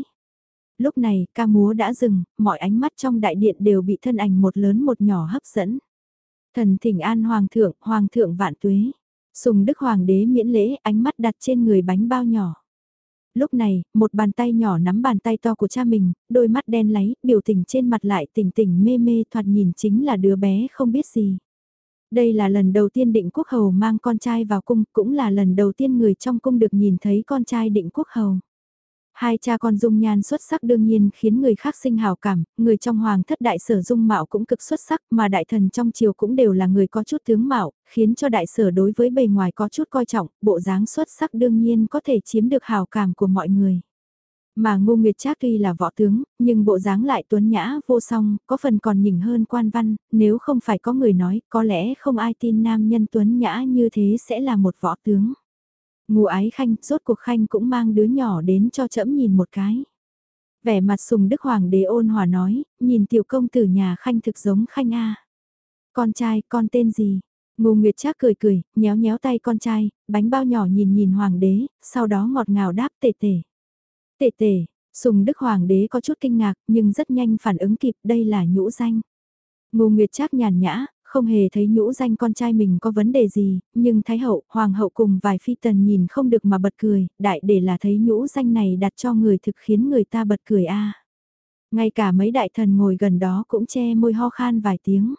Lúc này, ca múa đã dừng, mọi ánh mắt trong đại điện đều bị thân ảnh một lớn một nhỏ hấp dẫn. Thần thỉnh an hoàng thượng, hoàng thượng vạn tuế. Sùng Đức Hoàng đế miễn lễ ánh mắt đặt trên người bánh bao nhỏ. Lúc này, một bàn tay nhỏ nắm bàn tay to của cha mình, đôi mắt đen láy, biểu tình trên mặt lại tỉnh tỉnh mê mê thoạt nhìn chính là đứa bé không biết gì. Đây là lần đầu tiên định quốc hầu mang con trai vào cung, cũng là lần đầu tiên người trong cung được nhìn thấy con trai định quốc hầu. Hai cha con dung nhan xuất sắc đương nhiên khiến người khác sinh hào cảm, người trong hoàng thất đại sở dung mạo cũng cực xuất sắc mà đại thần trong triều cũng đều là người có chút tướng mạo, khiến cho đại sở đối với bề ngoài có chút coi trọng, bộ dáng xuất sắc đương nhiên có thể chiếm được hào cảm của mọi người. Mà Ngô Nguyệt Trác tuy là võ tướng, nhưng bộ dáng lại tuấn nhã vô song, có phần còn nhỉnh hơn quan văn, nếu không phải có người nói, có lẽ không ai tin nam nhân tuấn nhã như thế sẽ là một võ tướng. Ngô ái khanh, rốt cuộc khanh cũng mang đứa nhỏ đến cho trẫm nhìn một cái. Vẻ mặt sùng đức hoàng đế ôn hòa nói, nhìn tiểu công tử nhà khanh thực giống khanh a. Con trai, con tên gì? Ngô Nguyệt Trác cười cười, nhéo nhéo tay con trai, bánh bao nhỏ nhìn nhìn hoàng đế, sau đó ngọt ngào đáp tề tề tệ tệ, Sùng Đức Hoàng đế có chút kinh ngạc nhưng rất nhanh phản ứng kịp đây là nhũ danh. Ngô Nguyệt Trác nhàn nhã, không hề thấy nhũ danh con trai mình có vấn đề gì, nhưng Thái hậu, Hoàng hậu cùng vài phi tần nhìn không được mà bật cười, đại để là thấy nhũ danh này đặt cho người thực khiến người ta bật cười a. Ngay cả mấy đại thần ngồi gần đó cũng che môi ho khan vài tiếng.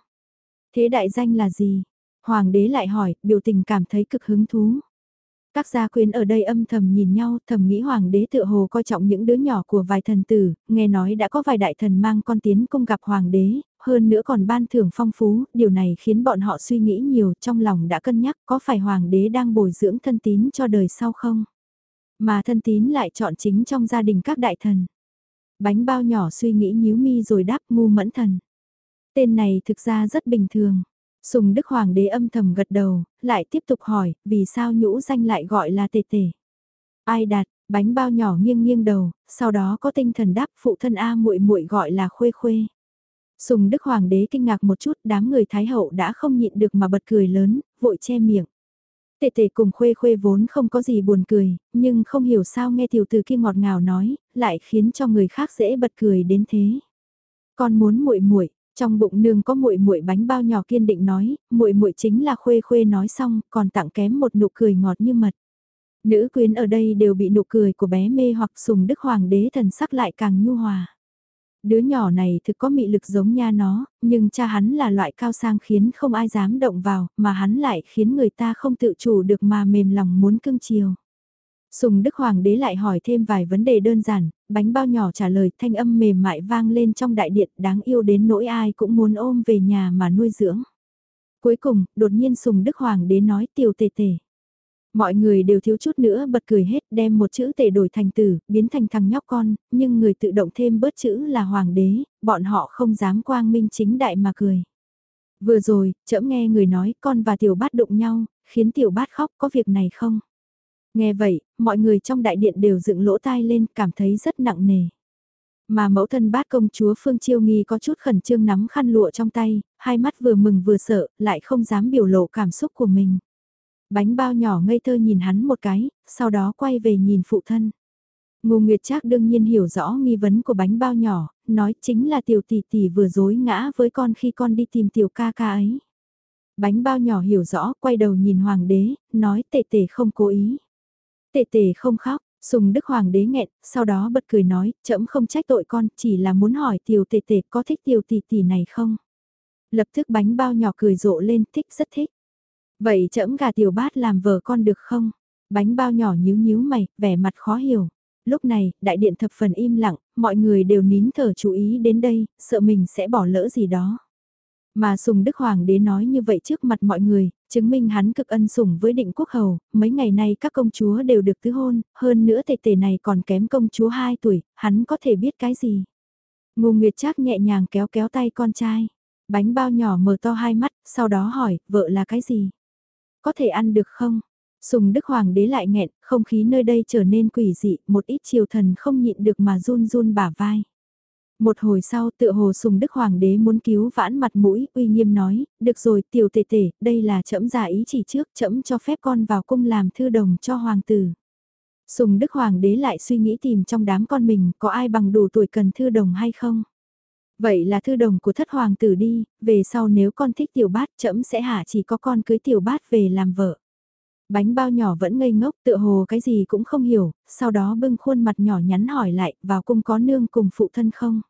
Thế đại danh là gì? Hoàng đế lại hỏi, biểu tình cảm thấy cực hứng thú. Các gia quyến ở đây âm thầm nhìn nhau, thầm nghĩ hoàng đế tự hồ coi trọng những đứa nhỏ của vài thần tử, nghe nói đã có vài đại thần mang con tiến cung gặp hoàng đế, hơn nữa còn ban thưởng phong phú, điều này khiến bọn họ suy nghĩ nhiều trong lòng đã cân nhắc có phải hoàng đế đang bồi dưỡng thân tín cho đời sau không? Mà thân tín lại chọn chính trong gia đình các đại thần. Bánh bao nhỏ suy nghĩ nhíu mi rồi đáp ngu mẫn thần. Tên này thực ra rất bình thường. Sùng Đức Hoàng đế âm thầm gật đầu, lại tiếp tục hỏi, vì sao nhũ danh lại gọi là tề tề. Ai đạt, bánh bao nhỏ nghiêng nghiêng đầu, sau đó có tinh thần đáp phụ thân A muội muội gọi là khuê khuê. Sùng Đức Hoàng đế kinh ngạc một chút, đám người Thái Hậu đã không nhịn được mà bật cười lớn, vội che miệng. Tệ tệ cùng khuê khuê vốn không có gì buồn cười, nhưng không hiểu sao nghe tiểu từ kia ngọt ngào nói, lại khiến cho người khác dễ bật cười đến thế. Con muốn muội muội trong bụng nương có muội muội bánh bao nhỏ kiên định nói, muội muội chính là khuê khuê nói xong, còn tặng kém một nụ cười ngọt như mật. Nữ quyến ở đây đều bị nụ cười của bé mê hoặc sùng đức hoàng đế thần sắc lại càng nhu hòa. Đứa nhỏ này thực có mị lực giống nha nó, nhưng cha hắn là loại cao sang khiến không ai dám động vào, mà hắn lại khiến người ta không tự chủ được mà mềm lòng muốn cưng chiều. Sùng Đức Hoàng đế lại hỏi thêm vài vấn đề đơn giản, bánh bao nhỏ trả lời thanh âm mềm mại vang lên trong đại điện đáng yêu đến nỗi ai cũng muốn ôm về nhà mà nuôi dưỡng. Cuối cùng, đột nhiên Sùng Đức Hoàng đế nói tiểu tề tề. Mọi người đều thiếu chút nữa bật cười hết đem một chữ tề đổi thành tử, biến thành thằng nhóc con, nhưng người tự động thêm bớt chữ là hoàng đế, bọn họ không dám quang minh chính đại mà cười. Vừa rồi, trẫm nghe người nói con và tiểu bát đụng nhau, khiến tiểu bát khóc có việc này không? Nghe vậy, mọi người trong đại điện đều dựng lỗ tai lên cảm thấy rất nặng nề. Mà mẫu thân bát công chúa Phương Chiêu Nghi có chút khẩn trương nắm khăn lụa trong tay, hai mắt vừa mừng vừa sợ, lại không dám biểu lộ cảm xúc của mình. Bánh bao nhỏ ngây thơ nhìn hắn một cái, sau đó quay về nhìn phụ thân. Ngô Nguyệt Trác đương nhiên hiểu rõ nghi vấn của bánh bao nhỏ, nói chính là tiểu tỷ tỷ vừa dối ngã với con khi con đi tìm tiểu ca ca ấy. Bánh bao nhỏ hiểu rõ, quay đầu nhìn hoàng đế, nói tệ tệ không cố ý. Tệ Tề không khóc, Sùng Đức Hoàng đế nghẹn, sau đó bật cười nói, trẫm không trách tội con, chỉ là muốn hỏi tiểu tệ tệ có thích tiểu tỷ tỷ này không? Lập tức bánh bao nhỏ cười rộ lên, thích rất thích. Vậy trẫm gà tiểu bát làm vợ con được không? Bánh bao nhỏ nhíu nhíu mày, vẻ mặt khó hiểu. Lúc này, đại điện thập phần im lặng, mọi người đều nín thở chú ý đến đây, sợ mình sẽ bỏ lỡ gì đó. Mà Sùng Đức Hoàng đế nói như vậy trước mặt mọi người, chứng minh hắn cực ân sủng với định quốc hầu, mấy ngày nay các công chúa đều được tứ hôn, hơn nữa tề tề này còn kém công chúa 2 tuổi, hắn có thể biết cái gì. Ngô Nguyệt Trác nhẹ nhàng kéo kéo tay con trai, bánh bao nhỏ mở to hai mắt, sau đó hỏi, vợ là cái gì? Có thể ăn được không? Sùng Đức Hoàng đế lại nghẹn, không khí nơi đây trở nên quỷ dị, một ít triều thần không nhịn được mà run run bả vai. Một hồi sau tựa hồ Sùng Đức Hoàng đế muốn cứu vãn mặt mũi, uy nghiêm nói, được rồi tiểu tể tể, đây là trẫm giả ý chỉ trước, trẫm cho phép con vào cung làm thư đồng cho hoàng tử. Sùng Đức Hoàng đế lại suy nghĩ tìm trong đám con mình có ai bằng đủ tuổi cần thư đồng hay không. Vậy là thư đồng của thất hoàng tử đi, về sau nếu con thích tiểu bát trẫm sẽ hạ chỉ có con cưới tiểu bát về làm vợ. Bánh bao nhỏ vẫn ngây ngốc tựa hồ cái gì cũng không hiểu, sau đó bưng khuôn mặt nhỏ nhắn hỏi lại, vào cung có nương cùng phụ thân không?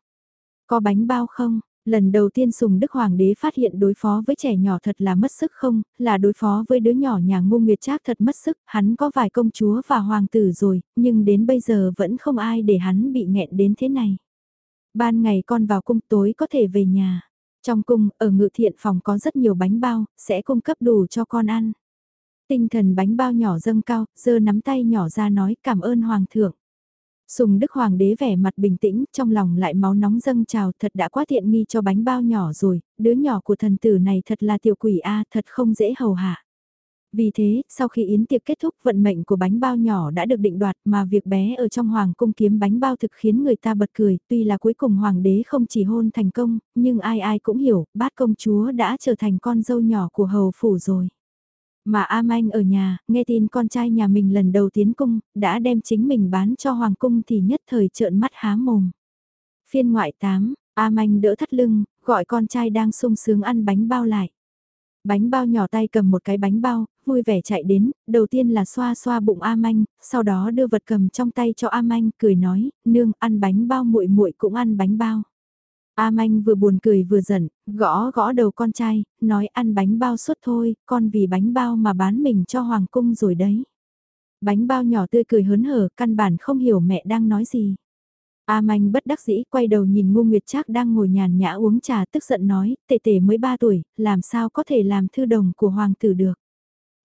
Có bánh bao không? Lần đầu tiên Sùng Đức Hoàng đế phát hiện đối phó với trẻ nhỏ thật là mất sức không, là đối phó với đứa nhỏ nhà ngu nguyệt trác thật mất sức, hắn có vài công chúa và hoàng tử rồi, nhưng đến bây giờ vẫn không ai để hắn bị nghẹn đến thế này. Ban ngày con vào cung tối có thể về nhà. Trong cung, ở ngự thiện phòng có rất nhiều bánh bao, sẽ cung cấp đủ cho con ăn. Tinh thần bánh bao nhỏ dâng cao, giơ nắm tay nhỏ ra nói cảm ơn hoàng thượng. Sùng Đức Hoàng đế vẻ mặt bình tĩnh, trong lòng lại máu nóng dâng trào, thật đã quá tiện nghi cho bánh bao nhỏ rồi, đứa nhỏ của thần tử này thật là tiểu quỷ A, thật không dễ hầu hạ. Vì thế, sau khi yến tiệc kết thúc vận mệnh của bánh bao nhỏ đã được định đoạt mà việc bé ở trong hoàng cung kiếm bánh bao thực khiến người ta bật cười, tuy là cuối cùng hoàng đế không chỉ hôn thành công, nhưng ai ai cũng hiểu, bát công chúa đã trở thành con dâu nhỏ của hầu phủ rồi. Mà A Manh ở nhà, nghe tin con trai nhà mình lần đầu tiến cung, đã đem chính mình bán cho Hoàng cung thì nhất thời trợn mắt há mồm. Phiên ngoại 8, A Manh đỡ thắt lưng, gọi con trai đang sung sướng ăn bánh bao lại. Bánh bao nhỏ tay cầm một cái bánh bao, vui vẻ chạy đến, đầu tiên là xoa xoa bụng A Manh, sau đó đưa vật cầm trong tay cho A Manh, cười nói, nương ăn bánh bao muội muội cũng ăn bánh bao. A Manh vừa buồn cười vừa giận, gõ gõ đầu con trai, nói ăn bánh bao suốt thôi, con vì bánh bao mà bán mình cho Hoàng cung rồi đấy. Bánh bao nhỏ tươi cười hớn hở, căn bản không hiểu mẹ đang nói gì. A Manh bất đắc dĩ quay đầu nhìn Ngô Nguyệt Trác đang ngồi nhàn nhã uống trà tức giận nói, tệ tệ mới 3 tuổi, làm sao có thể làm thư đồng của Hoàng tử được.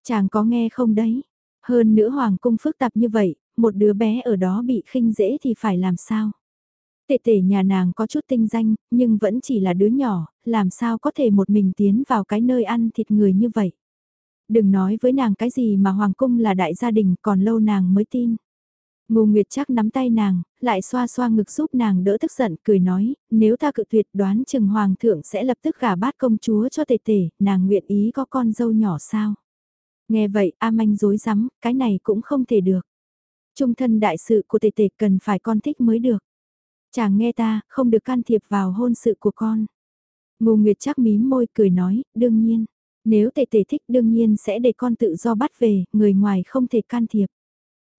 Chàng có nghe không đấy? Hơn nữa Hoàng cung phức tạp như vậy, một đứa bé ở đó bị khinh dễ thì phải làm sao? Tệ tệ nhà nàng có chút tinh danh, nhưng vẫn chỉ là đứa nhỏ, làm sao có thể một mình tiến vào cái nơi ăn thịt người như vậy. Đừng nói với nàng cái gì mà Hoàng Cung là đại gia đình còn lâu nàng mới tin. Ngô Nguyệt chắc nắm tay nàng, lại xoa xoa ngực giúp nàng đỡ tức giận, cười nói, nếu ta cự tuyệt đoán chừng Hoàng thượng sẽ lập tức gả bát công chúa cho tề tề, nàng nguyện ý có con dâu nhỏ sao. Nghe vậy A Manh dối rắm cái này cũng không thể được. Trung thân đại sự của tề tề cần phải con thích mới được. Chàng nghe ta, không được can thiệp vào hôn sự của con. Ngô Nguyệt chắc mím môi cười nói, đương nhiên. Nếu tề tề thích đương nhiên sẽ để con tự do bắt về, người ngoài không thể can thiệp.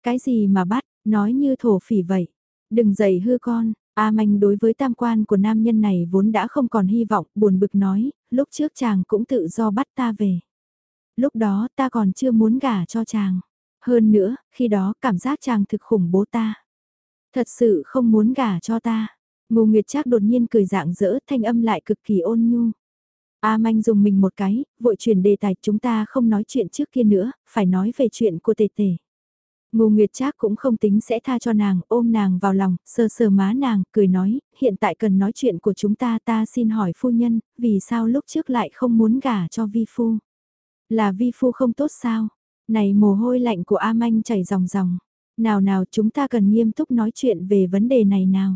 Cái gì mà bắt, nói như thổ phỉ vậy. Đừng dậy hư con, A Manh đối với tam quan của nam nhân này vốn đã không còn hy vọng, buồn bực nói, lúc trước chàng cũng tự do bắt ta về. Lúc đó ta còn chưa muốn gả cho chàng. Hơn nữa, khi đó cảm giác chàng thực khủng bố ta. Thật sự không muốn gả cho ta. Ngô Nguyệt Trác đột nhiên cười dạng dỡ thanh âm lại cực kỳ ôn nhu. A Manh dùng mình một cái, vội chuyển đề tài chúng ta không nói chuyện trước kia nữa, phải nói về chuyện của tề tề. Ngô Nguyệt Trác cũng không tính sẽ tha cho nàng, ôm nàng vào lòng, sờ sờ má nàng, cười nói, hiện tại cần nói chuyện của chúng ta ta xin hỏi phu nhân, vì sao lúc trước lại không muốn gả cho vi phu? Là vi phu không tốt sao? Này mồ hôi lạnh của A Manh chảy ròng ròng. Nào nào chúng ta cần nghiêm túc nói chuyện về vấn đề này nào.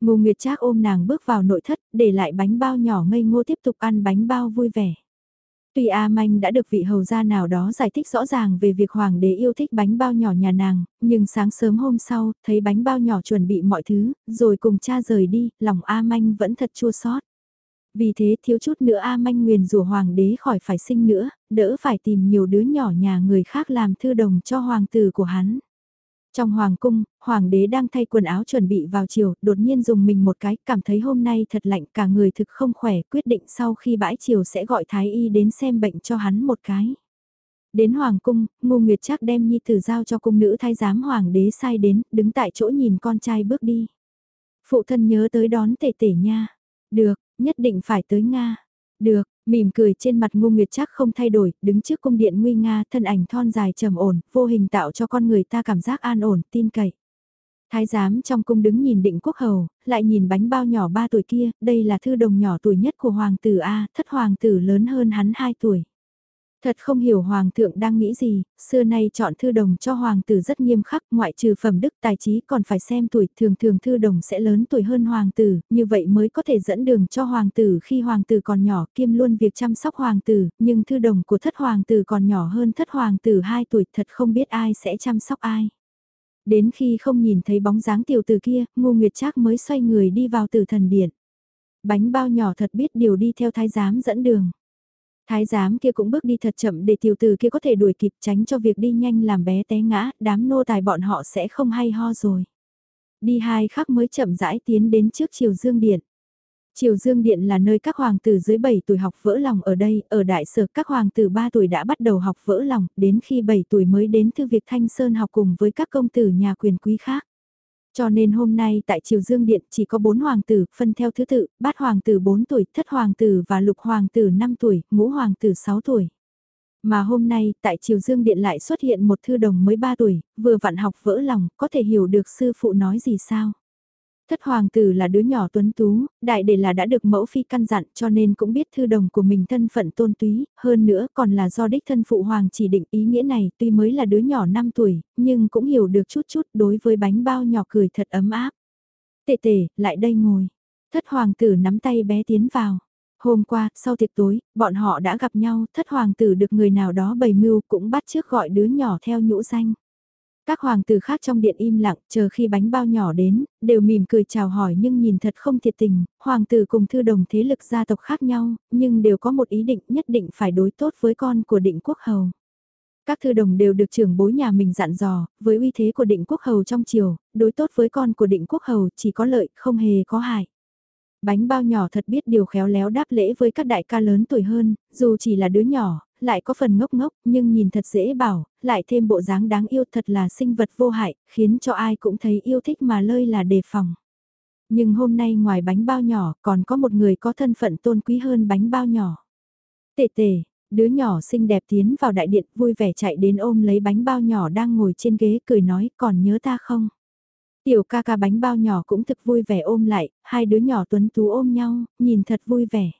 Ngô Nguyệt Trác ôm nàng bước vào nội thất, để lại bánh bao nhỏ ngây ngô tiếp tục ăn bánh bao vui vẻ. Tuy A Manh đã được vị hầu gia nào đó giải thích rõ ràng về việc hoàng đế yêu thích bánh bao nhỏ nhà nàng, nhưng sáng sớm hôm sau, thấy bánh bao nhỏ chuẩn bị mọi thứ, rồi cùng cha rời đi, lòng A Manh vẫn thật chua xót. Vì thế thiếu chút nữa A Manh nguyền rủa hoàng đế khỏi phải sinh nữa, đỡ phải tìm nhiều đứa nhỏ nhà người khác làm thư đồng cho hoàng tử của hắn. Trong hoàng cung, hoàng đế đang thay quần áo chuẩn bị vào chiều, đột nhiên dùng mình một cái, cảm thấy hôm nay thật lạnh cả người thực không khỏe, quyết định sau khi bãi chiều sẽ gọi thái y đến xem bệnh cho hắn một cái. Đến hoàng cung, ngu nguyệt chắc đem nhi tử giao cho cung nữ thái giám hoàng đế sai đến, đứng tại chỗ nhìn con trai bước đi. Phụ thân nhớ tới đón tể tể nha. Được, nhất định phải tới Nga. Được, mỉm cười trên mặt ngu nguyệt chắc không thay đổi, đứng trước cung điện nguy nga, thân ảnh thon dài trầm ổn, vô hình tạo cho con người ta cảm giác an ổn, tin cậy. Thái giám trong cung đứng nhìn định quốc hầu, lại nhìn bánh bao nhỏ 3 tuổi kia, đây là thư đồng nhỏ tuổi nhất của hoàng tử A, thất hoàng tử lớn hơn hắn 2 tuổi. Thật không hiểu Hoàng thượng đang nghĩ gì, xưa nay chọn thư đồng cho Hoàng tử rất nghiêm khắc, ngoại trừ phẩm đức tài trí còn phải xem tuổi, thường thường thư đồng sẽ lớn tuổi hơn Hoàng tử, như vậy mới có thể dẫn đường cho Hoàng tử khi Hoàng tử còn nhỏ kiêm luôn việc chăm sóc Hoàng tử, nhưng thư đồng của thất Hoàng tử còn nhỏ hơn thất Hoàng tử 2 tuổi thật không biết ai sẽ chăm sóc ai. Đến khi không nhìn thấy bóng dáng tiểu tử kia, ngô nguyệt trác mới xoay người đi vào tử thần điện. Bánh bao nhỏ thật biết điều đi theo thái giám dẫn đường. Thái giám kia cũng bước đi thật chậm để tiểu tử kia có thể đuổi kịp tránh cho việc đi nhanh làm bé té ngã, đám nô tài bọn họ sẽ không hay ho rồi. Đi hai khắc mới chậm rãi tiến đến trước Triều Dương Điện. Triều Dương Điện là nơi các hoàng tử dưới 7 tuổi học vỡ lòng ở đây, ở đại sở các hoàng tử 3 tuổi đã bắt đầu học vỡ lòng, đến khi 7 tuổi mới đến thư việc Thanh Sơn học cùng với các công tử nhà quyền quý khác. Cho nên hôm nay tại Triều Dương Điện chỉ có bốn hoàng tử, phân theo thứ tự, bát hoàng tử 4 tuổi, thất hoàng tử và lục hoàng tử 5 tuổi, ngũ hoàng tử 6 tuổi. Mà hôm nay, tại Triều Dương Điện lại xuất hiện một thư đồng mới 3 tuổi, vừa vặn học vỡ lòng, có thể hiểu được sư phụ nói gì sao. Thất hoàng tử là đứa nhỏ tuấn tú, đại để là đã được mẫu phi căn dặn cho nên cũng biết thư đồng của mình thân phận tôn túy, hơn nữa còn là do đích thân phụ hoàng chỉ định ý nghĩa này tuy mới là đứa nhỏ 5 tuổi, nhưng cũng hiểu được chút chút đối với bánh bao nhỏ cười thật ấm áp. Tệ tệ, lại đây ngồi. Thất hoàng tử nắm tay bé tiến vào. Hôm qua, sau tiệc tối, bọn họ đã gặp nhau, thất hoàng tử được người nào đó bày mưu cũng bắt trước gọi đứa nhỏ theo nhũ danh. Các hoàng tử khác trong điện im lặng, chờ khi bánh bao nhỏ đến, đều mỉm cười chào hỏi nhưng nhìn thật không thiệt tình, hoàng tử cùng thư đồng thế lực gia tộc khác nhau, nhưng đều có một ý định nhất định phải đối tốt với con của định quốc hầu. Các thư đồng đều được trưởng bối nhà mình dặn dò, với uy thế của định quốc hầu trong triều, đối tốt với con của định quốc hầu chỉ có lợi, không hề có hại. Bánh bao nhỏ thật biết điều khéo léo đáp lễ với các đại ca lớn tuổi hơn, dù chỉ là đứa nhỏ, lại có phần ngốc ngốc, nhưng nhìn thật dễ bảo, lại thêm bộ dáng đáng yêu thật là sinh vật vô hại, khiến cho ai cũng thấy yêu thích mà lơi là đề phòng. Nhưng hôm nay ngoài bánh bao nhỏ còn có một người có thân phận tôn quý hơn bánh bao nhỏ. Tệ tệ, đứa nhỏ xinh đẹp tiến vào đại điện vui vẻ chạy đến ôm lấy bánh bao nhỏ đang ngồi trên ghế cười nói còn nhớ ta không? Tiểu ca ca bánh bao nhỏ cũng thực vui vẻ ôm lại, hai đứa nhỏ tuấn tú ôm nhau, nhìn thật vui vẻ.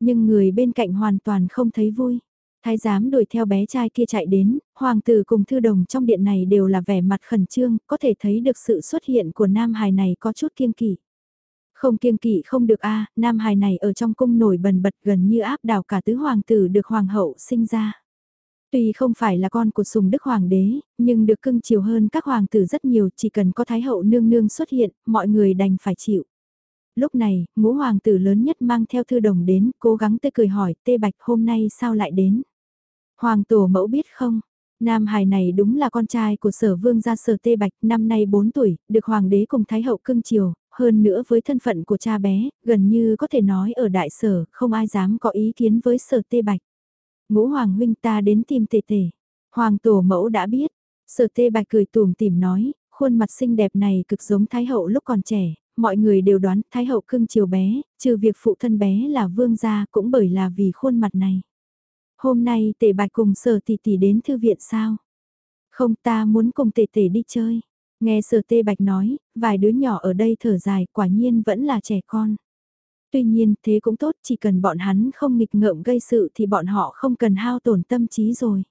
Nhưng người bên cạnh hoàn toàn không thấy vui. Thái giám đuổi theo bé trai kia chạy đến, hoàng tử cùng thư đồng trong điện này đều là vẻ mặt khẩn trương, có thể thấy được sự xuất hiện của nam hài này có chút kiêng kỵ. Không kiêng kỵ không được a nam hài này ở trong cung nổi bần bật gần như áp đảo cả tứ hoàng tử được hoàng hậu sinh ra. Tuy không phải là con của sùng đức hoàng đế, nhưng được cưng chiều hơn các hoàng tử rất nhiều, chỉ cần có thái hậu nương nương xuất hiện, mọi người đành phải chịu lúc này, ngũ hoàng tử lớn nhất mang theo thư đồng đến, cố gắng tươi cười hỏi, tê bạch hôm nay sao lại đến? Hoàng tổ mẫu biết không? Nam hài này đúng là con trai của sở vương gia sở tê bạch, năm nay 4 tuổi, được hoàng đế cùng thái hậu cưng chiều, hơn nữa với thân phận của cha bé, gần như có thể nói ở đại sở, không ai dám có ý kiến với sở tê bạch. Ngũ hoàng huynh ta đến tìm tề tề. Hoàng tổ mẫu đã biết, sở tê bạch cười tùm tìm nói, khuôn mặt xinh đẹp này cực giống thái hậu lúc còn trẻ, mọi người đều đoán thái hậu cưng chiều bé, trừ việc phụ thân bé là vương gia cũng bởi là vì khuôn mặt này. Hôm nay tề bạch cùng sở tỷ tỷ đến thư viện sao? Không ta muốn cùng tề tề đi chơi. Nghe sở tê bạch nói, vài đứa nhỏ ở đây thở dài quả nhiên vẫn là trẻ con. Tuy nhiên thế cũng tốt chỉ cần bọn hắn không nghịch ngợm gây sự thì bọn họ không cần hao tổn tâm trí rồi.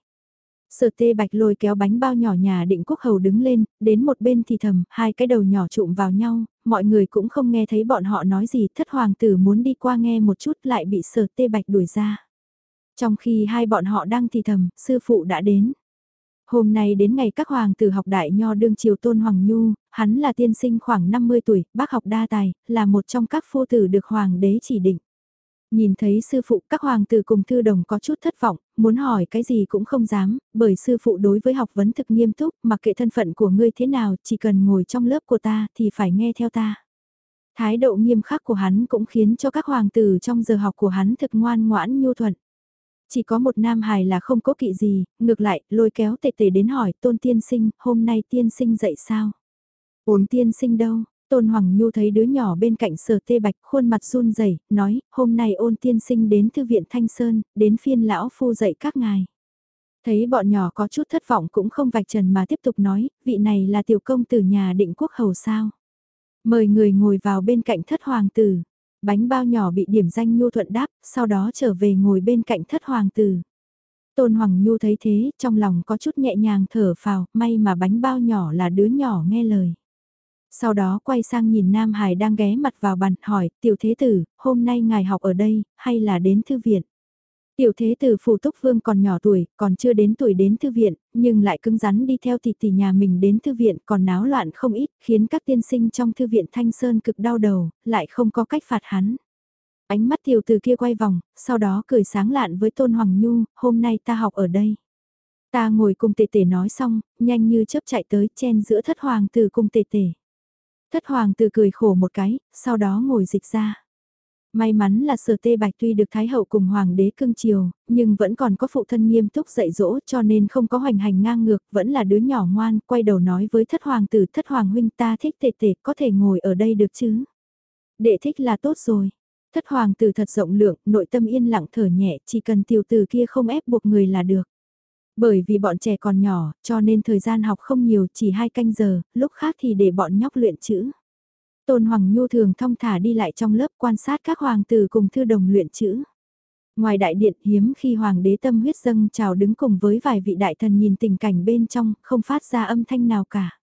Sở tê bạch lôi kéo bánh bao nhỏ nhà định quốc hầu đứng lên, đến một bên thì thầm, hai cái đầu nhỏ trụm vào nhau, mọi người cũng không nghe thấy bọn họ nói gì, thất hoàng tử muốn đi qua nghe một chút lại bị sở tê bạch đuổi ra. Trong khi hai bọn họ đang thì thầm, sư phụ đã đến. Hôm nay đến ngày các hoàng tử học đại nho đương triều tôn Hoàng Nhu, hắn là tiên sinh khoảng 50 tuổi, bác học đa tài, là một trong các phu tử được hoàng đế chỉ định. Nhìn thấy sư phụ các hoàng tử cùng thư đồng có chút thất vọng, muốn hỏi cái gì cũng không dám, bởi sư phụ đối với học vấn thực nghiêm túc, mặc kệ thân phận của ngươi thế nào, chỉ cần ngồi trong lớp của ta thì phải nghe theo ta. Thái độ nghiêm khắc của hắn cũng khiến cho các hoàng tử trong giờ học của hắn thực ngoan ngoãn nhu thuận. Chỉ có một nam hài là không có kỵ gì, ngược lại, lôi kéo tệ tệ đến hỏi tôn tiên sinh, hôm nay tiên sinh dậy sao? Ổn tiên sinh đâu? Tôn Hoàng Nhu thấy đứa nhỏ bên cạnh sở tê bạch khuôn mặt run rẩy nói, hôm nay ôn tiên sinh đến thư viện Thanh Sơn, đến phiên lão phu dạy các ngài. Thấy bọn nhỏ có chút thất vọng cũng không vạch trần mà tiếp tục nói, vị này là tiểu công tử nhà định quốc hầu sao. Mời người ngồi vào bên cạnh thất hoàng tử. Bánh bao nhỏ bị điểm danh Nhu thuận đáp, sau đó trở về ngồi bên cạnh thất hoàng tử. Tôn Hoàng Nhu thấy thế, trong lòng có chút nhẹ nhàng thở phào, may mà bánh bao nhỏ là đứa nhỏ nghe lời. Sau đó quay sang nhìn Nam Hải đang ghé mặt vào bàn, hỏi, tiểu thế tử, hôm nay ngài học ở đây, hay là đến thư viện? Tiểu thế tử phủ túc vương còn nhỏ tuổi, còn chưa đến tuổi đến thư viện, nhưng lại cứng rắn đi theo tỷ tỷ nhà mình đến thư viện còn náo loạn không ít, khiến các tiên sinh trong thư viện Thanh Sơn cực đau đầu, lại không có cách phạt hắn. Ánh mắt tiểu từ kia quay vòng, sau đó cười sáng lạn với Tôn Hoàng Nhu, hôm nay ta học ở đây. Ta ngồi cùng tề tề nói xong, nhanh như chớp chạy tới chen giữa thất hoàng tử cùng tề tề. Thất hoàng tử cười khổ một cái, sau đó ngồi dịch ra. May mắn là sở tê bạch tuy được Thái hậu cùng Hoàng đế cưng chiều, nhưng vẫn còn có phụ thân nghiêm túc dạy dỗ cho nên không có hoành hành ngang ngược, vẫn là đứa nhỏ ngoan, quay đầu nói với thất hoàng tử thất hoàng huynh ta thích tệ tệ có thể ngồi ở đây được chứ. Đệ thích là tốt rồi. Thất hoàng tử thật rộng lượng, nội tâm yên lặng thở nhẹ, chỉ cần tiểu tử kia không ép buộc người là được. Bởi vì bọn trẻ còn nhỏ, cho nên thời gian học không nhiều, chỉ hai canh giờ, lúc khác thì để bọn nhóc luyện chữ. Tôn Hoàng Nhu thường thong thả đi lại trong lớp quan sát các hoàng tử cùng thư đồng luyện chữ. Ngoài đại điện hiếm khi hoàng đế tâm huyết dâng chào đứng cùng với vài vị đại thần nhìn tình cảnh bên trong, không phát ra âm thanh nào cả.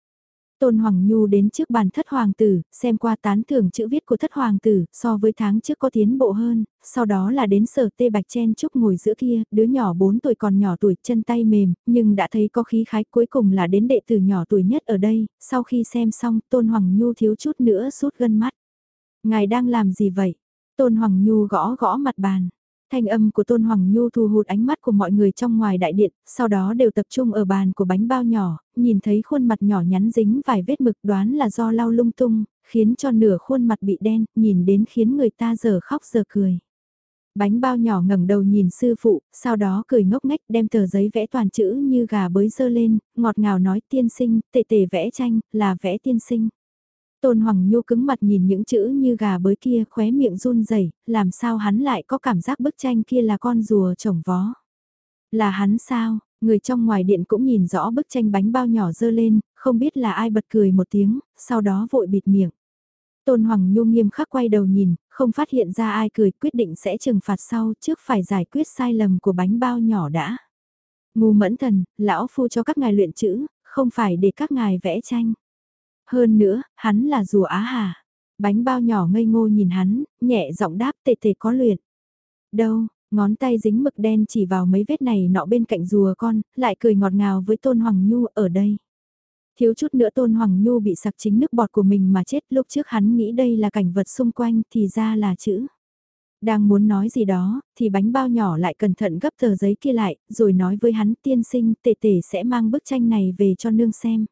Tôn Hoàng Nhu đến trước bàn thất hoàng tử, xem qua tán thưởng chữ viết của thất hoàng tử, so với tháng trước có tiến bộ hơn, sau đó là đến sở tê bạch chen trúc ngồi giữa kia, đứa nhỏ 4 tuổi còn nhỏ tuổi, chân tay mềm, nhưng đã thấy có khí khái cuối cùng là đến đệ tử nhỏ tuổi nhất ở đây, sau khi xem xong Tôn Hoàng Nhu thiếu chút nữa sút gân mắt. Ngài đang làm gì vậy? Tôn Hoàng Nhu gõ gõ mặt bàn. Thanh âm của Tôn Hoàng Nhu thu hút ánh mắt của mọi người trong ngoài đại điện, sau đó đều tập trung ở bàn của bánh bao nhỏ, nhìn thấy khuôn mặt nhỏ nhắn dính vài vết mực đoán là do lau lung tung, khiến cho nửa khuôn mặt bị đen, nhìn đến khiến người ta giờ khóc giờ cười. Bánh bao nhỏ ngẩng đầu nhìn sư phụ, sau đó cười ngốc nghếch đem tờ giấy vẽ toàn chữ như gà bới dơ lên, ngọt ngào nói tiên sinh, tệ tệ vẽ tranh, là vẽ tiên sinh. Tôn Hoàng Nhu cứng mặt nhìn những chữ như gà bới kia khóe miệng run rẩy làm sao hắn lại có cảm giác bức tranh kia là con rùa trồng vó. Là hắn sao, người trong ngoài điện cũng nhìn rõ bức tranh bánh bao nhỏ dơ lên, không biết là ai bật cười một tiếng, sau đó vội bịt miệng. Tôn Hoàng Nhu nghiêm khắc quay đầu nhìn, không phát hiện ra ai cười quyết định sẽ trừng phạt sau trước phải giải quyết sai lầm của bánh bao nhỏ đã. Ngu mẫn thần, lão phu cho các ngài luyện chữ, không phải để các ngài vẽ tranh. Hơn nữa, hắn là rùa á hà. Bánh bao nhỏ ngây ngô nhìn hắn, nhẹ giọng đáp tệ tệ có luyện. Đâu, ngón tay dính mực đen chỉ vào mấy vết này nọ bên cạnh rùa con, lại cười ngọt ngào với Tôn Hoàng Nhu ở đây. Thiếu chút nữa Tôn Hoàng Nhu bị sặc chính nước bọt của mình mà chết lúc trước hắn nghĩ đây là cảnh vật xung quanh thì ra là chữ. Đang muốn nói gì đó, thì bánh bao nhỏ lại cẩn thận gấp tờ giấy kia lại, rồi nói với hắn tiên sinh tề tề sẽ mang bức tranh này về cho nương xem.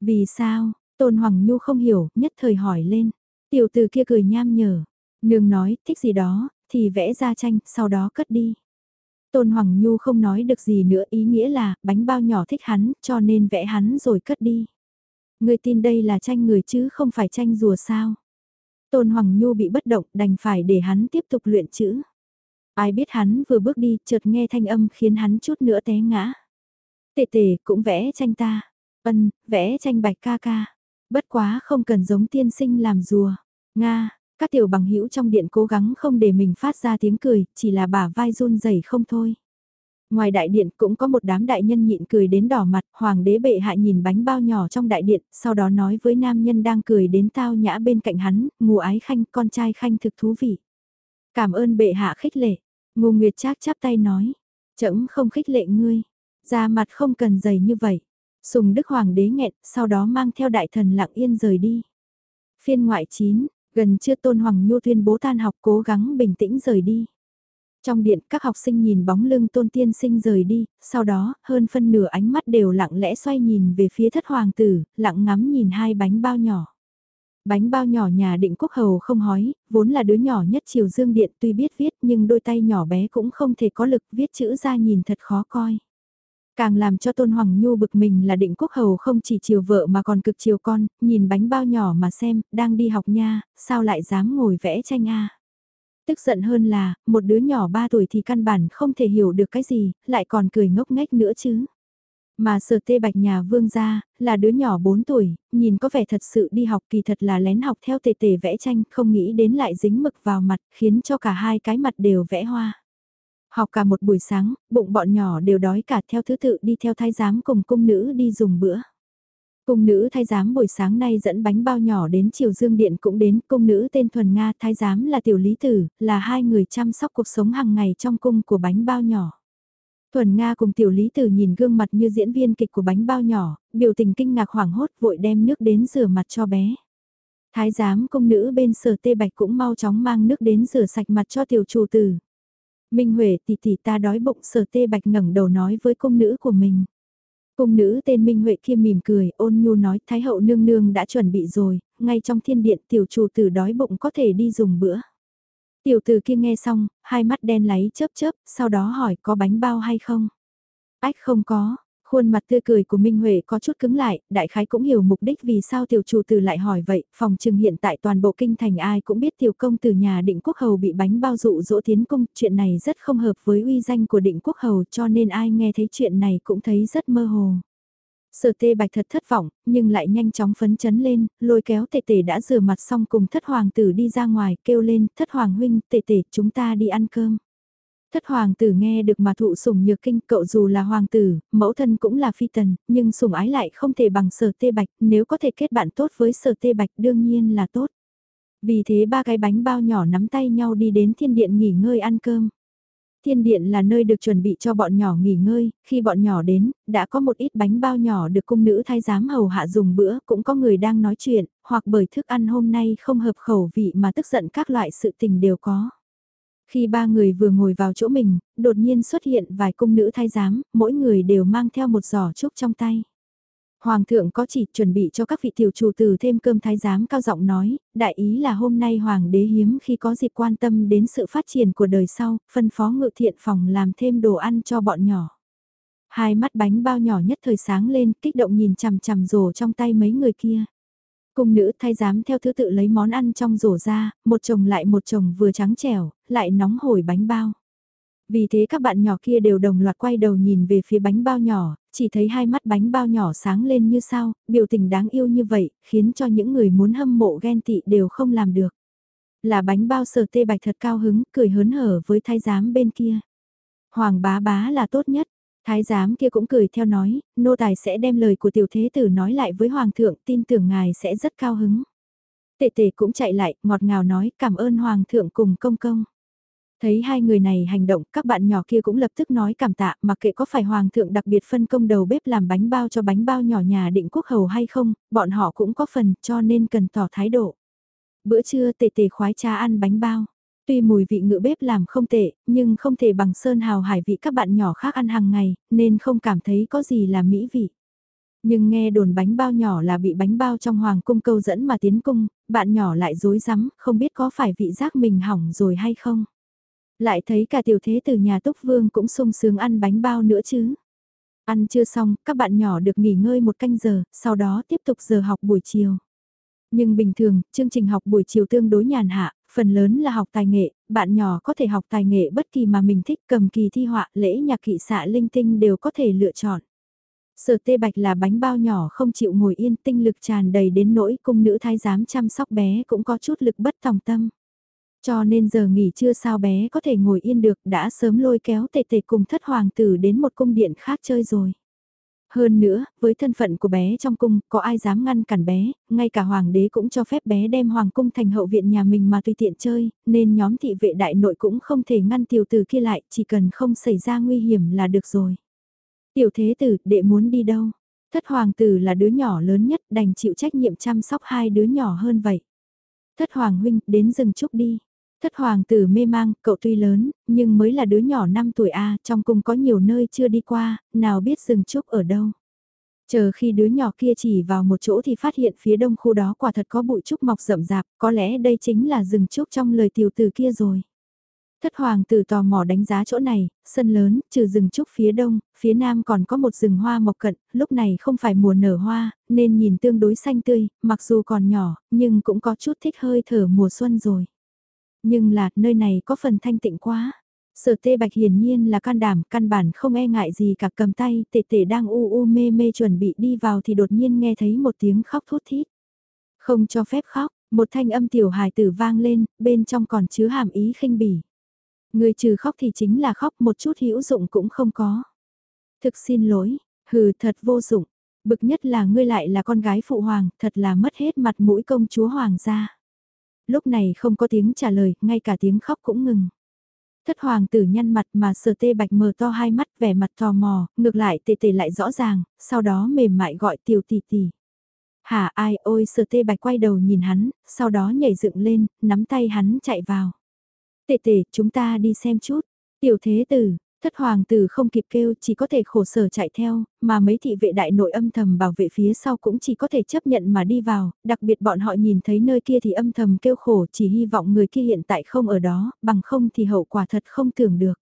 Vì sao, Tôn Hoàng Nhu không hiểu, nhất thời hỏi lên. Tiểu từ kia cười nham nhở. Nương nói, thích gì đó, thì vẽ ra tranh, sau đó cất đi. Tôn Hoàng Nhu không nói được gì nữa ý nghĩa là bánh bao nhỏ thích hắn cho nên vẽ hắn rồi cất đi. Người tin đây là tranh người chứ không phải tranh rùa sao. Tôn Hoàng Nhu bị bất động đành phải để hắn tiếp tục luyện chữ. Ai biết hắn vừa bước đi chợt nghe thanh âm khiến hắn chút nữa té ngã. Tệ Tề cũng vẽ tranh ta. Ân, vẽ tranh bạch ca ca. Bất quá không cần giống tiên sinh làm rùa. Nga, các tiểu bằng hữu trong điện cố gắng không để mình phát ra tiếng cười, chỉ là bả vai run rẩy không thôi. Ngoài đại điện cũng có một đám đại nhân nhịn cười đến đỏ mặt, hoàng đế bệ hạ nhìn bánh bao nhỏ trong đại điện, sau đó nói với nam nhân đang cười đến tao nhã bên cạnh hắn, ngù ái khanh, con trai khanh thực thú vị. Cảm ơn bệ hạ khích lệ, ngô nguyệt trác chắp tay nói, chẳng không khích lệ ngươi, ra mặt không cần dày như vậy. Sùng Đức Hoàng đế nghẹn, sau đó mang theo đại thần lặng yên rời đi. Phiên ngoại 9, gần chưa Tôn Hoàng Nhu tuyên bố tan học cố gắng bình tĩnh rời đi. Trong điện các học sinh nhìn bóng lưng tôn tiên sinh rời đi, sau đó hơn phân nửa ánh mắt đều lặng lẽ xoay nhìn về phía thất hoàng tử, lặng ngắm nhìn hai bánh bao nhỏ. Bánh bao nhỏ nhà định quốc hầu không hói, vốn là đứa nhỏ nhất triều dương điện tuy biết viết nhưng đôi tay nhỏ bé cũng không thể có lực viết chữ ra nhìn thật khó coi. Càng làm cho Tôn Hoàng Nhu bực mình là định quốc hầu không chỉ chiều vợ mà còn cực chiều con, nhìn bánh bao nhỏ mà xem, đang đi học nha, sao lại dám ngồi vẽ tranh a Tức giận hơn là, một đứa nhỏ 3 tuổi thì căn bản không thể hiểu được cái gì, lại còn cười ngốc nghếch nữa chứ. Mà sở tê bạch nhà vương gia, là đứa nhỏ 4 tuổi, nhìn có vẻ thật sự đi học kỳ thật là lén học theo tề tề vẽ tranh, không nghĩ đến lại dính mực vào mặt, khiến cho cả hai cái mặt đều vẽ hoa. Học cả một buổi sáng, bụng bọn nhỏ đều đói cả theo thứ tự đi theo thái giám cùng cung nữ đi dùng bữa. Cung nữ thái giám buổi sáng nay dẫn bánh bao nhỏ đến chiều dương điện cũng đến, cung nữ tên Thuần Nga thái giám là tiểu lý tử, là hai người chăm sóc cuộc sống hàng ngày trong cung của bánh bao nhỏ. Thuần Nga cùng tiểu lý tử nhìn gương mặt như diễn viên kịch của bánh bao nhỏ, biểu tình kinh ngạc hoảng hốt vội đem nước đến rửa mặt cho bé. Thái giám cung nữ bên sở tê bạch cũng mau chóng mang nước đến rửa sạch mặt cho tiểu chủ tử. Minh Huệ tỷ tỷ ta đói bụng sở tê bạch ngẩng đầu nói với cung nữ của mình. Cung nữ tên Minh Huệ kia mỉm cười, ôn nhu nói Thái hậu nương nương đã chuẩn bị rồi, ngay trong thiên điện tiểu chủ tử đói bụng có thể đi dùng bữa. Tiểu tử kia nghe xong, hai mắt đen láy chớp chớp, sau đó hỏi có bánh bao hay không? Ách không có, Khuôn mặt tươi cười của Minh Huệ có chút cứng lại, đại khái cũng hiểu mục đích vì sao tiểu chủ tử lại hỏi vậy, phòng trừng hiện tại toàn bộ kinh thành ai cũng biết tiểu công từ nhà định quốc hầu bị bánh bao dụ dỗ tiến cung, chuyện này rất không hợp với uy danh của định quốc hầu cho nên ai nghe thấy chuyện này cũng thấy rất mơ hồ. Sở tê bạch thật thất vọng, nhưng lại nhanh chóng phấn chấn lên, lôi kéo tệ tệ đã rửa mặt xong cùng thất hoàng tử đi ra ngoài, kêu lên, thất hoàng huynh, tệ tệ, chúng ta đi ăn cơm. Thất hoàng tử nghe được mà thụ sủng nhược kinh cậu dù là hoàng tử, mẫu thân cũng là phi tần, nhưng sủng ái lại không thể bằng sở tê bạch, nếu có thể kết bạn tốt với sở tê bạch đương nhiên là tốt. Vì thế ba cái bánh bao nhỏ nắm tay nhau đi đến thiên điện nghỉ ngơi ăn cơm. Thiên điện là nơi được chuẩn bị cho bọn nhỏ nghỉ ngơi, khi bọn nhỏ đến, đã có một ít bánh bao nhỏ được cung nữ thái giám hầu hạ dùng bữa, cũng có người đang nói chuyện, hoặc bởi thức ăn hôm nay không hợp khẩu vị mà tức giận các loại sự tình đều có. Khi ba người vừa ngồi vào chỗ mình, đột nhiên xuất hiện vài cung nữ thái giám, mỗi người đều mang theo một giỏ trúc trong tay. Hoàng thượng có chỉ chuẩn bị cho các vị tiểu chủ tử thêm cơm thái giám cao giọng nói, đại ý là hôm nay hoàng đế hiếm khi có dịp quan tâm đến sự phát triển của đời sau, phân phó ngự thiện phòng làm thêm đồ ăn cho bọn nhỏ. Hai mắt bánh bao nhỏ nhất thời sáng lên, kích động nhìn chằm chằm rổ trong tay mấy người kia. Cung nữ thay dám theo thứ tự lấy món ăn trong rổ ra, một chồng lại một chồng vừa trắng trẻo, lại nóng hổi bánh bao. Vì thế các bạn nhỏ kia đều đồng loạt quay đầu nhìn về phía bánh bao nhỏ, chỉ thấy hai mắt bánh bao nhỏ sáng lên như sao, biểu tình đáng yêu như vậy, khiến cho những người muốn hâm mộ ghen tị đều không làm được. Là bánh bao sờ tê bạch thật cao hứng, cười hớn hở với thái giám bên kia. Hoàng bá bá là tốt nhất, Thái giám kia cũng cười theo nói, nô tài sẽ đem lời của tiểu thế tử nói lại với hoàng thượng, tin tưởng ngài sẽ rất cao hứng. Tệ tệ cũng chạy lại, ngọt ngào nói cảm ơn hoàng thượng cùng công công. Thấy hai người này hành động, các bạn nhỏ kia cũng lập tức nói cảm tạ, mặc kệ có phải hoàng thượng đặc biệt phân công đầu bếp làm bánh bao cho bánh bao nhỏ nhà định quốc hầu hay không, bọn họ cũng có phần cho nên cần tỏ thái độ. Bữa trưa tệ tệ khoái cha ăn bánh bao. Tuy mùi vị ngự bếp làm không tệ, nhưng không thể bằng sơn hào hải vị các bạn nhỏ khác ăn hàng ngày, nên không cảm thấy có gì là mỹ vị. Nhưng nghe đồn bánh bao nhỏ là bị bánh bao trong hoàng cung câu dẫn mà tiến cung, bạn nhỏ lại dối rắm không biết có phải vị giác mình hỏng rồi hay không. Lại thấy cả tiểu thế từ nhà túc vương cũng sung sướng ăn bánh bao nữa chứ. Ăn chưa xong, các bạn nhỏ được nghỉ ngơi một canh giờ, sau đó tiếp tục giờ học buổi chiều. Nhưng bình thường, chương trình học buổi chiều tương đối nhàn hạ, phần lớn là học tài nghệ, bạn nhỏ có thể học tài nghệ bất kỳ mà mình thích cầm kỳ thi họa, lễ nhạc kỵ xạ linh tinh đều có thể lựa chọn. Sở tê bạch là bánh bao nhỏ không chịu ngồi yên tinh lực tràn đầy đến nỗi cung nữ thái giám chăm sóc bé cũng có chút lực bất tòng tâm. Cho nên giờ nghỉ trưa sao bé có thể ngồi yên được đã sớm lôi kéo tề tề cùng thất hoàng tử đến một cung điện khác chơi rồi. Hơn nữa, với thân phận của bé trong cung, có ai dám ngăn cản bé, ngay cả hoàng đế cũng cho phép bé đem hoàng cung thành hậu viện nhà mình mà tùy tiện chơi, nên nhóm thị vệ đại nội cũng không thể ngăn tiểu tử kia lại, chỉ cần không xảy ra nguy hiểm là được rồi. Tiểu thế tử, đệ muốn đi đâu? Thất hoàng tử là đứa nhỏ lớn nhất, đành chịu trách nhiệm chăm sóc hai đứa nhỏ hơn vậy. Thất hoàng huynh, đến rừng trúc đi. Thất hoàng tử mê mang, cậu tuy lớn, nhưng mới là đứa nhỏ 5 tuổi A, trong cung có nhiều nơi chưa đi qua, nào biết rừng trúc ở đâu. Chờ khi đứa nhỏ kia chỉ vào một chỗ thì phát hiện phía đông khu đó quả thật có bụi trúc mọc rậm rạp, có lẽ đây chính là rừng trúc trong lời tiểu tử kia rồi. Thất hoàng tử tò mò đánh giá chỗ này, sân lớn, trừ rừng trúc phía đông, phía nam còn có một rừng hoa mọc cận, lúc này không phải mùa nở hoa, nên nhìn tương đối xanh tươi, mặc dù còn nhỏ, nhưng cũng có chút thích hơi thở mùa xuân rồi. Nhưng là, nơi này có phần thanh tịnh quá. Sở tê bạch hiển nhiên là can đảm, căn bản không e ngại gì cả cầm tay, tệ tệ đang u u mê mê chuẩn bị đi vào thì đột nhiên nghe thấy một tiếng khóc thút thít. Không cho phép khóc, một thanh âm tiểu hài tử vang lên, bên trong còn chứa hàm ý khinh bỉ. Người trừ khóc thì chính là khóc một chút hữu dụng cũng không có. Thực xin lỗi, hừ thật vô dụng, bực nhất là ngươi lại là con gái phụ hoàng, thật là mất hết mặt mũi công chúa hoàng gia. Lúc này không có tiếng trả lời, ngay cả tiếng khóc cũng ngừng. Thất hoàng tử nhăn mặt mà sờ tê bạch mờ to hai mắt vẻ mặt tò mò, ngược lại tê tê lại rõ ràng, sau đó mềm mại gọi tiểu tỷ tỷ. Hả ai ôi sờ tê bạch quay đầu nhìn hắn, sau đó nhảy dựng lên, nắm tay hắn chạy vào. Tệ tệ, chúng ta đi xem chút. Tiểu thế tử, thất hoàng tử không kịp kêu chỉ có thể khổ sở chạy theo, mà mấy thị vệ đại nội âm thầm bảo vệ phía sau cũng chỉ có thể chấp nhận mà đi vào, đặc biệt bọn họ nhìn thấy nơi kia thì âm thầm kêu khổ chỉ hy vọng người kia hiện tại không ở đó, bằng không thì hậu quả thật không tưởng được.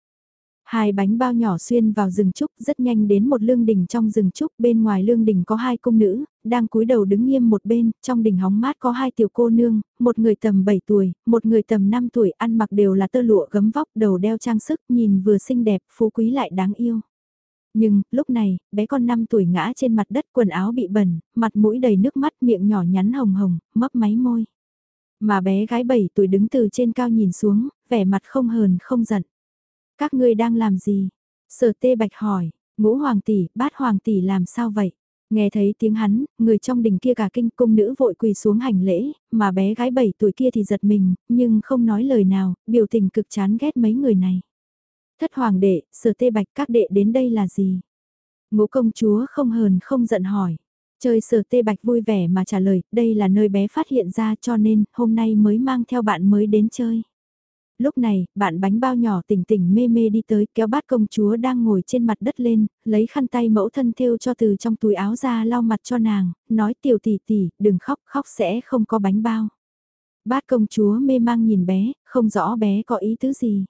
Hai bánh bao nhỏ xuyên vào rừng trúc rất nhanh đến một lương đình trong rừng trúc bên ngoài lương đình có hai cung nữ, đang cúi đầu đứng nghiêm một bên, trong đình hóng mát có hai tiểu cô nương, một người tầm 7 tuổi, một người tầm 5 tuổi ăn mặc đều là tơ lụa gấm vóc đầu đeo trang sức nhìn vừa xinh đẹp phú quý lại đáng yêu. Nhưng, lúc này, bé con 5 tuổi ngã trên mặt đất quần áo bị bẩn, mặt mũi đầy nước mắt miệng nhỏ nhắn hồng hồng, mấp máy môi. Mà bé gái 7 tuổi đứng từ trên cao nhìn xuống, vẻ mặt không hờn không giận. Các ngươi đang làm gì? Sở tê bạch hỏi, ngũ hoàng tỷ, bát hoàng tỷ làm sao vậy? Nghe thấy tiếng hắn, người trong đình kia cả kinh cung nữ vội quỳ xuống hành lễ, mà bé gái 7 tuổi kia thì giật mình, nhưng không nói lời nào, biểu tình cực chán ghét mấy người này. Thất hoàng đệ, sở tê bạch các đệ đến đây là gì? Ngũ công chúa không hờn không giận hỏi. Chơi sở tê bạch vui vẻ mà trả lời, đây là nơi bé phát hiện ra cho nên hôm nay mới mang theo bạn mới đến chơi. Lúc này, bạn bánh bao nhỏ tỉnh tỉnh mê mê đi tới kéo bát công chúa đang ngồi trên mặt đất lên, lấy khăn tay mẫu thân thêu cho từ trong túi áo ra lau mặt cho nàng, nói tiểu tỷ tỷ, đừng khóc, khóc sẽ không có bánh bao. Bát công chúa mê mang nhìn bé, không rõ bé có ý tứ gì.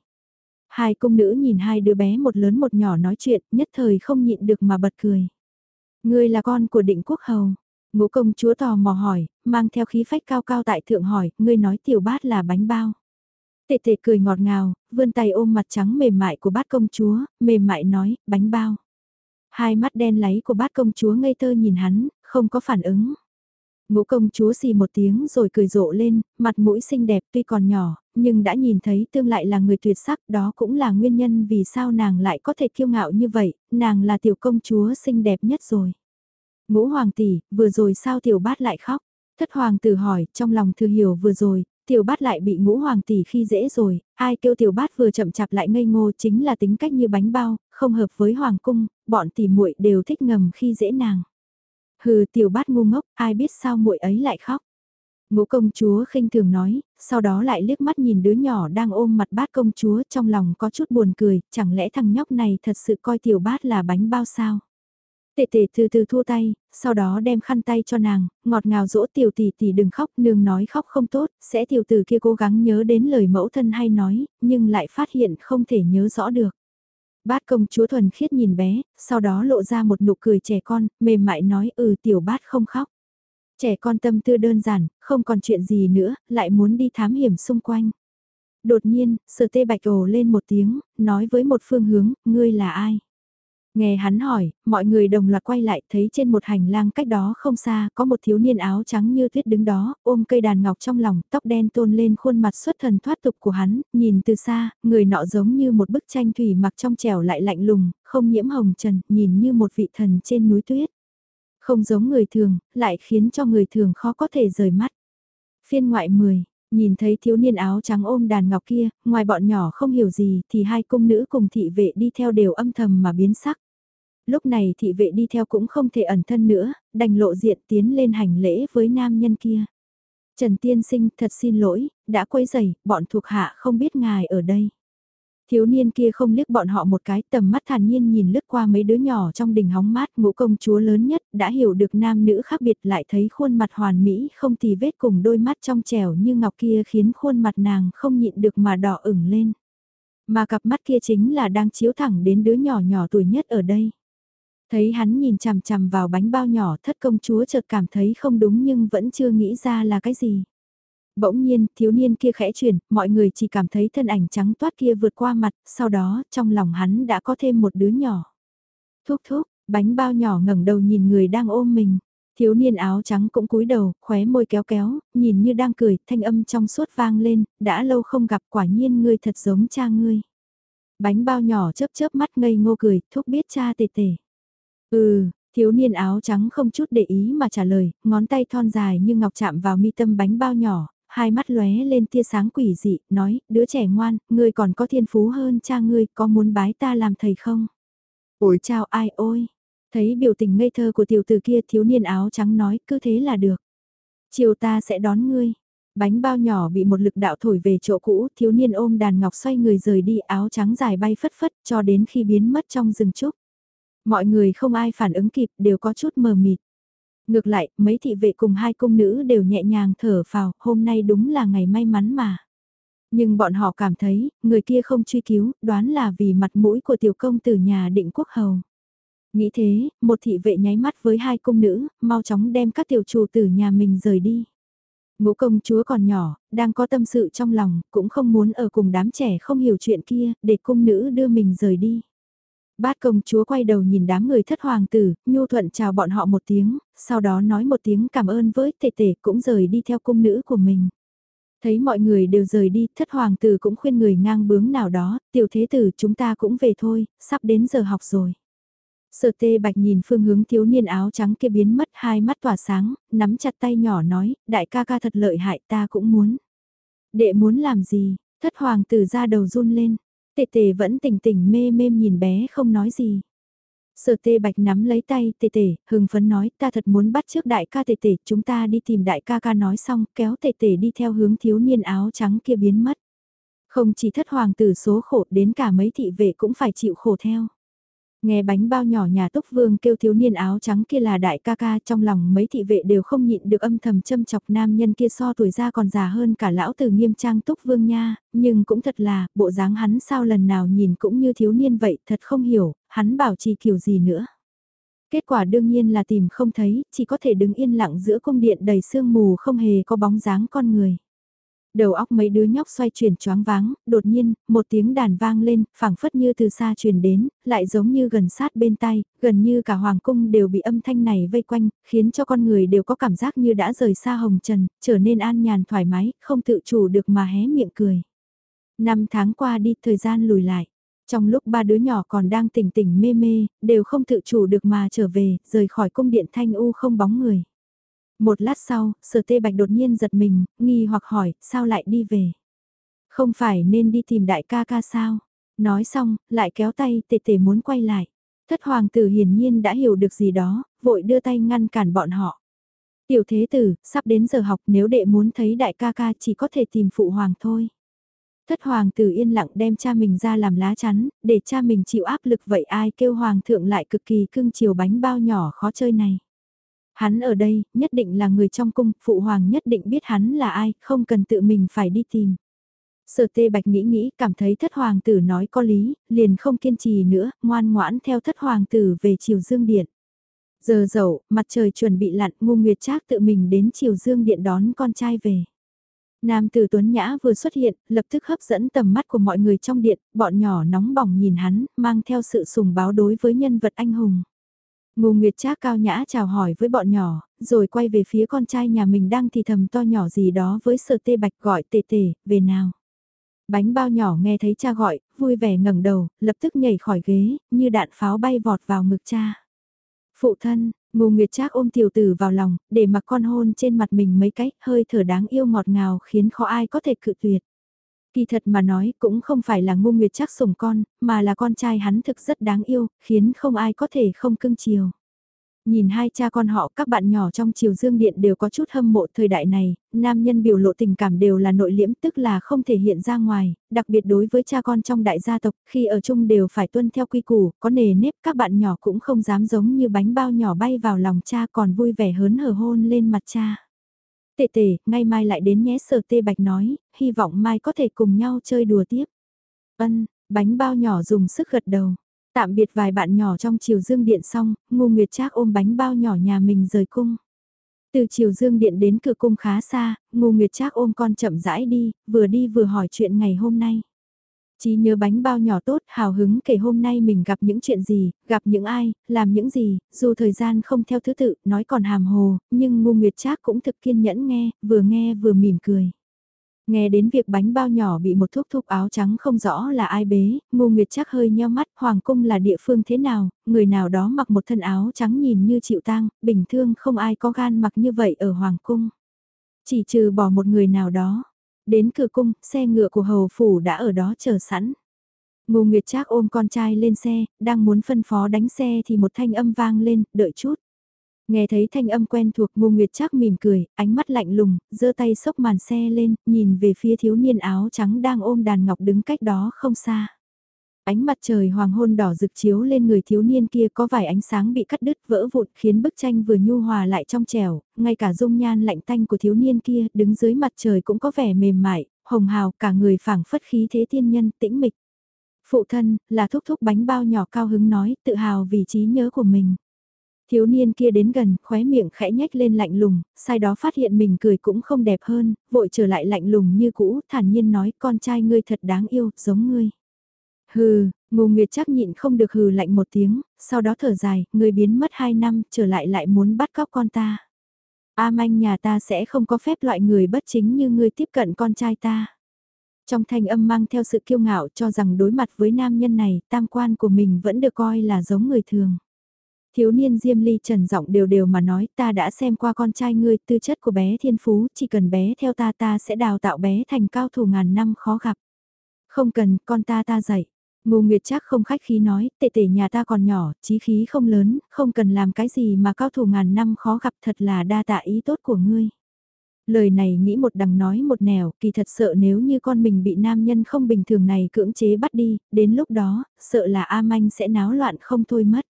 Hai công nữ nhìn hai đứa bé một lớn một nhỏ nói chuyện, nhất thời không nhịn được mà bật cười. Ngươi là con của định quốc hầu. Ngũ công chúa tò mò hỏi, mang theo khí phách cao cao tại thượng hỏi, ngươi nói tiểu bát là bánh bao. Tệ tệ cười ngọt ngào, vươn tay ôm mặt trắng mềm mại của bát công chúa, mềm mại nói, bánh bao. Hai mắt đen láy của bát công chúa ngây thơ nhìn hắn, không có phản ứng. Ngũ công chúa xì một tiếng rồi cười rộ lên, mặt mũi xinh đẹp tuy còn nhỏ, nhưng đã nhìn thấy tương lại là người tuyệt sắc đó cũng là nguyên nhân vì sao nàng lại có thể kiêu ngạo như vậy, nàng là tiểu công chúa xinh đẹp nhất rồi. Ngũ hoàng tỷ, vừa rồi sao tiểu bát lại khóc? Thất hoàng tử hỏi, trong lòng thừa hiểu vừa rồi, tiểu bát lại bị ngũ hoàng tỷ khi dễ rồi, ai kêu tiểu bát vừa chậm chạp lại ngây ngô chính là tính cách như bánh bao, không hợp với hoàng cung, bọn tỷ muội đều thích ngầm khi dễ nàng. Hừ tiểu bát ngu ngốc, ai biết sao muội ấy lại khóc. Ngũ công chúa khinh thường nói, sau đó lại liếc mắt nhìn đứa nhỏ đang ôm mặt bát công chúa trong lòng có chút buồn cười, chẳng lẽ thằng nhóc này thật sự coi tiểu bát là bánh bao sao? Tệ tệ từ từ thua tay, sau đó đem khăn tay cho nàng, ngọt ngào dỗ tiểu tỷ tỷ đừng khóc, nương nói khóc không tốt, sẽ tiểu tử kia cố gắng nhớ đến lời mẫu thân hay nói, nhưng lại phát hiện không thể nhớ rõ được. Bát công chúa thuần khiết nhìn bé, sau đó lộ ra một nụ cười trẻ con, mềm mại nói ừ tiểu bát không khóc. Trẻ con tâm tư đơn giản, không còn chuyện gì nữa, lại muốn đi thám hiểm xung quanh. Đột nhiên, sở tê bạch ồ lên một tiếng, nói với một phương hướng, ngươi là ai? Nghe hắn hỏi, mọi người đồng loạt quay lại thấy trên một hành lang cách đó không xa có một thiếu niên áo trắng như tuyết đứng đó, ôm cây đàn ngọc trong lòng, tóc đen tôn lên khuôn mặt xuất thần thoát tục của hắn, nhìn từ xa, người nọ giống như một bức tranh thủy mặc trong trẻo lại lạnh lùng, không nhiễm hồng trần, nhìn như một vị thần trên núi tuyết. Không giống người thường, lại khiến cho người thường khó có thể rời mắt. Phiên ngoại 10 Nhìn thấy thiếu niên áo trắng ôm đàn ngọc kia, ngoài bọn nhỏ không hiểu gì thì hai cung nữ cùng thị vệ đi theo đều âm thầm mà biến sắc. Lúc này thị vệ đi theo cũng không thể ẩn thân nữa, đành lộ diện tiến lên hành lễ với nam nhân kia. Trần Tiên Sinh thật xin lỗi, đã quấy rầy, bọn thuộc hạ không biết ngài ở đây. Thiếu niên kia không liếc bọn họ một cái, tầm mắt thản nhiên nhìn lướt qua mấy đứa nhỏ trong đình hóng mát, ngũ công chúa lớn nhất, đã hiểu được nam nữ khác biệt, lại thấy khuôn mặt hoàn mỹ, không tì vết cùng đôi mắt trong trẻo như ngọc kia khiến khuôn mặt nàng không nhịn được mà đỏ ửng lên. Mà cặp mắt kia chính là đang chiếu thẳng đến đứa nhỏ nhỏ tuổi nhất ở đây. Thấy hắn nhìn chằm chằm vào bánh bao nhỏ, thất công chúa chợt cảm thấy không đúng nhưng vẫn chưa nghĩ ra là cái gì. Bỗng nhiên, thiếu niên kia khẽ chuyển, mọi người chỉ cảm thấy thân ảnh trắng toát kia vượt qua mặt, sau đó, trong lòng hắn đã có thêm một đứa nhỏ. Thúc thúc, bánh bao nhỏ ngẩng đầu nhìn người đang ôm mình. Thiếu niên áo trắng cũng cúi đầu, khóe môi kéo kéo, nhìn như đang cười, thanh âm trong suốt vang lên, đã lâu không gặp quả nhiên ngươi thật giống cha ngươi. Bánh bao nhỏ chớp chớp mắt ngây ngô cười, thúc biết cha tề tề. Ừ, thiếu niên áo trắng không chút để ý mà trả lời, ngón tay thon dài như ngọc chạm vào mi tâm bánh bao nhỏ, hai mắt lóe lên tia sáng quỷ dị, nói, đứa trẻ ngoan, ngươi còn có thiên phú hơn cha ngươi, có muốn bái ta làm thầy không? Ôi chào ai ôi! Thấy biểu tình ngây thơ của tiểu tử kia thiếu niên áo trắng nói, cứ thế là được. Chiều ta sẽ đón ngươi. Bánh bao nhỏ bị một lực đạo thổi về chỗ cũ, thiếu niên ôm đàn ngọc xoay người rời đi áo trắng dài bay phất phất cho đến khi biến mất trong rừng trúc. Mọi người không ai phản ứng kịp đều có chút mờ mịt. Ngược lại, mấy thị vệ cùng hai cung nữ đều nhẹ nhàng thở phào, hôm nay đúng là ngày may mắn mà. Nhưng bọn họ cảm thấy, người kia không truy cứu, đoán là vì mặt mũi của tiểu công tử nhà định quốc hầu. Nghĩ thế, một thị vệ nháy mắt với hai cung nữ, mau chóng đem các tiểu chủ tử nhà mình rời đi. Ngũ công chúa còn nhỏ, đang có tâm sự trong lòng, cũng không muốn ở cùng đám trẻ không hiểu chuyện kia, để cung nữ đưa mình rời đi. Bát công chúa quay đầu nhìn đám người thất hoàng tử, nhu thuận chào bọn họ một tiếng, sau đó nói một tiếng cảm ơn với tề tề cũng rời đi theo cung nữ của mình. Thấy mọi người đều rời đi, thất hoàng tử cũng khuyên người ngang bướng nào đó, tiểu thế tử chúng ta cũng về thôi, sắp đến giờ học rồi. Sở tê bạch nhìn phương hướng thiếu niên áo trắng kia biến mất hai mắt tỏa sáng, nắm chặt tay nhỏ nói, đại ca ca thật lợi hại ta cũng muốn. Đệ muốn làm gì, thất hoàng tử ra đầu run lên, Tề tề vẫn tỉnh tỉnh mê mê nhìn bé không nói gì. Sở tê bạch nắm lấy tay tề tề, hừng phấn nói ta thật muốn bắt trước đại ca tề tề, chúng ta đi tìm đại ca ca nói xong, kéo tề tề đi theo hướng thiếu niên áo trắng kia biến mất. Không chỉ thất hoàng tử số khổ đến cả mấy thị vệ cũng phải chịu khổ theo. Nghe bánh bao nhỏ nhà túc vương kêu thiếu niên áo trắng kia là đại ca ca trong lòng mấy thị vệ đều không nhịn được âm thầm châm chọc nam nhân kia so tuổi ra còn già hơn cả lão từ nghiêm trang túc vương nha, nhưng cũng thật là, bộ dáng hắn sao lần nào nhìn cũng như thiếu niên vậy, thật không hiểu, hắn bảo trì kiểu gì nữa. Kết quả đương nhiên là tìm không thấy, chỉ có thể đứng yên lặng giữa cung điện đầy sương mù không hề có bóng dáng con người. Đầu óc mấy đứa nhóc xoay chuyển choáng váng, đột nhiên, một tiếng đàn vang lên, phảng phất như từ xa truyền đến, lại giống như gần sát bên tay, gần như cả hoàng cung đều bị âm thanh này vây quanh, khiến cho con người đều có cảm giác như đã rời xa hồng trần, trở nên an nhàn thoải mái, không tự chủ được mà hé miệng cười. Năm tháng qua đi, thời gian lùi lại. Trong lúc ba đứa nhỏ còn đang tỉnh tỉnh mê mê, đều không tự chủ được mà trở về, rời khỏi cung điện thanh u không bóng người. Một lát sau, sở tê bạch đột nhiên giật mình, nghi hoặc hỏi, sao lại đi về? Không phải nên đi tìm đại ca ca sao? Nói xong, lại kéo tay tề tề muốn quay lại. Thất hoàng tử hiển nhiên đã hiểu được gì đó, vội đưa tay ngăn cản bọn họ. Tiểu thế tử, sắp đến giờ học nếu đệ muốn thấy đại ca ca chỉ có thể tìm phụ hoàng thôi. Thất hoàng tử yên lặng đem cha mình ra làm lá chắn, để cha mình chịu áp lực vậy ai kêu hoàng thượng lại cực kỳ cưng chiều bánh bao nhỏ khó chơi này. Hắn ở đây, nhất định là người trong cung, phụ hoàng nhất định biết hắn là ai, không cần tự mình phải đi tìm. Sở tê bạch nghĩ nghĩ, cảm thấy thất hoàng tử nói có lý, liền không kiên trì nữa, ngoan ngoãn theo thất hoàng tử về chiều dương điện. Giờ dậu, mặt trời chuẩn bị lặn, ngu nguyệt trác tự mình đến chiều dương điện đón con trai về. Nam tử Tuấn Nhã vừa xuất hiện, lập tức hấp dẫn tầm mắt của mọi người trong điện, bọn nhỏ nóng bỏng nhìn hắn, mang theo sự sùng báo đối với nhân vật anh hùng. Ngô Nguyệt Trác cao nhã chào hỏi với bọn nhỏ, rồi quay về phía con trai nhà mình đang thì thầm to nhỏ gì đó với sợ tê bạch gọi tề tề, về nào. Bánh bao nhỏ nghe thấy cha gọi, vui vẻ ngẩng đầu, lập tức nhảy khỏi ghế, như đạn pháo bay vọt vào ngực cha. Phụ thân, Ngô Nguyệt Trác ôm tiểu tử vào lòng, để mặc con hôn trên mặt mình mấy cái, hơi thở đáng yêu ngọt ngào khiến khó ai có thể cự tuyệt. Kỳ thật mà nói cũng không phải là ngu Nguyệt chắc sủng con, mà là con trai hắn thực rất đáng yêu, khiến không ai có thể không cưng chiều. Nhìn hai cha con họ các bạn nhỏ trong chiều dương điện đều có chút hâm mộ thời đại này, nam nhân biểu lộ tình cảm đều là nội liễm tức là không thể hiện ra ngoài, đặc biệt đối với cha con trong đại gia tộc khi ở chung đều phải tuân theo quy củ, có nề nếp các bạn nhỏ cũng không dám giống như bánh bao nhỏ bay vào lòng cha còn vui vẻ hớn hở hôn lên mặt cha. Tệ tệ, ngay mai lại đến nhé sở tê bạch nói, hy vọng mai có thể cùng nhau chơi đùa tiếp. Ân, bánh bao nhỏ dùng sức gật đầu. Tạm biệt vài bạn nhỏ trong chiều dương điện xong, ngu nguyệt trác ôm bánh bao nhỏ nhà mình rời cung. Từ chiều dương điện đến cửa cung khá xa, ngu nguyệt trác ôm con chậm rãi đi, vừa đi vừa hỏi chuyện ngày hôm nay. Chỉ nhớ bánh bao nhỏ tốt, hào hứng kể hôm nay mình gặp những chuyện gì, gặp những ai, làm những gì, dù thời gian không theo thứ tự, nói còn hàm hồ, nhưng ngu nguyệt trác cũng thực kiên nhẫn nghe, vừa nghe vừa mỉm cười. Nghe đến việc bánh bao nhỏ bị một thuốc thúc áo trắng không rõ là ai bế, ngu nguyệt Trác hơi nheo mắt, hoàng cung là địa phương thế nào, người nào đó mặc một thân áo trắng nhìn như chịu tang, bình thường không ai có gan mặc như vậy ở hoàng cung. Chỉ trừ bỏ một người nào đó. Đến cửa cung, xe ngựa của hầu phủ đã ở đó chờ sẵn. Ngô Nguyệt Trác ôm con trai lên xe, đang muốn phân phó đánh xe thì một thanh âm vang lên, đợi chút. Nghe thấy thanh âm quen thuộc Ngô Nguyệt Trác mỉm cười, ánh mắt lạnh lùng, giơ tay xốc màn xe lên, nhìn về phía thiếu niên áo trắng đang ôm đàn ngọc đứng cách đó không xa. Ánh mặt trời hoàng hôn đỏ rực chiếu lên người thiếu niên kia có vài ánh sáng bị cắt đứt vỡ vụn khiến bức tranh vừa nhu hòa lại trong trẻo, ngay cả dung nhan lạnh tanh của thiếu niên kia đứng dưới mặt trời cũng có vẻ mềm mại, hồng hào cả người phảng phất khí thế tiên nhân tĩnh mịch. Phụ thân, là thúc thúc bánh bao nhỏ cao hứng nói, tự hào vì trí nhớ của mình. Thiếu niên kia đến gần, khóe miệng khẽ nhếch lên lạnh lùng, sai đó phát hiện mình cười cũng không đẹp hơn, vội trở lại lạnh lùng như cũ, thản nhiên nói con trai ngươi thật đáng yêu, giống ngươi. Hừ, ngô nguyệt chắc nhịn không được hừ lạnh một tiếng, sau đó thở dài, người biến mất hai năm, trở lại lại muốn bắt cóc con ta. A manh nhà ta sẽ không có phép loại người bất chính như ngươi tiếp cận con trai ta. Trong thanh âm mang theo sự kiêu ngạo cho rằng đối mặt với nam nhân này, tam quan của mình vẫn được coi là giống người thường. Thiếu niên Diêm Ly trần giọng đều đều mà nói ta đã xem qua con trai ngươi tư chất của bé thiên phú, chỉ cần bé theo ta ta sẽ đào tạo bé thành cao thủ ngàn năm khó gặp. Không cần, con ta ta dạy. Ngô Nguyệt chắc không khách khí nói, tệ tệ nhà ta còn nhỏ, chí khí không lớn, không cần làm cái gì mà cao thủ ngàn năm khó gặp thật là đa tạ ý tốt của ngươi. Lời này nghĩ một đằng nói một nẻo, kỳ thật sợ nếu như con mình bị nam nhân không bình thường này cưỡng chế bắt đi, đến lúc đó, sợ là A Manh sẽ náo loạn không thôi mất.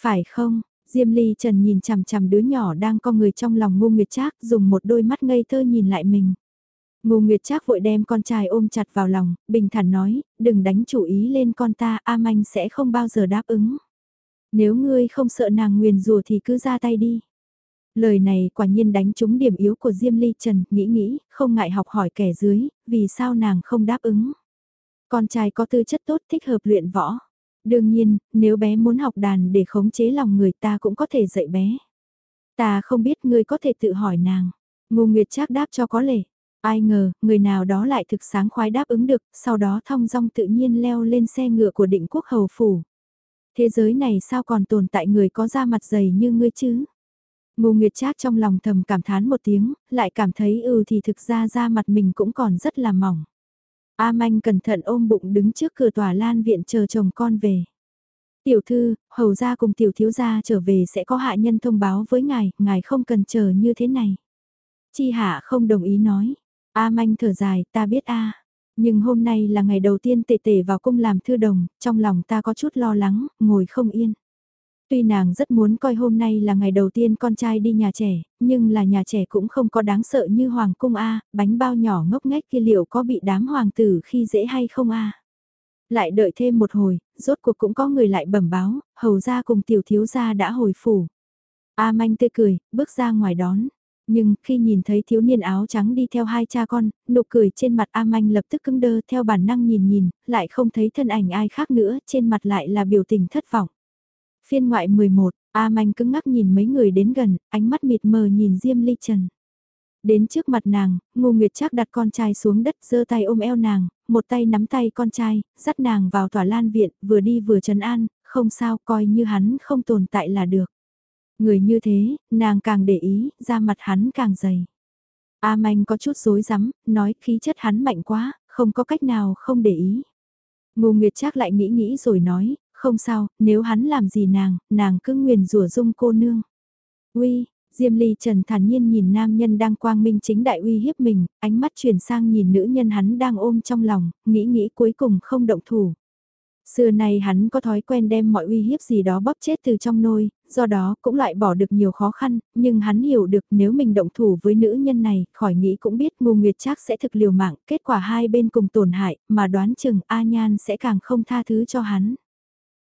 Phải không? Diêm Ly Trần nhìn chằm chằm đứa nhỏ đang co người trong lòng Ngô Nguyệt Trác, dùng một đôi mắt ngây thơ nhìn lại mình. Ngô Nguyệt Trác vội đem con trai ôm chặt vào lòng, bình thản nói, đừng đánh chủ ý lên con ta, A Manh sẽ không bao giờ đáp ứng. Nếu ngươi không sợ nàng nguyền rùa thì cứ ra tay đi. Lời này quả nhiên đánh trúng điểm yếu của Diêm Ly Trần, nghĩ nghĩ, không ngại học hỏi kẻ dưới, vì sao nàng không đáp ứng. Con trai có tư chất tốt thích hợp luyện võ. Đương nhiên, nếu bé muốn học đàn để khống chế lòng người ta cũng có thể dạy bé. Ta không biết ngươi có thể tự hỏi nàng. Ngô Nguyệt Trác đáp cho có lệ. Ai ngờ, người nào đó lại thực sáng khoái đáp ứng được, sau đó thong dong tự nhiên leo lên xe ngựa của định quốc hầu phủ. Thế giới này sao còn tồn tại người có da mặt dày như ngươi chứ? Ngô Nguyệt Trác trong lòng thầm cảm thán một tiếng, lại cảm thấy ừ thì thực ra da mặt mình cũng còn rất là mỏng. A Manh cẩn thận ôm bụng đứng trước cửa tòa lan viện chờ chồng con về. Tiểu thư, hầu gia cùng tiểu thiếu gia trở về sẽ có hạ nhân thông báo với ngài, ngài không cần chờ như thế này. Chi hạ không đồng ý nói. A Manh thở dài, ta biết a. Nhưng hôm nay là ngày đầu tiên tệ tệ vào cung làm thư đồng, trong lòng ta có chút lo lắng, ngồi không yên. Tuy nàng rất muốn coi hôm nay là ngày đầu tiên con trai đi nhà trẻ, nhưng là nhà trẻ cũng không có đáng sợ như hoàng cung A, bánh bao nhỏ ngốc nghếch kia liệu có bị đám hoàng tử khi dễ hay không A. Lại đợi thêm một hồi, rốt cuộc cũng có người lại bẩm báo, hầu ra cùng tiểu thiếu gia đã hồi phủ. A manh tươi cười, bước ra ngoài đón. Nhưng khi nhìn thấy thiếu niên áo trắng đi theo hai cha con, nụ cười trên mặt A Manh lập tức cứng đơ theo bản năng nhìn nhìn, lại không thấy thân ảnh ai khác nữa, trên mặt lại là biểu tình thất vọng. Phiên ngoại 11, A Manh cứng ngắc nhìn mấy người đến gần, ánh mắt mịt mờ nhìn Diêm Ly Trần. Đến trước mặt nàng, Ngô Nguyệt Trác đặt con trai xuống đất, giơ tay ôm eo nàng, một tay nắm tay con trai, dắt nàng vào tòa lan viện, vừa đi vừa trấn an, không sao, coi như hắn không tồn tại là được. Người như thế, nàng càng để ý, da mặt hắn càng dày. A Manh có chút rối rắm, nói khí chất hắn mạnh quá, không có cách nào không để ý. Ngô Nguyệt Trác lại nghĩ nghĩ rồi nói, không sao, nếu hắn làm gì nàng, nàng cứ nguyền rủa dung cô nương. Uy, Diêm Ly Trần thản nhiên nhìn nam nhân đang quang minh chính đại uy hiếp mình, ánh mắt chuyển sang nhìn nữ nhân hắn đang ôm trong lòng, nghĩ nghĩ cuối cùng không động thủ. Xưa nay hắn có thói quen đem mọi uy hiếp gì đó bóp chết từ trong nôi, do đó cũng loại bỏ được nhiều khó khăn, nhưng hắn hiểu được nếu mình động thủ với nữ nhân này, khỏi nghĩ cũng biết ngô nguyệt trác sẽ thực liều mạng, kết quả hai bên cùng tổn hại, mà đoán chừng A Nhan sẽ càng không tha thứ cho hắn.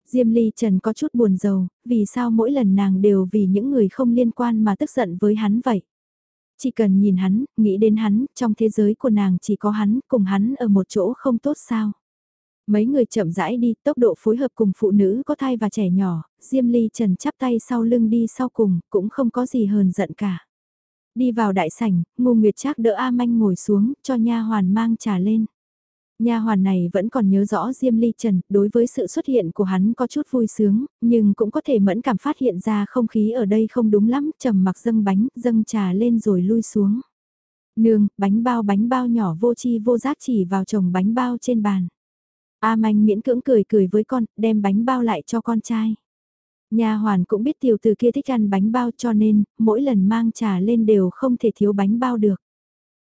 Diêm Ly Trần có chút buồn rầu, vì sao mỗi lần nàng đều vì những người không liên quan mà tức giận với hắn vậy? Chỉ cần nhìn hắn, nghĩ đến hắn, trong thế giới của nàng chỉ có hắn, cùng hắn ở một chỗ không tốt sao? Mấy người chậm rãi đi, tốc độ phối hợp cùng phụ nữ có thai và trẻ nhỏ, Diêm Ly Trần chắp tay sau lưng đi sau cùng, cũng không có gì hờn giận cả. Đi vào đại sảnh, Ngô Nguyệt Trác đỡ A Manh ngồi xuống, cho nha hoàn mang trà lên. Nha hoàn này vẫn còn nhớ rõ Diêm Ly Trần, đối với sự xuất hiện của hắn có chút vui sướng, nhưng cũng có thể mẫn cảm phát hiện ra không khí ở đây không đúng lắm, trầm mặc dâng bánh, dâng trà lên rồi lui xuống. Nương, bánh bao bánh bao nhỏ vô chi vô giác chỉ vào chồng bánh bao trên bàn. A Manh miễn cưỡng cười cười với con, đem bánh bao lại cho con trai. Nhà hoàn cũng biết tiểu từ kia thích ăn bánh bao cho nên, mỗi lần mang trà lên đều không thể thiếu bánh bao được.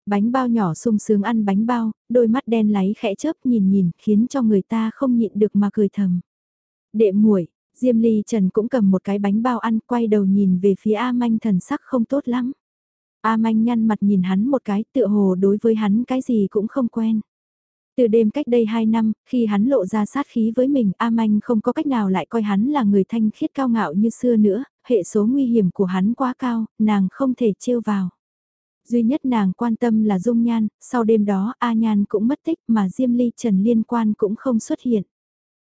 Bánh bao nhỏ sung sướng ăn bánh bao, đôi mắt đen láy khẽ chớp nhìn nhìn, khiến cho người ta không nhịn được mà cười thầm. Đệ muội, Diêm Ly Trần cũng cầm một cái bánh bao ăn, quay đầu nhìn về phía A Manh thần sắc không tốt lắm. A Manh nhăn mặt nhìn hắn một cái, tựa hồ đối với hắn cái gì cũng không quen. Từ đêm cách đây 2 năm, khi hắn lộ ra sát khí với mình, A Manh không có cách nào lại coi hắn là người thanh khiết cao ngạo như xưa nữa, hệ số nguy hiểm của hắn quá cao, nàng không thể trêu vào. Duy nhất nàng quan tâm là Dung Nhan, sau đêm đó A Nhan cũng mất tích mà Diêm Ly Trần liên quan cũng không xuất hiện.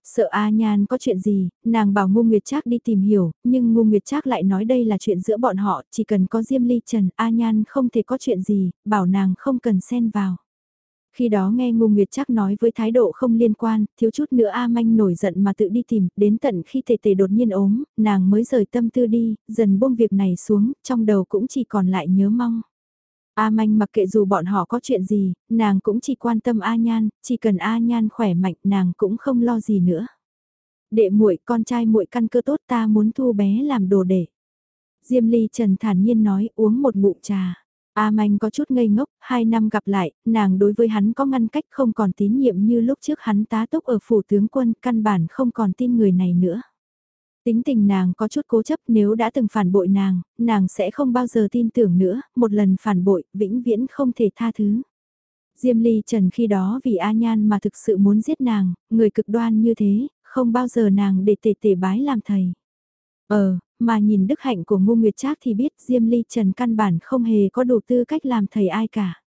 Sợ A Nhan có chuyện gì, nàng bảo Ngô Nguyệt Trác đi tìm hiểu, nhưng Ngô Nguyệt Trác lại nói đây là chuyện giữa bọn họ, chỉ cần có Diêm Ly Trần, A Nhan không thể có chuyện gì, bảo nàng không cần xen vào. Khi đó nghe Ngô Nguyệt chắc nói với thái độ không liên quan, thiếu chút nữa A Manh nổi giận mà tự đi tìm, đến tận khi tề tề đột nhiên ốm, nàng mới rời tâm tư đi, dần buông việc này xuống, trong đầu cũng chỉ còn lại nhớ mong. A Manh mặc kệ dù bọn họ có chuyện gì, nàng cũng chỉ quan tâm A Nhan, chỉ cần A Nhan khỏe mạnh nàng cũng không lo gì nữa. Đệ muội con trai muội căn cơ tốt ta muốn thu bé làm đồ để. Diêm Ly Trần thản nhiên nói uống một ngụm trà. A Manh có chút ngây ngốc, hai năm gặp lại, nàng đối với hắn có ngăn cách không còn tín nhiệm như lúc trước hắn tá túc ở phủ tướng quân, căn bản không còn tin người này nữa. Tính tình nàng có chút cố chấp nếu đã từng phản bội nàng, nàng sẽ không bao giờ tin tưởng nữa, một lần phản bội, vĩnh viễn không thể tha thứ. Diêm Ly Trần khi đó vì A Nhan mà thực sự muốn giết nàng, người cực đoan như thế, không bao giờ nàng để tề tề bái làm thầy. Ờ, mà nhìn đức hạnh của Ngô Nguyệt Trác thì biết Diêm Ly Trần căn bản không hề có đủ tư cách làm thầy ai cả.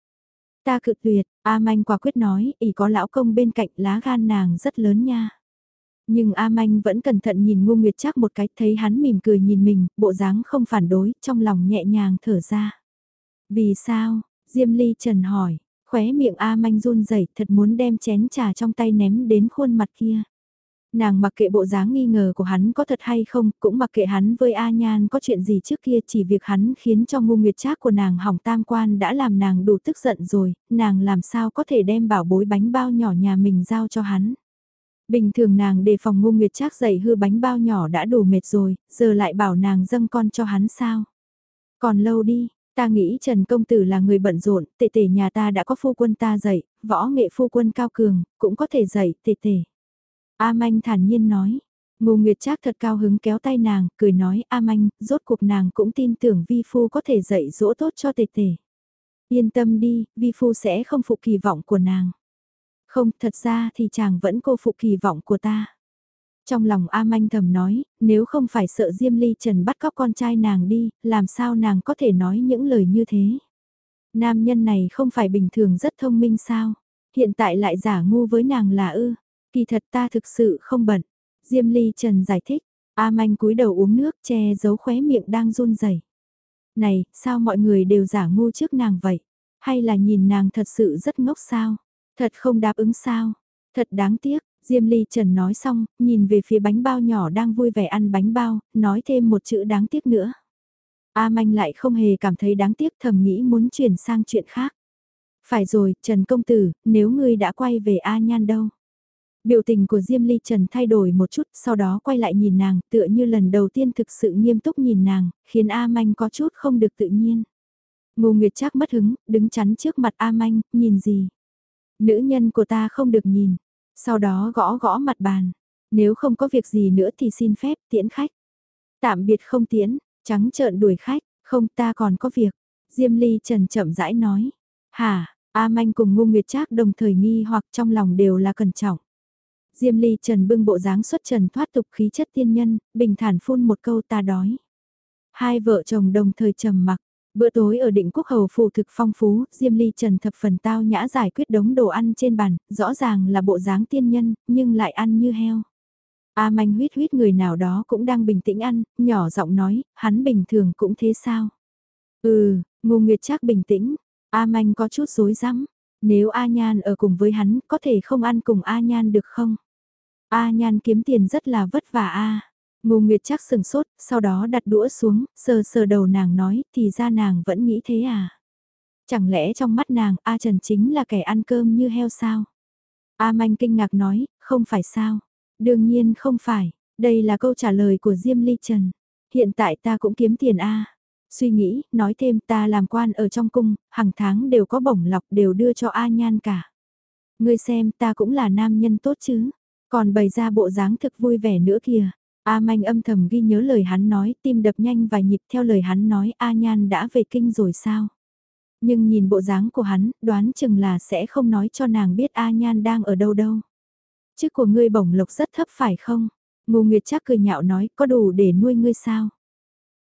Ta cự tuyệt, A Manh quả quyết nói, ỉ có lão công bên cạnh lá gan nàng rất lớn nha. Nhưng A Manh vẫn cẩn thận nhìn Ngô Nguyệt Trác một cái, thấy hắn mỉm cười nhìn mình, bộ dáng không phản đối, trong lòng nhẹ nhàng thở ra. Vì sao? Diêm Ly Trần hỏi, khóe miệng A Manh run rẩy, thật muốn đem chén trà trong tay ném đến khuôn mặt kia. Nàng mặc kệ bộ dáng nghi ngờ của hắn có thật hay không, cũng mặc kệ hắn với A Nhan có chuyện gì trước kia chỉ việc hắn khiến cho ngu nguyệt trác của nàng hỏng tam quan đã làm nàng đủ tức giận rồi, nàng làm sao có thể đem bảo bối bánh bao nhỏ nhà mình giao cho hắn. Bình thường nàng đề phòng ngu nguyệt trác dậy hư bánh bao nhỏ đã đủ mệt rồi, giờ lại bảo nàng dâng con cho hắn sao. Còn lâu đi, ta nghĩ Trần Công Tử là người bận rộn, tệ tệ nhà ta đã có phu quân ta dạy, võ nghệ phu quân cao cường, cũng có thể dạy tệ tệ. A Manh thản nhiên nói. Ngô Nguyệt Trác thật cao hứng kéo tay nàng, cười nói A Manh, rốt cuộc nàng cũng tin tưởng Vi Phu có thể dạy dỗ tốt cho tề tề. Yên tâm đi, Vi Phu sẽ không phụ kỳ vọng của nàng. Không, thật ra thì chàng vẫn cô phụ kỳ vọng của ta. Trong lòng A Manh thầm nói, nếu không phải sợ Diêm Ly Trần bắt cóc con trai nàng đi, làm sao nàng có thể nói những lời như thế. Nam nhân này không phải bình thường rất thông minh sao, hiện tại lại giả ngu với nàng là ư, kỳ thật ta thực sự không bận. Diêm Ly Trần giải thích, A Manh cúi đầu uống nước che giấu khóe miệng đang run rẩy. Này, sao mọi người đều giả ngu trước nàng vậy? Hay là nhìn nàng thật sự rất ngốc sao? Thật không đáp ứng sao? Thật đáng tiếc, Diêm Ly Trần nói xong, nhìn về phía bánh bao nhỏ đang vui vẻ ăn bánh bao, nói thêm một chữ đáng tiếc nữa. A Manh lại không hề cảm thấy đáng tiếc thầm nghĩ muốn chuyển sang chuyện khác. Phải rồi, Trần Công Tử, nếu ngươi đã quay về A Nhan đâu? Biểu tình của Diêm Ly Trần thay đổi một chút, sau đó quay lại nhìn nàng, tựa như lần đầu tiên thực sự nghiêm túc nhìn nàng, khiến A Manh có chút không được tự nhiên. Ngô Nguyệt Trác mất hứng, đứng chắn trước mặt A Manh, nhìn gì? Nữ nhân của ta không được nhìn. Sau đó gõ gõ mặt bàn. Nếu không có việc gì nữa thì xin phép tiễn khách. Tạm biệt không tiễn, trắng trợn đuổi khách, không ta còn có việc. Diêm Ly Trần chậm rãi nói. Hả, A Manh cùng Ngô Nguyệt Trác đồng thời nghi hoặc trong lòng đều là cẩn trọng. Diêm Ly Trần bưng bộ dáng xuất trần thoát tục khí chất tiên nhân, bình thản phun một câu ta đói. Hai vợ chồng đồng thời trầm mặc, Bữa tối ở định quốc hầu phủ thực phong phú, Diêm Ly Trần thập phần tao nhã giải quyết đống đồ ăn trên bàn, rõ ràng là bộ dáng tiên nhân, nhưng lại ăn như heo. A manh huyết huyết người nào đó cũng đang bình tĩnh ăn, nhỏ giọng nói, hắn bình thường cũng thế sao? Ừ, Ngô Nguyệt chắc bình tĩnh, A manh có chút rối rắm, nếu A Nhan ở cùng với hắn, có thể không ăn cùng A Nhan được không? A Nhan kiếm tiền rất là vất vả A. Ngô Nguyệt chắc sừng sốt, sau đó đặt đũa xuống, sờ sờ đầu nàng nói, thì ra nàng vẫn nghĩ thế à? Chẳng lẽ trong mắt nàng, A Trần chính là kẻ ăn cơm như heo sao? A Manh kinh ngạc nói, không phải sao? Đương nhiên không phải, đây là câu trả lời của Diêm Ly Trần. Hiện tại ta cũng kiếm tiền A. Suy nghĩ, nói thêm ta làm quan ở trong cung, hàng tháng đều có bổng lọc đều đưa cho A Nhan cả. Ngươi xem ta cũng là nam nhân tốt chứ, còn bày ra bộ dáng thực vui vẻ nữa kìa. A Manh âm thầm ghi nhớ lời hắn nói, tim đập nhanh vài nhịp theo lời hắn nói A Nhan đã về kinh rồi sao? Nhưng nhìn bộ dáng của hắn, đoán chừng là sẽ không nói cho nàng biết A Nhan đang ở đâu đâu. Chức của ngươi bổng lộc rất thấp phải không? Ngô Nguyệt chắc cười nhạo nói, có đủ để nuôi ngươi sao?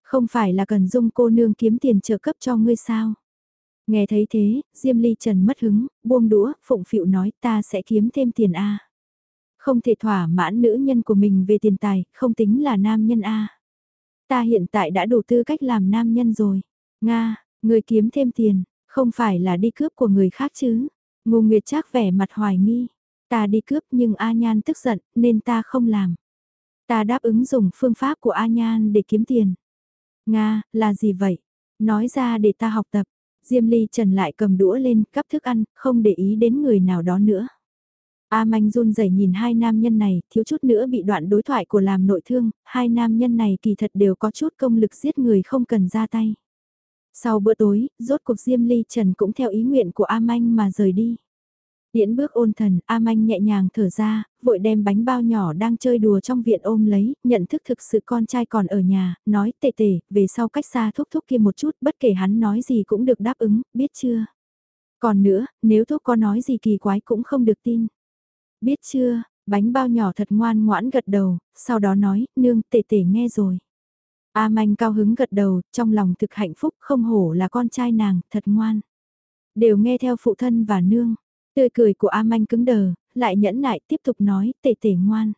Không phải là cần dung cô nương kiếm tiền trợ cấp cho ngươi sao? Nghe thấy thế, Diêm Ly Trần mất hứng, buông đũa, phụng phịu nói ta sẽ kiếm thêm tiền A. Không thể thỏa mãn nữ nhân của mình về tiền tài, không tính là nam nhân A. Ta hiện tại đã đủ tư cách làm nam nhân rồi. Nga, người kiếm thêm tiền, không phải là đi cướp của người khác chứ. Ngô Nguyệt Trác vẻ mặt hoài nghi. Ta đi cướp nhưng A Nhan tức giận nên ta không làm. Ta đáp ứng dùng phương pháp của A Nhan để kiếm tiền. Nga, là gì vậy? Nói ra để ta học tập. Diêm Ly Trần lại cầm đũa lên, cắp thức ăn, không để ý đến người nào đó nữa. A Manh run rẩy nhìn hai nam nhân này, thiếu chút nữa bị đoạn đối thoại của làm nội thương, hai nam nhân này kỳ thật đều có chút công lực giết người không cần ra tay. Sau bữa tối, rốt cuộc Diêm Ly Trần cũng theo ý nguyện của A Manh mà rời đi. Điễn bước ôn thần, A Manh nhẹ nhàng thở ra, vội đem bánh bao nhỏ đang chơi đùa trong viện ôm lấy, nhận thức thực sự con trai còn ở nhà, nói tệ tệ, về sau cách xa thúc thúc kia một chút, bất kể hắn nói gì cũng được đáp ứng, biết chưa? Còn nữa, nếu thúc có nói gì kỳ quái cũng không được tin. Biết chưa, bánh bao nhỏ thật ngoan ngoãn gật đầu, sau đó nói, nương tể tể nghe rồi. A manh cao hứng gật đầu, trong lòng thực hạnh phúc không hổ là con trai nàng, thật ngoan. Đều nghe theo phụ thân và nương. Tươi cười của A manh cứng đờ, lại nhẫn nại tiếp tục nói, tể tể ngoan.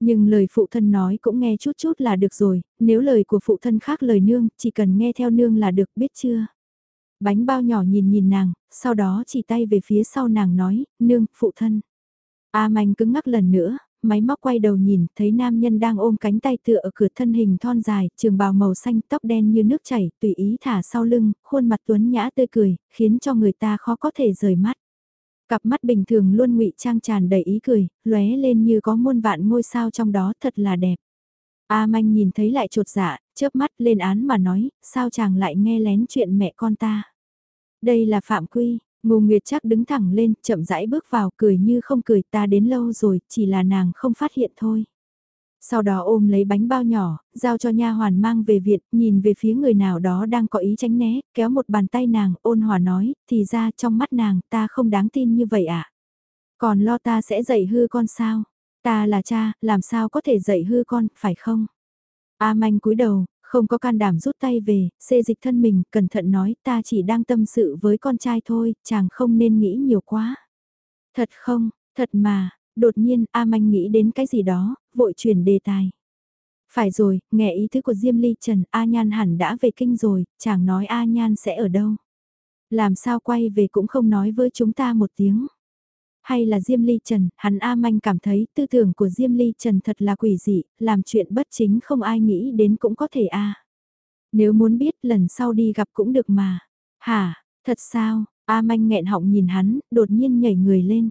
Nhưng lời phụ thân nói cũng nghe chút chút là được rồi, nếu lời của phụ thân khác lời nương, chỉ cần nghe theo nương là được biết chưa. Bánh bao nhỏ nhìn nhìn nàng, sau đó chỉ tay về phía sau nàng nói, nương, phụ thân. A manh cứng ngắc lần nữa, máy móc quay đầu nhìn, thấy nam nhân đang ôm cánh tay tựa ở cửa thân hình thon dài, trường bào màu xanh, tóc đen như nước chảy, tùy ý thả sau lưng, khuôn mặt tuấn nhã tươi cười, khiến cho người ta khó có thể rời mắt. Cặp mắt bình thường luôn ngụy trang tràn đầy ý cười, lóe lên như có muôn vạn ngôi sao trong đó thật là đẹp. A manh nhìn thấy lại trột dạ, chớp mắt lên án mà nói, sao chàng lại nghe lén chuyện mẹ con ta. Đây là phạm quy, Ngô Nguyệt chắc đứng thẳng lên, chậm rãi bước vào, cười như không cười ta đến lâu rồi, chỉ là nàng không phát hiện thôi. Sau đó ôm lấy bánh bao nhỏ, giao cho nha hoàn mang về viện, nhìn về phía người nào đó đang có ý tránh né, kéo một bàn tay nàng, ôn hòa nói, thì ra trong mắt nàng ta không đáng tin như vậy ạ. À? Còn lo ta sẽ dạy hư con sao? Ta là cha, làm sao có thể dạy hư con, phải không? A manh cúi đầu, không có can đảm rút tay về, xê dịch thân mình, cẩn thận nói ta chỉ đang tâm sự với con trai thôi, chàng không nên nghĩ nhiều quá. Thật không, thật mà, đột nhiên A manh nghĩ đến cái gì đó, vội chuyển đề tài. Phải rồi, nghe ý tứ của Diêm Ly Trần, A Nhan hẳn đã về kinh rồi, chàng nói A Nhan sẽ ở đâu. Làm sao quay về cũng không nói với chúng ta một tiếng. Hay là Diêm Ly Trần, hắn A Manh cảm thấy tư tưởng của Diêm Ly Trần thật là quỷ dị, làm chuyện bất chính không ai nghĩ đến cũng có thể A. Nếu muốn biết lần sau đi gặp cũng được mà. Hả, thật sao, A Manh nghẹn họng nhìn hắn, đột nhiên nhảy người lên.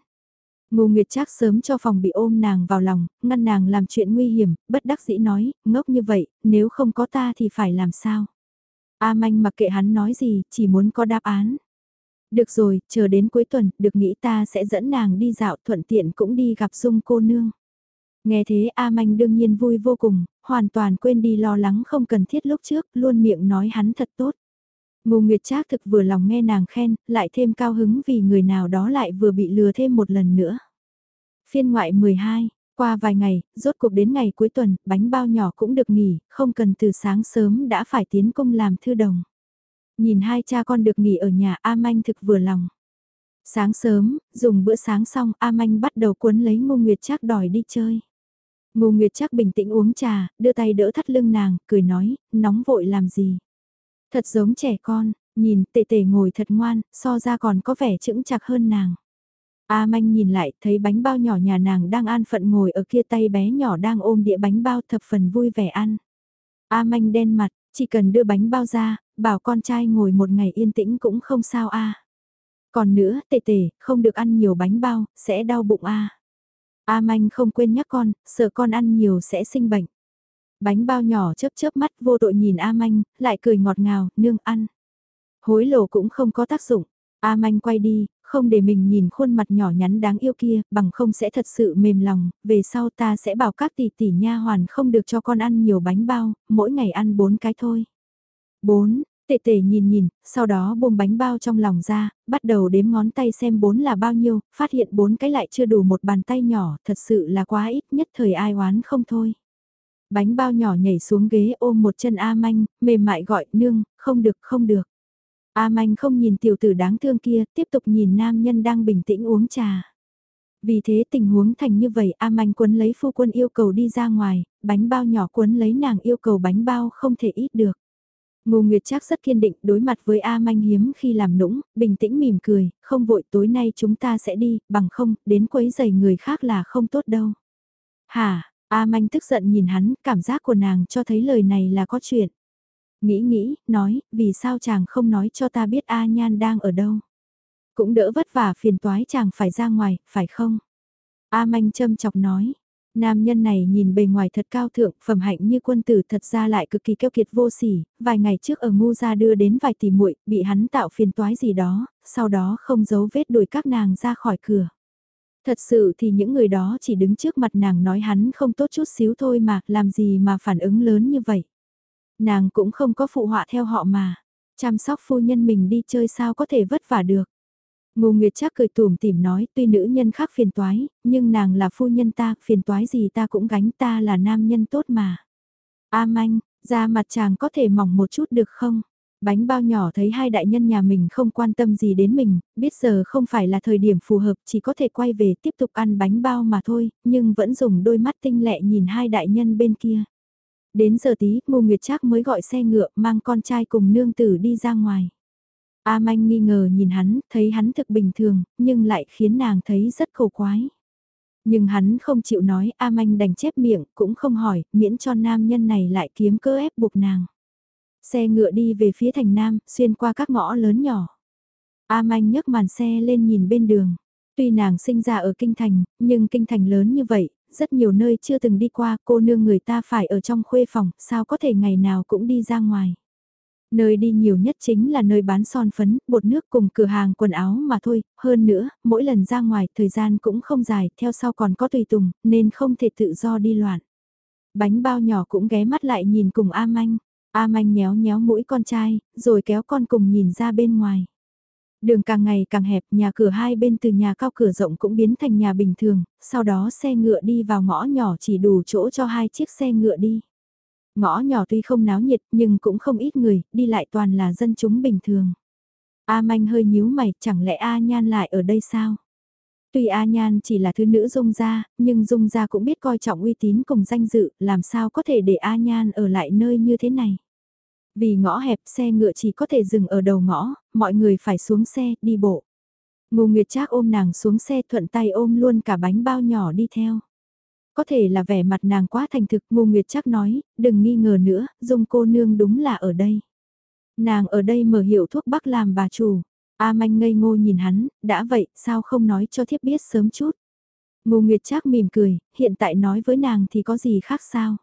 Ngô Nguyệt Trác sớm cho phòng bị ôm nàng vào lòng, ngăn nàng làm chuyện nguy hiểm, bất đắc dĩ nói, ngốc như vậy, nếu không có ta thì phải làm sao? A Manh mặc kệ hắn nói gì, chỉ muốn có đáp án. Được rồi, chờ đến cuối tuần, được nghĩ ta sẽ dẫn nàng đi dạo thuận tiện cũng đi gặp Dung cô nương. Nghe thế A Manh đương nhiên vui vô cùng, hoàn toàn quên đi lo lắng không cần thiết lúc trước, luôn miệng nói hắn thật tốt. Ngô Nguyệt Trác thực vừa lòng nghe nàng khen, lại thêm cao hứng vì người nào đó lại vừa bị lừa thêm một lần nữa. Phiên ngoại 12, qua vài ngày, rốt cuộc đến ngày cuối tuần, bánh bao nhỏ cũng được nghỉ, không cần từ sáng sớm đã phải tiến công làm thư đồng. Nhìn hai cha con được nghỉ ở nhà A Manh thực vừa lòng. Sáng sớm, dùng bữa sáng xong A Manh bắt đầu cuốn lấy Ngô Nguyệt Trác đòi đi chơi. Ngô Nguyệt Trác bình tĩnh uống trà, đưa tay đỡ thắt lưng nàng, cười nói, nóng vội làm gì. Thật giống trẻ con, nhìn tệ tệ ngồi thật ngoan, so ra còn có vẻ chững chạc hơn nàng. A manh nhìn lại, thấy bánh bao nhỏ nhà nàng đang an phận ngồi ở kia tay bé nhỏ đang ôm đĩa bánh bao thập phần vui vẻ ăn. A manh đen mặt, chỉ cần đưa bánh bao ra, bảo con trai ngồi một ngày yên tĩnh cũng không sao a. Còn nữa, tệ tệ, không được ăn nhiều bánh bao, sẽ đau bụng a. A manh không quên nhắc con, sợ con ăn nhiều sẽ sinh bệnh. Bánh bao nhỏ chớp chớp mắt vô tội nhìn A Manh, lại cười ngọt ngào, nương ăn. Hối lộ cũng không có tác dụng. A Manh quay đi, không để mình nhìn khuôn mặt nhỏ nhắn đáng yêu kia, bằng không sẽ thật sự mềm lòng, về sau ta sẽ bảo các tỷ tỷ nha hoàn không được cho con ăn nhiều bánh bao, mỗi ngày ăn bốn cái thôi. Bốn, tệ tệ nhìn nhìn, sau đó buông bánh bao trong lòng ra, bắt đầu đếm ngón tay xem bốn là bao nhiêu, phát hiện bốn cái lại chưa đủ một bàn tay nhỏ, thật sự là quá ít nhất thời ai oán không thôi. Bánh bao nhỏ nhảy xuống ghế ôm một chân A Manh, mềm mại gọi nương, không được không được. A Manh không nhìn tiểu tử đáng thương kia, tiếp tục nhìn nam nhân đang bình tĩnh uống trà. Vì thế tình huống thành như vậy A Manh quấn lấy phu quân yêu cầu đi ra ngoài, bánh bao nhỏ quấn lấy nàng yêu cầu bánh bao không thể ít được. Ngô Nguyệt Trác rất kiên định đối mặt với A Manh hiếm khi làm nũng, bình tĩnh mỉm cười, không vội tối nay chúng ta sẽ đi, bằng không, đến quấy giày người khác là không tốt đâu. Hả, A Manh tức giận nhìn hắn, cảm giác của nàng cho thấy lời này là có chuyện. Nghĩ nghĩ, nói, vì sao chàng không nói cho ta biết A Nhan đang ở đâu. Cũng đỡ vất vả phiền toái chàng phải ra ngoài, phải không? A Manh châm chọc nói. Nam nhân này nhìn bề ngoài thật cao thượng, phẩm hạnh như quân tử thật ra lại cực kỳ keo kiệt vô sỉ, vài ngày trước ở ngu gia đưa đến vài tỷ muội bị hắn tạo phiền toái gì đó, sau đó không giấu vết đuổi các nàng ra khỏi cửa. Thật sự thì những người đó chỉ đứng trước mặt nàng nói hắn không tốt chút xíu thôi mà, làm gì mà phản ứng lớn như vậy. Nàng cũng không có phụ họa theo họ mà, chăm sóc phu nhân mình đi chơi sao có thể vất vả được. Ngô Nguyệt chắc cười tủm tỉm nói tuy nữ nhân khác phiền toái, nhưng nàng là phu nhân ta, phiền toái gì ta cũng gánh ta là nam nhân tốt mà. A manh, da mặt chàng có thể mỏng một chút được không? Bánh bao nhỏ thấy hai đại nhân nhà mình không quan tâm gì đến mình, biết giờ không phải là thời điểm phù hợp chỉ có thể quay về tiếp tục ăn bánh bao mà thôi, nhưng vẫn dùng đôi mắt tinh lẹ nhìn hai đại nhân bên kia. Đến giờ tí, Ngô Nguyệt Trác mới gọi xe ngựa mang con trai cùng nương tử đi ra ngoài. A Manh nghi ngờ nhìn hắn, thấy hắn thực bình thường, nhưng lại khiến nàng thấy rất khổ quái. Nhưng hắn không chịu nói, A Manh đành chép miệng, cũng không hỏi, miễn cho nam nhân này lại kiếm cơ ép buộc nàng. Xe ngựa đi về phía thành Nam, xuyên qua các ngõ lớn nhỏ. A Manh nhấc màn xe lên nhìn bên đường. Tuy nàng sinh ra ở kinh thành, nhưng kinh thành lớn như vậy, rất nhiều nơi chưa từng đi qua, cô nương người ta phải ở trong khuê phòng, sao có thể ngày nào cũng đi ra ngoài. Nơi đi nhiều nhất chính là nơi bán son phấn, bột nước cùng cửa hàng quần áo mà thôi, hơn nữa, mỗi lần ra ngoài thời gian cũng không dài, theo sau còn có tùy tùng, nên không thể tự do đi loạn. Bánh bao nhỏ cũng ghé mắt lại nhìn cùng A Manh, A Manh nhéo nhéo mũi con trai, rồi kéo con cùng nhìn ra bên ngoài. Đường càng ngày càng hẹp, nhà cửa hai bên từ nhà cao cửa rộng cũng biến thành nhà bình thường, sau đó xe ngựa đi vào ngõ nhỏ chỉ đủ chỗ cho hai chiếc xe ngựa đi. Ngõ nhỏ tuy không náo nhiệt nhưng cũng không ít người, đi lại toàn là dân chúng bình thường. A Manh hơi nhíu mày, chẳng lẽ A Nhan lại ở đây sao? Tuy A Nhan chỉ là thứ nữ Dung gia, nhưng Dung gia cũng biết coi trọng uy tín cùng danh dự, làm sao có thể để A Nhan ở lại nơi như thế này. Vì ngõ hẹp xe ngựa chỉ có thể dừng ở đầu ngõ, mọi người phải xuống xe, đi bộ. Ngô Nguyệt Trác ôm nàng xuống xe thuận tay ôm luôn cả bánh bao nhỏ đi theo. Có thể là vẻ mặt nàng quá thành thực, Ngô Nguyệt Trác nói, đừng nghi ngờ nữa, Dung cô nương đúng là ở đây. Nàng ở đây mở hiệu thuốc bắc làm bà chủ. A manh ngây ngô nhìn hắn, đã vậy, sao không nói cho thiếp biết sớm chút. Ngô Nguyệt Trác mỉm cười, hiện tại nói với nàng thì có gì khác sao?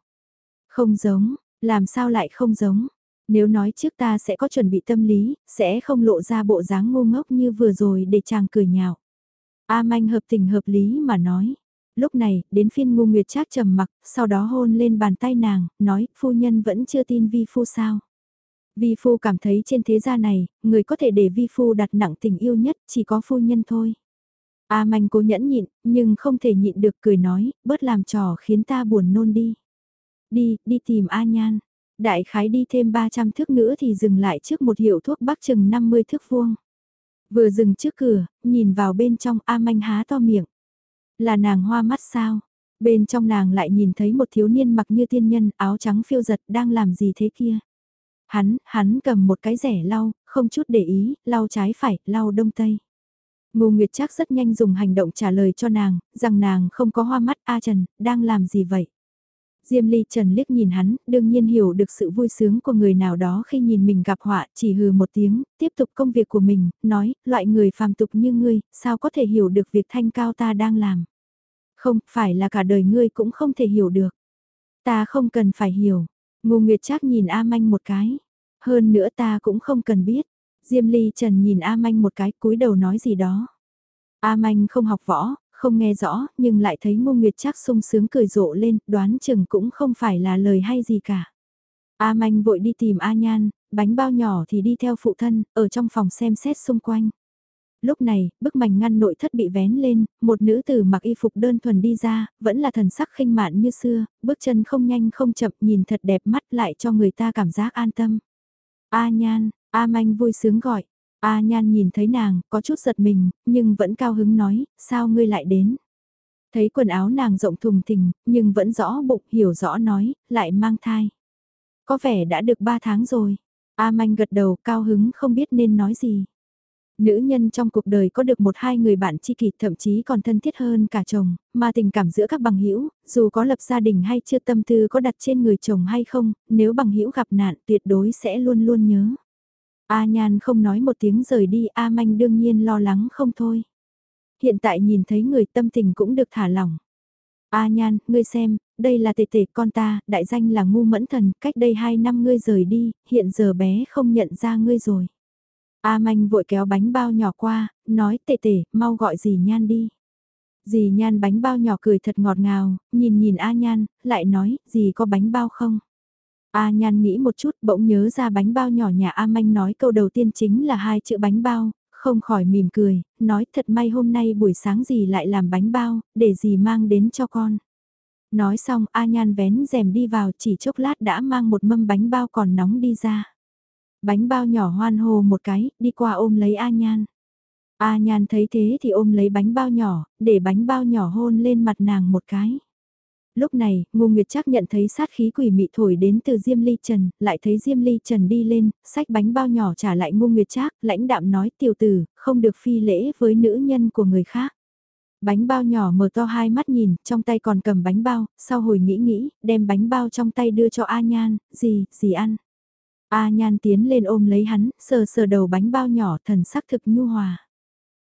Không giống, làm sao lại không giống? Nếu nói trước ta sẽ có chuẩn bị tâm lý, sẽ không lộ ra bộ dáng ngu ngốc như vừa rồi để chàng cười nhạo. A manh hợp tình hợp lý mà nói. Lúc này, đến phiên ngu nguyệt trác trầm mặc, sau đó hôn lên bàn tay nàng, nói, phu nhân vẫn chưa tin vi phu sao. Vi phu cảm thấy trên thế gian này, người có thể để vi phu đặt nặng tình yêu nhất chỉ có phu nhân thôi. A manh cố nhẫn nhịn, nhưng không thể nhịn được cười nói, bớt làm trò khiến ta buồn nôn đi. Đi, đi tìm A nhan. Đại khái đi thêm 300 thước nữa thì dừng lại trước một hiệu thuốc bắc chừng 50 thước vuông. Vừa dừng trước cửa, nhìn vào bên trong A manh há to miệng. Là nàng hoa mắt sao? Bên trong nàng lại nhìn thấy một thiếu niên mặc như tiên nhân áo trắng phiêu giật đang làm gì thế kia? Hắn, hắn cầm một cái rẻ lau, không chút để ý, lau trái phải, lau đông tây. Ngô Nguyệt Trác rất nhanh dùng hành động trả lời cho nàng, rằng nàng không có hoa mắt A Trần, đang làm gì vậy? Diêm Ly Trần liếc nhìn hắn, đương nhiên hiểu được sự vui sướng của người nào đó khi nhìn mình gặp họa, chỉ hừ một tiếng, tiếp tục công việc của mình, nói, loại người phàm tục như ngươi, sao có thể hiểu được việc thanh cao ta đang làm? Không, phải là cả đời ngươi cũng không thể hiểu được. Ta không cần phải hiểu. Ngô Nguyệt Trác nhìn A Manh một cái. Hơn nữa ta cũng không cần biết. Diêm Ly Trần nhìn A Manh một cái cúi đầu nói gì đó. A Manh không học võ, không nghe rõ, nhưng lại thấy Ngô Nguyệt Trác sung sướng cười rộ lên, đoán chừng cũng không phải là lời hay gì cả. A Manh vội đi tìm A Nhan, bánh bao nhỏ thì đi theo phụ thân, ở trong phòng xem xét xung quanh. Lúc này, bức mảnh ngăn nội thất bị vén lên, một nữ tử mặc y phục đơn thuần đi ra, vẫn là thần sắc khinh mạn như xưa, bước chân không nhanh không chậm nhìn thật đẹp mắt lại cho người ta cảm giác an tâm. A Nhan, A Manh vui sướng gọi, A Nhan nhìn thấy nàng, có chút giật mình, nhưng vẫn cao hứng nói, sao ngươi lại đến? Thấy quần áo nàng rộng thùng thình, nhưng vẫn rõ bụng, hiểu rõ nói, lại mang thai. Có vẻ đã được 3 tháng rồi. A Manh gật đầu cao hứng không biết nên nói gì. Nữ nhân trong cuộc đời có được một hai người bạn tri kỷ thậm chí còn thân thiết hơn cả chồng, mà tình cảm giữa các bằng hữu dù có lập gia đình hay chưa tâm tư có đặt trên người chồng hay không, nếu bằng hữu gặp nạn tuyệt đối sẽ luôn luôn nhớ. A Nhan không nói một tiếng rời đi, A Manh đương nhiên lo lắng không thôi. Hiện tại nhìn thấy người tâm tình cũng được thả lỏng. A Nhan, ngươi xem, đây là tề tề con ta, đại danh là ngu mẫn thần, cách đây 2 năm ngươi rời đi, hiện giờ bé không nhận ra ngươi rồi. A Manh vội kéo bánh bao nhỏ qua, nói tề tề, mau gọi dì Nhan đi. Dì Nhan bánh bao nhỏ cười thật ngọt ngào, nhìn nhìn A Nhan, lại nói, dì có bánh bao không? A Nhan nghĩ một chút bỗng nhớ ra bánh bao nhỏ nhà A Manh nói câu đầu tiên chính là hai chữ bánh bao, không khỏi mỉm cười, nói thật may hôm nay buổi sáng gì lại làm bánh bao, để gì mang đến cho con. Nói xong A Nhan vén rèm đi vào chỉ chốc lát đã mang một mâm bánh bao còn nóng đi ra. Bánh bao nhỏ hoan hô một cái, đi qua ôm lấy A Nhan. A Nhan thấy thế thì ôm lấy bánh bao nhỏ, để bánh bao nhỏ hôn lên mặt nàng một cái. Lúc này, Ngô Nguyệt trác nhận thấy sát khí quỷ mị thổi đến từ Diêm Ly Trần, lại thấy Diêm Ly Trần đi lên, sách bánh bao nhỏ trả lại Ngô Nguyệt Trác, lãnh đạm nói tiểu tử, không được phi lễ với nữ nhân của người khác. Bánh bao nhỏ mở to hai mắt nhìn, trong tay còn cầm bánh bao, sau hồi nghĩ nghĩ, đem bánh bao trong tay đưa cho A Nhan, gì, gì ăn. A Nhan tiến lên ôm lấy hắn, sờ sờ đầu bánh bao nhỏ thần sắc thực nhu hòa.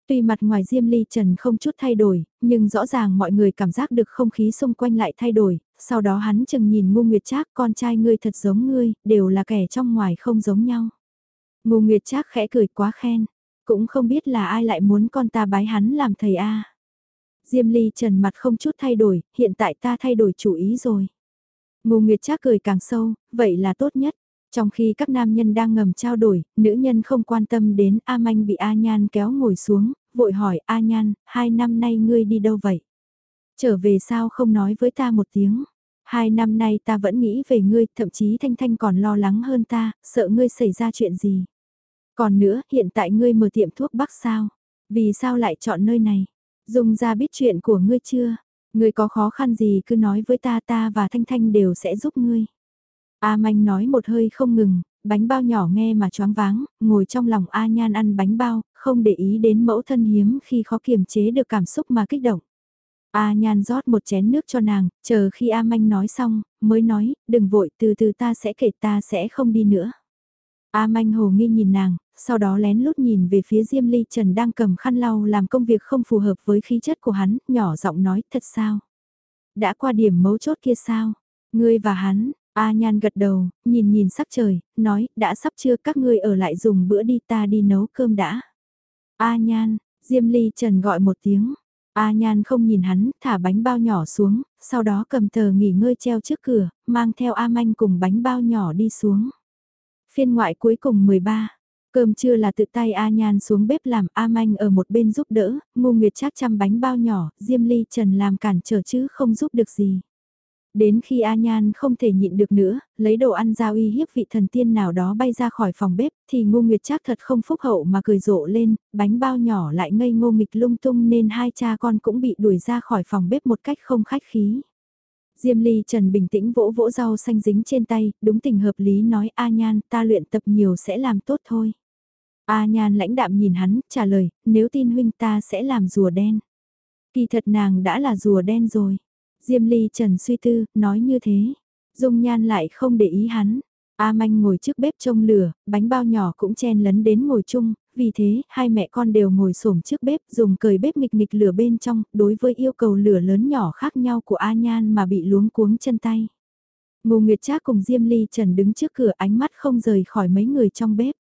Tuy mặt ngoài Diêm Ly Trần không chút thay đổi, nhưng rõ ràng mọi người cảm giác được không khí xung quanh lại thay đổi, sau đó hắn chừng nhìn Ngô Nguyệt Trác con trai ngươi thật giống ngươi, đều là kẻ trong ngoài không giống nhau. Ngô Nguyệt Trác khẽ cười quá khen, cũng không biết là ai lại muốn con ta bái hắn làm thầy a. Diêm Ly Trần mặt không chút thay đổi, hiện tại ta thay đổi chủ ý rồi. Ngô Nguyệt Trác cười càng sâu, vậy là tốt nhất. Trong khi các nam nhân đang ngầm trao đổi, nữ nhân không quan tâm đến A Manh bị A Nhan kéo ngồi xuống, vội hỏi A Nhan, hai năm nay ngươi đi đâu vậy? Trở về sao không nói với ta một tiếng? Hai năm nay ta vẫn nghĩ về ngươi, thậm chí Thanh Thanh còn lo lắng hơn ta, sợ ngươi xảy ra chuyện gì. Còn nữa, hiện tại ngươi mở tiệm thuốc bắc sao? Vì sao lại chọn nơi này? Dung ra biết chuyện của ngươi chưa? Ngươi có khó khăn gì cứ nói với ta ta và Thanh Thanh đều sẽ giúp ngươi. A Manh nói một hơi không ngừng, bánh bao nhỏ nghe mà choáng váng, ngồi trong lòng A Nhan ăn bánh bao, không để ý đến mẫu thân hiếm khi khó kiềm chế được cảm xúc mà kích động. A Nhan rót một chén nước cho nàng, chờ khi A Manh nói xong, mới nói, đừng vội, từ từ ta sẽ kể ta sẽ không đi nữa. A Manh hồ nghi nhìn nàng, sau đó lén lút nhìn về phía Diêm Ly Trần đang cầm khăn lau làm công việc không phù hợp với khí chất của hắn, nhỏ giọng nói, thật sao? Đã qua điểm mấu chốt kia sao? Ngươi và hắn, A Nhan gật đầu, nhìn nhìn sắc trời, nói, đã sắp chưa các ngươi ở lại dùng bữa đi ta đi nấu cơm đã. A Nhan, Diêm Ly Trần gọi một tiếng. A Nhan không nhìn hắn, thả bánh bao nhỏ xuống, sau đó cầm tờ nghỉ ngơi treo trước cửa, mang theo A Manh cùng bánh bao nhỏ đi xuống. Phiên ngoại cuối cùng 13. Cơm trưa là tự tay A Nhan xuống bếp làm A Manh ở một bên giúp đỡ, ngu nguyệt chắc chăm bánh bao nhỏ, Diêm Ly Trần làm cản trở chứ không giúp được gì. Đến khi A Nhan không thể nhịn được nữa, lấy đồ ăn giao uy hiếp vị thần tiên nào đó bay ra khỏi phòng bếp, thì Ngô nguyệt chắc thật không phúc hậu mà cười rộ lên, bánh bao nhỏ lại ngây ngô nghịch lung tung nên hai cha con cũng bị đuổi ra khỏi phòng bếp một cách không khách khí. Diêm Ly Trần bình tĩnh vỗ vỗ rau xanh dính trên tay, đúng tình hợp lý nói A Nhan ta luyện tập nhiều sẽ làm tốt thôi. A Nhan lãnh đạm nhìn hắn, trả lời, nếu tin huynh ta sẽ làm rùa đen. Kỳ thật nàng đã là rùa đen rồi. Diêm Ly Trần suy tư, nói như thế. Dung Nhan lại không để ý hắn. A Manh ngồi trước bếp trông lửa, bánh bao nhỏ cũng chen lấn đến ngồi chung, vì thế hai mẹ con đều ngồi xổm trước bếp dùng cời bếp nghịch nghịch lửa bên trong, đối với yêu cầu lửa lớn nhỏ khác nhau của A Nhan mà bị luống cuống chân tay. Ngô Nguyệt Trác cùng Diêm Ly Trần đứng trước cửa ánh mắt không rời khỏi mấy người trong bếp.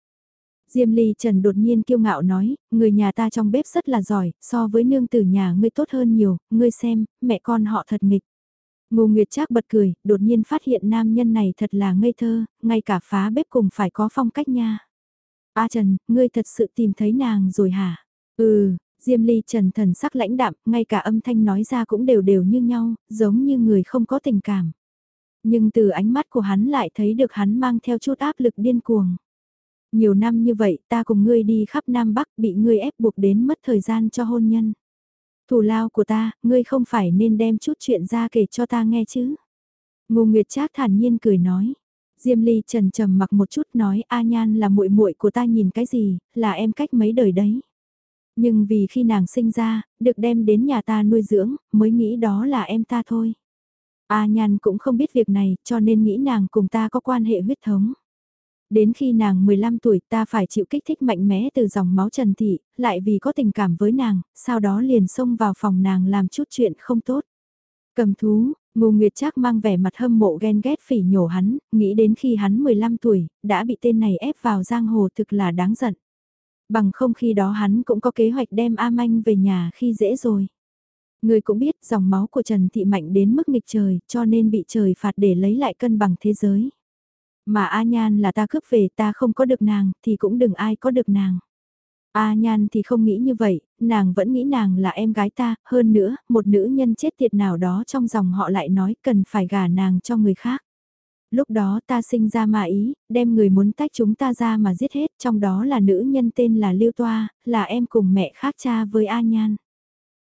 Diêm Ly Trần đột nhiên kiêu ngạo nói, người nhà ta trong bếp rất là giỏi, so với nương tử nhà ngươi tốt hơn nhiều, ngươi xem, mẹ con họ thật nghịch. Ngô Nguyệt Trác bật cười, đột nhiên phát hiện nam nhân này thật là ngây thơ, ngay cả phá bếp cùng phải có phong cách nha. A Trần, ngươi thật sự tìm thấy nàng rồi hả? Ừ, Diêm Ly Trần thần sắc lãnh đạm, ngay cả âm thanh nói ra cũng đều đều như nhau, giống như người không có tình cảm. Nhưng từ ánh mắt của hắn lại thấy được hắn mang theo chút áp lực điên cuồng. Nhiều năm như vậy ta cùng ngươi đi khắp Nam Bắc bị ngươi ép buộc đến mất thời gian cho hôn nhân. Thủ lao của ta, ngươi không phải nên đem chút chuyện ra kể cho ta nghe chứ. Ngô Nguyệt Trác thản nhiên cười nói. Diêm Ly trần trầm mặc một chút nói A Nhan là muội muội của ta nhìn cái gì, là em cách mấy đời đấy. Nhưng vì khi nàng sinh ra, được đem đến nhà ta nuôi dưỡng, mới nghĩ đó là em ta thôi. A Nhan cũng không biết việc này, cho nên nghĩ nàng cùng ta có quan hệ huyết thống. Đến khi nàng 15 tuổi ta phải chịu kích thích mạnh mẽ từ dòng máu Trần Thị, lại vì có tình cảm với nàng, sau đó liền xông vào phòng nàng làm chút chuyện không tốt. Cầm thú, Ngô Nguyệt Trác mang vẻ mặt hâm mộ ghen ghét phỉ nhổ hắn, nghĩ đến khi hắn 15 tuổi, đã bị tên này ép vào giang hồ thực là đáng giận. Bằng không khi đó hắn cũng có kế hoạch đem A Manh về nhà khi dễ rồi. Người cũng biết dòng máu của Trần Thị mạnh đến mức nghịch trời, cho nên bị trời phạt để lấy lại cân bằng thế giới. Mà A Nhan là ta cướp về ta không có được nàng, thì cũng đừng ai có được nàng. A Nhan thì không nghĩ như vậy, nàng vẫn nghĩ nàng là em gái ta, hơn nữa, một nữ nhân chết tiệt nào đó trong dòng họ lại nói cần phải gả nàng cho người khác. Lúc đó ta sinh ra mà ý, đem người muốn tách chúng ta ra mà giết hết, trong đó là nữ nhân tên là Lưu Toa, là em cùng mẹ khác cha với A Nhan.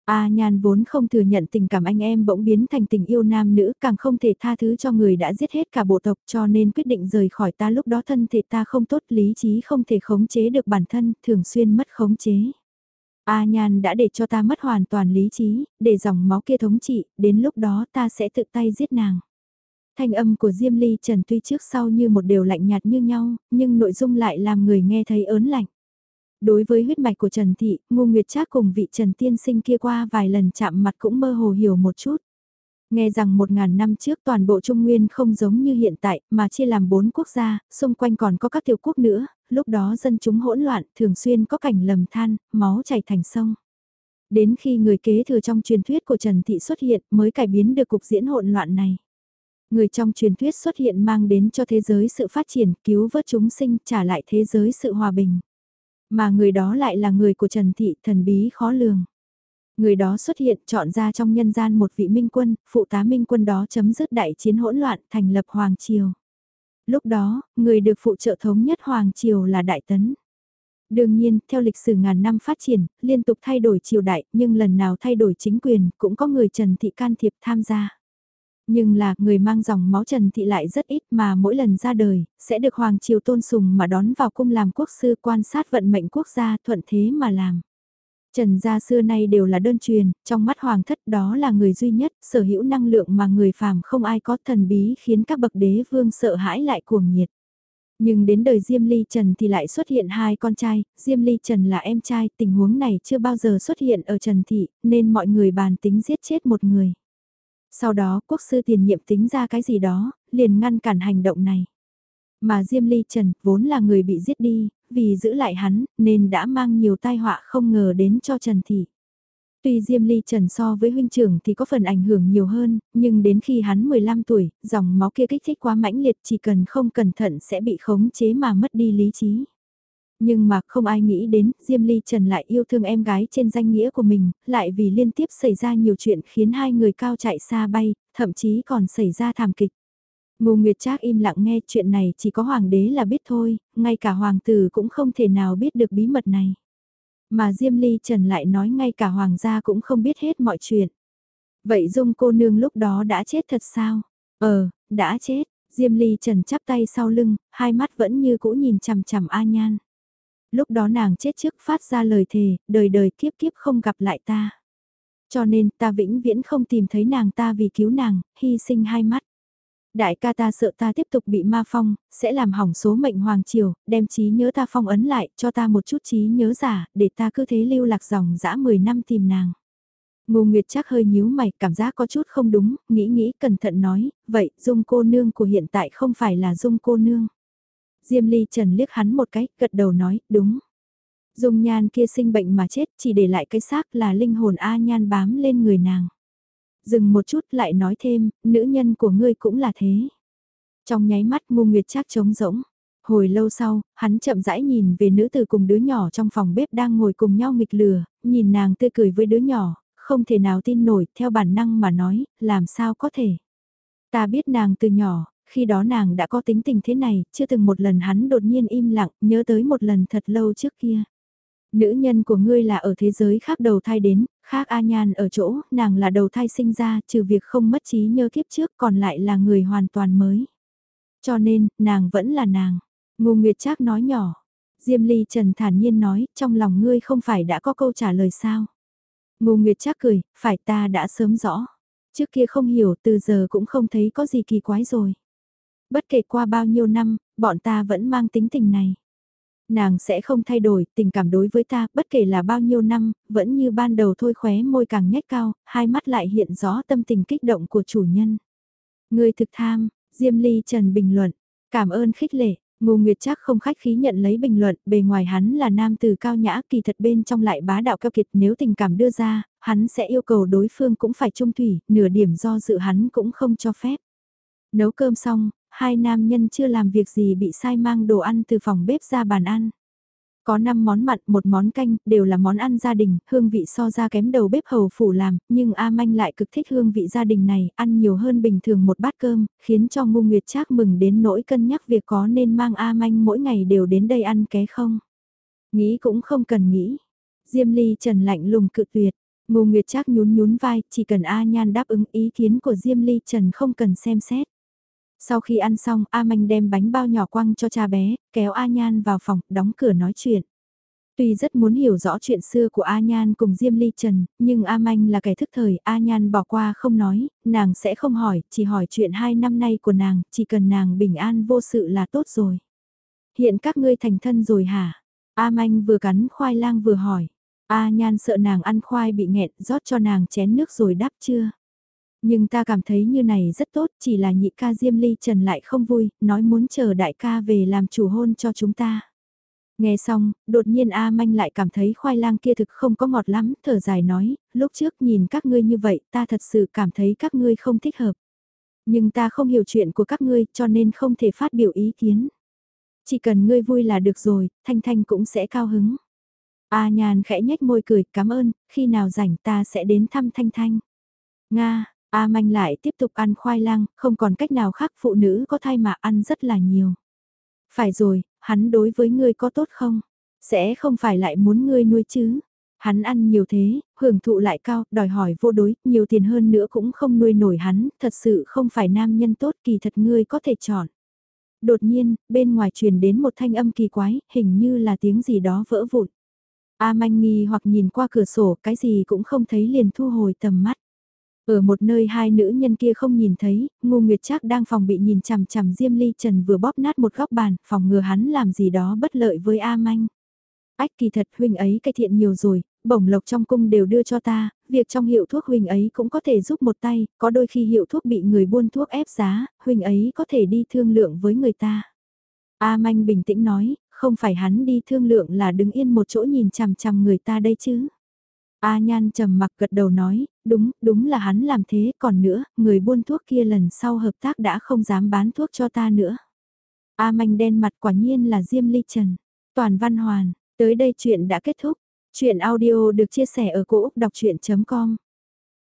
A Nhan vốn không thừa nhận tình cảm anh em bỗng biến thành tình yêu nam nữ, càng không thể tha thứ cho người đã giết hết cả bộ tộc cho nên quyết định rời khỏi ta lúc đó thân thể ta không tốt, lý trí không thể khống chế được bản thân, thường xuyên mất khống chế. A Nhan đã để cho ta mất hoàn toàn lý trí, để dòng máu kia thống trị, đến lúc đó ta sẽ tự tay giết nàng. Thanh âm của Diêm Ly Trần tuy trước sau như một điều lạnh nhạt như nhau, nhưng nội dung lại làm người nghe thấy ớn lạnh. Đối với huyết mạch của Trần Thị, Ngô Nguyệt Trác cùng vị Trần Tiên Sinh kia qua vài lần chạm mặt cũng mơ hồ hiểu một chút. Nghe rằng một ngàn năm trước toàn bộ Trung Nguyên không giống như hiện tại, mà chia làm bốn quốc gia, xung quanh còn có các tiểu quốc nữa, lúc đó dân chúng hỗn loạn, thường xuyên có cảnh lầm than, máu chảy thành sông. Đến khi người kế thừa trong truyền thuyết của Trần Thị xuất hiện mới cải biến được cục diễn hỗn loạn này. Người trong truyền thuyết xuất hiện mang đến cho thế giới sự phát triển, cứu vớt chúng sinh, trả lại thế giới sự hòa bình. Mà người đó lại là người của Trần Thị, thần bí khó lường. Người đó xuất hiện chọn ra trong nhân gian một vị minh quân, phụ tá minh quân đó chấm dứt đại chiến hỗn loạn, thành lập Hoàng Triều. Lúc đó, người được phụ trợ thống nhất Hoàng Triều là Đại Tấn. Đương nhiên, theo lịch sử ngàn năm phát triển, liên tục thay đổi triều đại, nhưng lần nào thay đổi chính quyền, cũng có người Trần Thị can thiệp tham gia. Nhưng là, người mang dòng máu Trần Thị lại rất ít mà mỗi lần ra đời, sẽ được Hoàng Triều tôn sùng mà đón vào cung làm quốc sư quan sát vận mệnh quốc gia thuận thế mà làm. Trần gia xưa nay đều là đơn truyền, trong mắt hoàng thất đó là người duy nhất, sở hữu năng lượng mà người phàm không ai có thần bí khiến các bậc đế vương sợ hãi lại cuồng nhiệt. Nhưng đến đời Diêm Ly Trần thì lại xuất hiện hai con trai, Diêm Ly Trần là em trai, tình huống này chưa bao giờ xuất hiện ở Trần Thị, nên mọi người bàn tính giết chết một người. Sau đó quốc sư tiền nhiệm tính ra cái gì đó, liền ngăn cản hành động này. Mà Diêm Ly Trần vốn là người bị giết đi, vì giữ lại hắn, nên đã mang nhiều tai họa không ngờ đến cho Trần Thị. Tuy Diêm Ly Trần so với huynh trưởng thì có phần ảnh hưởng nhiều hơn, nhưng đến khi hắn 15 tuổi, dòng máu kia kích thích quá mãnh liệt chỉ cần không cẩn thận sẽ bị khống chế mà mất đi lý trí. Nhưng mà không ai nghĩ đến, Diêm Ly Trần lại yêu thương em gái trên danh nghĩa của mình, lại vì liên tiếp xảy ra nhiều chuyện khiến hai người cao chạy xa bay, thậm chí còn xảy ra thảm kịch. Ngô Nguyệt Trác im lặng nghe chuyện này chỉ có hoàng đế là biết thôi, ngay cả hoàng tử cũng không thể nào biết được bí mật này. Mà Diêm Ly Trần lại nói ngay cả hoàng gia cũng không biết hết mọi chuyện. Vậy Dung cô nương lúc đó đã chết thật sao? Ờ, đã chết. Diêm Ly Trần chắp tay sau lưng, hai mắt vẫn như cũ nhìn chằm chằm A Nhan. Lúc đó nàng chết trước phát ra lời thề, đời đời kiếp kiếp không gặp lại ta. Cho nên ta vĩnh viễn không tìm thấy nàng ta vì cứu nàng, hy sinh hai mắt. Đại ca ta sợ ta tiếp tục bị ma phong, sẽ làm hỏng số mệnh hoàng triều, đem trí nhớ ta phong ấn lại, cho ta một chút trí nhớ giả, để ta cứ thế lưu lạc dòng dã 10 năm tìm nàng. Ngô Nguyệt chắc hơi nhíu mày, cảm giác có chút không đúng, nghĩ nghĩ cẩn thận nói, vậy dung cô nương của hiện tại không phải là dung cô nương. Diêm Ly Trần liếc hắn một cái, gật đầu nói, đúng. Dung nhan kia sinh bệnh mà chết, chỉ để lại cái xác là linh hồn A nhan bám lên người nàng dừng một chút lại nói thêm, nữ nhân của ngươi cũng là thế. Trong nháy mắt ngu nguyệt chắc trống rỗng. Hồi lâu sau, hắn chậm rãi nhìn về nữ từ cùng đứa nhỏ trong phòng bếp đang ngồi cùng nhau nghịch lừa, nhìn nàng tươi cười với đứa nhỏ, không thể nào tin nổi, theo bản năng mà nói, làm sao có thể. Ta biết nàng từ nhỏ, khi đó nàng đã có tính tình thế này, chưa từng một lần hắn đột nhiên im lặng, nhớ tới một lần thật lâu trước kia. Nữ nhân của ngươi là ở thế giới khác đầu thai đến, khác A Nhan ở chỗ, nàng là đầu thai sinh ra, trừ việc không mất trí nhớ kiếp trước còn lại là người hoàn toàn mới. Cho nên, nàng vẫn là nàng. Ngô Nguyệt Trác nói nhỏ. Diêm Ly Trần thản nhiên nói, trong lòng ngươi không phải đã có câu trả lời sao? Ngô Nguyệt Trác cười, phải ta đã sớm rõ. Trước kia không hiểu, từ giờ cũng không thấy có gì kỳ quái rồi. Bất kể qua bao nhiêu năm, bọn ta vẫn mang tính tình này. Nàng sẽ không thay đổi, tình cảm đối với ta, bất kể là bao nhiêu năm, vẫn như ban đầu thôi khóe môi càng nhếch cao, hai mắt lại hiện rõ tâm tình kích động của chủ nhân. Người thực tham, Diêm Ly Trần bình luận, cảm ơn khích lệ, Ngô Nguyệt chắc không khách khí nhận lấy bình luận, bề ngoài hắn là nam từ cao nhã kỳ thật bên trong lại bá đạo cao kiệt nếu tình cảm đưa ra, hắn sẽ yêu cầu đối phương cũng phải trung thủy, nửa điểm do dự hắn cũng không cho phép. Nấu cơm xong, hai nam nhân chưa làm việc gì bị sai mang đồ ăn từ phòng bếp ra bàn ăn. Có 5 món mặn, một món canh, đều là món ăn gia đình, hương vị so ra kém đầu bếp hầu phủ làm, nhưng A Manh lại cực thích hương vị gia đình này, ăn nhiều hơn bình thường một bát cơm, khiến cho ngô Nguyệt Trác mừng đến nỗi cân nhắc việc có nên mang A Manh mỗi ngày đều đến đây ăn ké không. Nghĩ cũng không cần nghĩ. Diêm Ly Trần lạnh lùng cự tuyệt, Ngô Nguyệt Trác nhún nhún vai, chỉ cần A Nhan đáp ứng ý kiến của Diêm Ly Trần không cần xem xét. Sau khi ăn xong, A Manh đem bánh bao nhỏ quăng cho cha bé, kéo A Nhan vào phòng, đóng cửa nói chuyện. Tuy rất muốn hiểu rõ chuyện xưa của A Nhan cùng Diêm Ly Trần, nhưng A Manh là kẻ thức thời, A Nhan bỏ qua không nói, nàng sẽ không hỏi, chỉ hỏi chuyện hai năm nay của nàng, chỉ cần nàng bình an vô sự là tốt rồi. Hiện các ngươi thành thân rồi hả? A Manh vừa cắn khoai lang vừa hỏi. A Nhan sợ nàng ăn khoai bị nghẹn, rót cho nàng chén nước rồi đáp chưa? Nhưng ta cảm thấy như này rất tốt, chỉ là nhị ca Diêm Ly Trần lại không vui, nói muốn chờ đại ca về làm chủ hôn cho chúng ta. Nghe xong, đột nhiên A Manh lại cảm thấy khoai lang kia thực không có ngọt lắm, thở dài nói, lúc trước nhìn các ngươi như vậy ta thật sự cảm thấy các ngươi không thích hợp. Nhưng ta không hiểu chuyện của các ngươi cho nên không thể phát biểu ý kiến. Chỉ cần ngươi vui là được rồi, Thanh Thanh cũng sẽ cao hứng. A nhàn khẽ nhếch môi cười, cảm ơn, khi nào rảnh ta sẽ đến thăm Thanh Thanh. Nga, A manh lại tiếp tục ăn khoai lang, không còn cách nào khác phụ nữ có thai mà ăn rất là nhiều. Phải rồi, hắn đối với ngươi có tốt không? Sẽ không phải lại muốn ngươi nuôi chứ? Hắn ăn nhiều thế, hưởng thụ lại cao, đòi hỏi vô đối, nhiều tiền hơn nữa cũng không nuôi nổi hắn, thật sự không phải nam nhân tốt kỳ thật ngươi có thể chọn. Đột nhiên, bên ngoài truyền đến một thanh âm kỳ quái, hình như là tiếng gì đó vỡ vụn. A manh nghi hoặc nhìn qua cửa sổ, cái gì cũng không thấy liền thu hồi tầm mắt. Ở một nơi hai nữ nhân kia không nhìn thấy, Ngô nguyệt Trác đang phòng bị nhìn chằm chằm Diêm Ly Trần vừa bóp nát một góc bàn, phòng ngừa hắn làm gì đó bất lợi với A manh. Ách kỳ thật huynh ấy cải thiện nhiều rồi, bổng lộc trong cung đều đưa cho ta, việc trong hiệu thuốc huynh ấy cũng có thể giúp một tay, có đôi khi hiệu thuốc bị người buôn thuốc ép giá, huynh ấy có thể đi thương lượng với người ta. A Manh bình tĩnh nói, không phải hắn đi thương lượng là đứng yên một chỗ nhìn chằm chằm người ta đây chứ. A Nhan trầm mặc gật đầu nói, đúng, đúng là hắn làm thế, còn nữa, người buôn thuốc kia lần sau hợp tác đã không dám bán thuốc cho ta nữa. A Manh đen mặt quả nhiên là Diêm Ly Trần. Toàn Văn Hoàn, tới đây chuyện đã kết thúc. Chuyện audio được chia sẻ ở cỗ đọc chuyện.com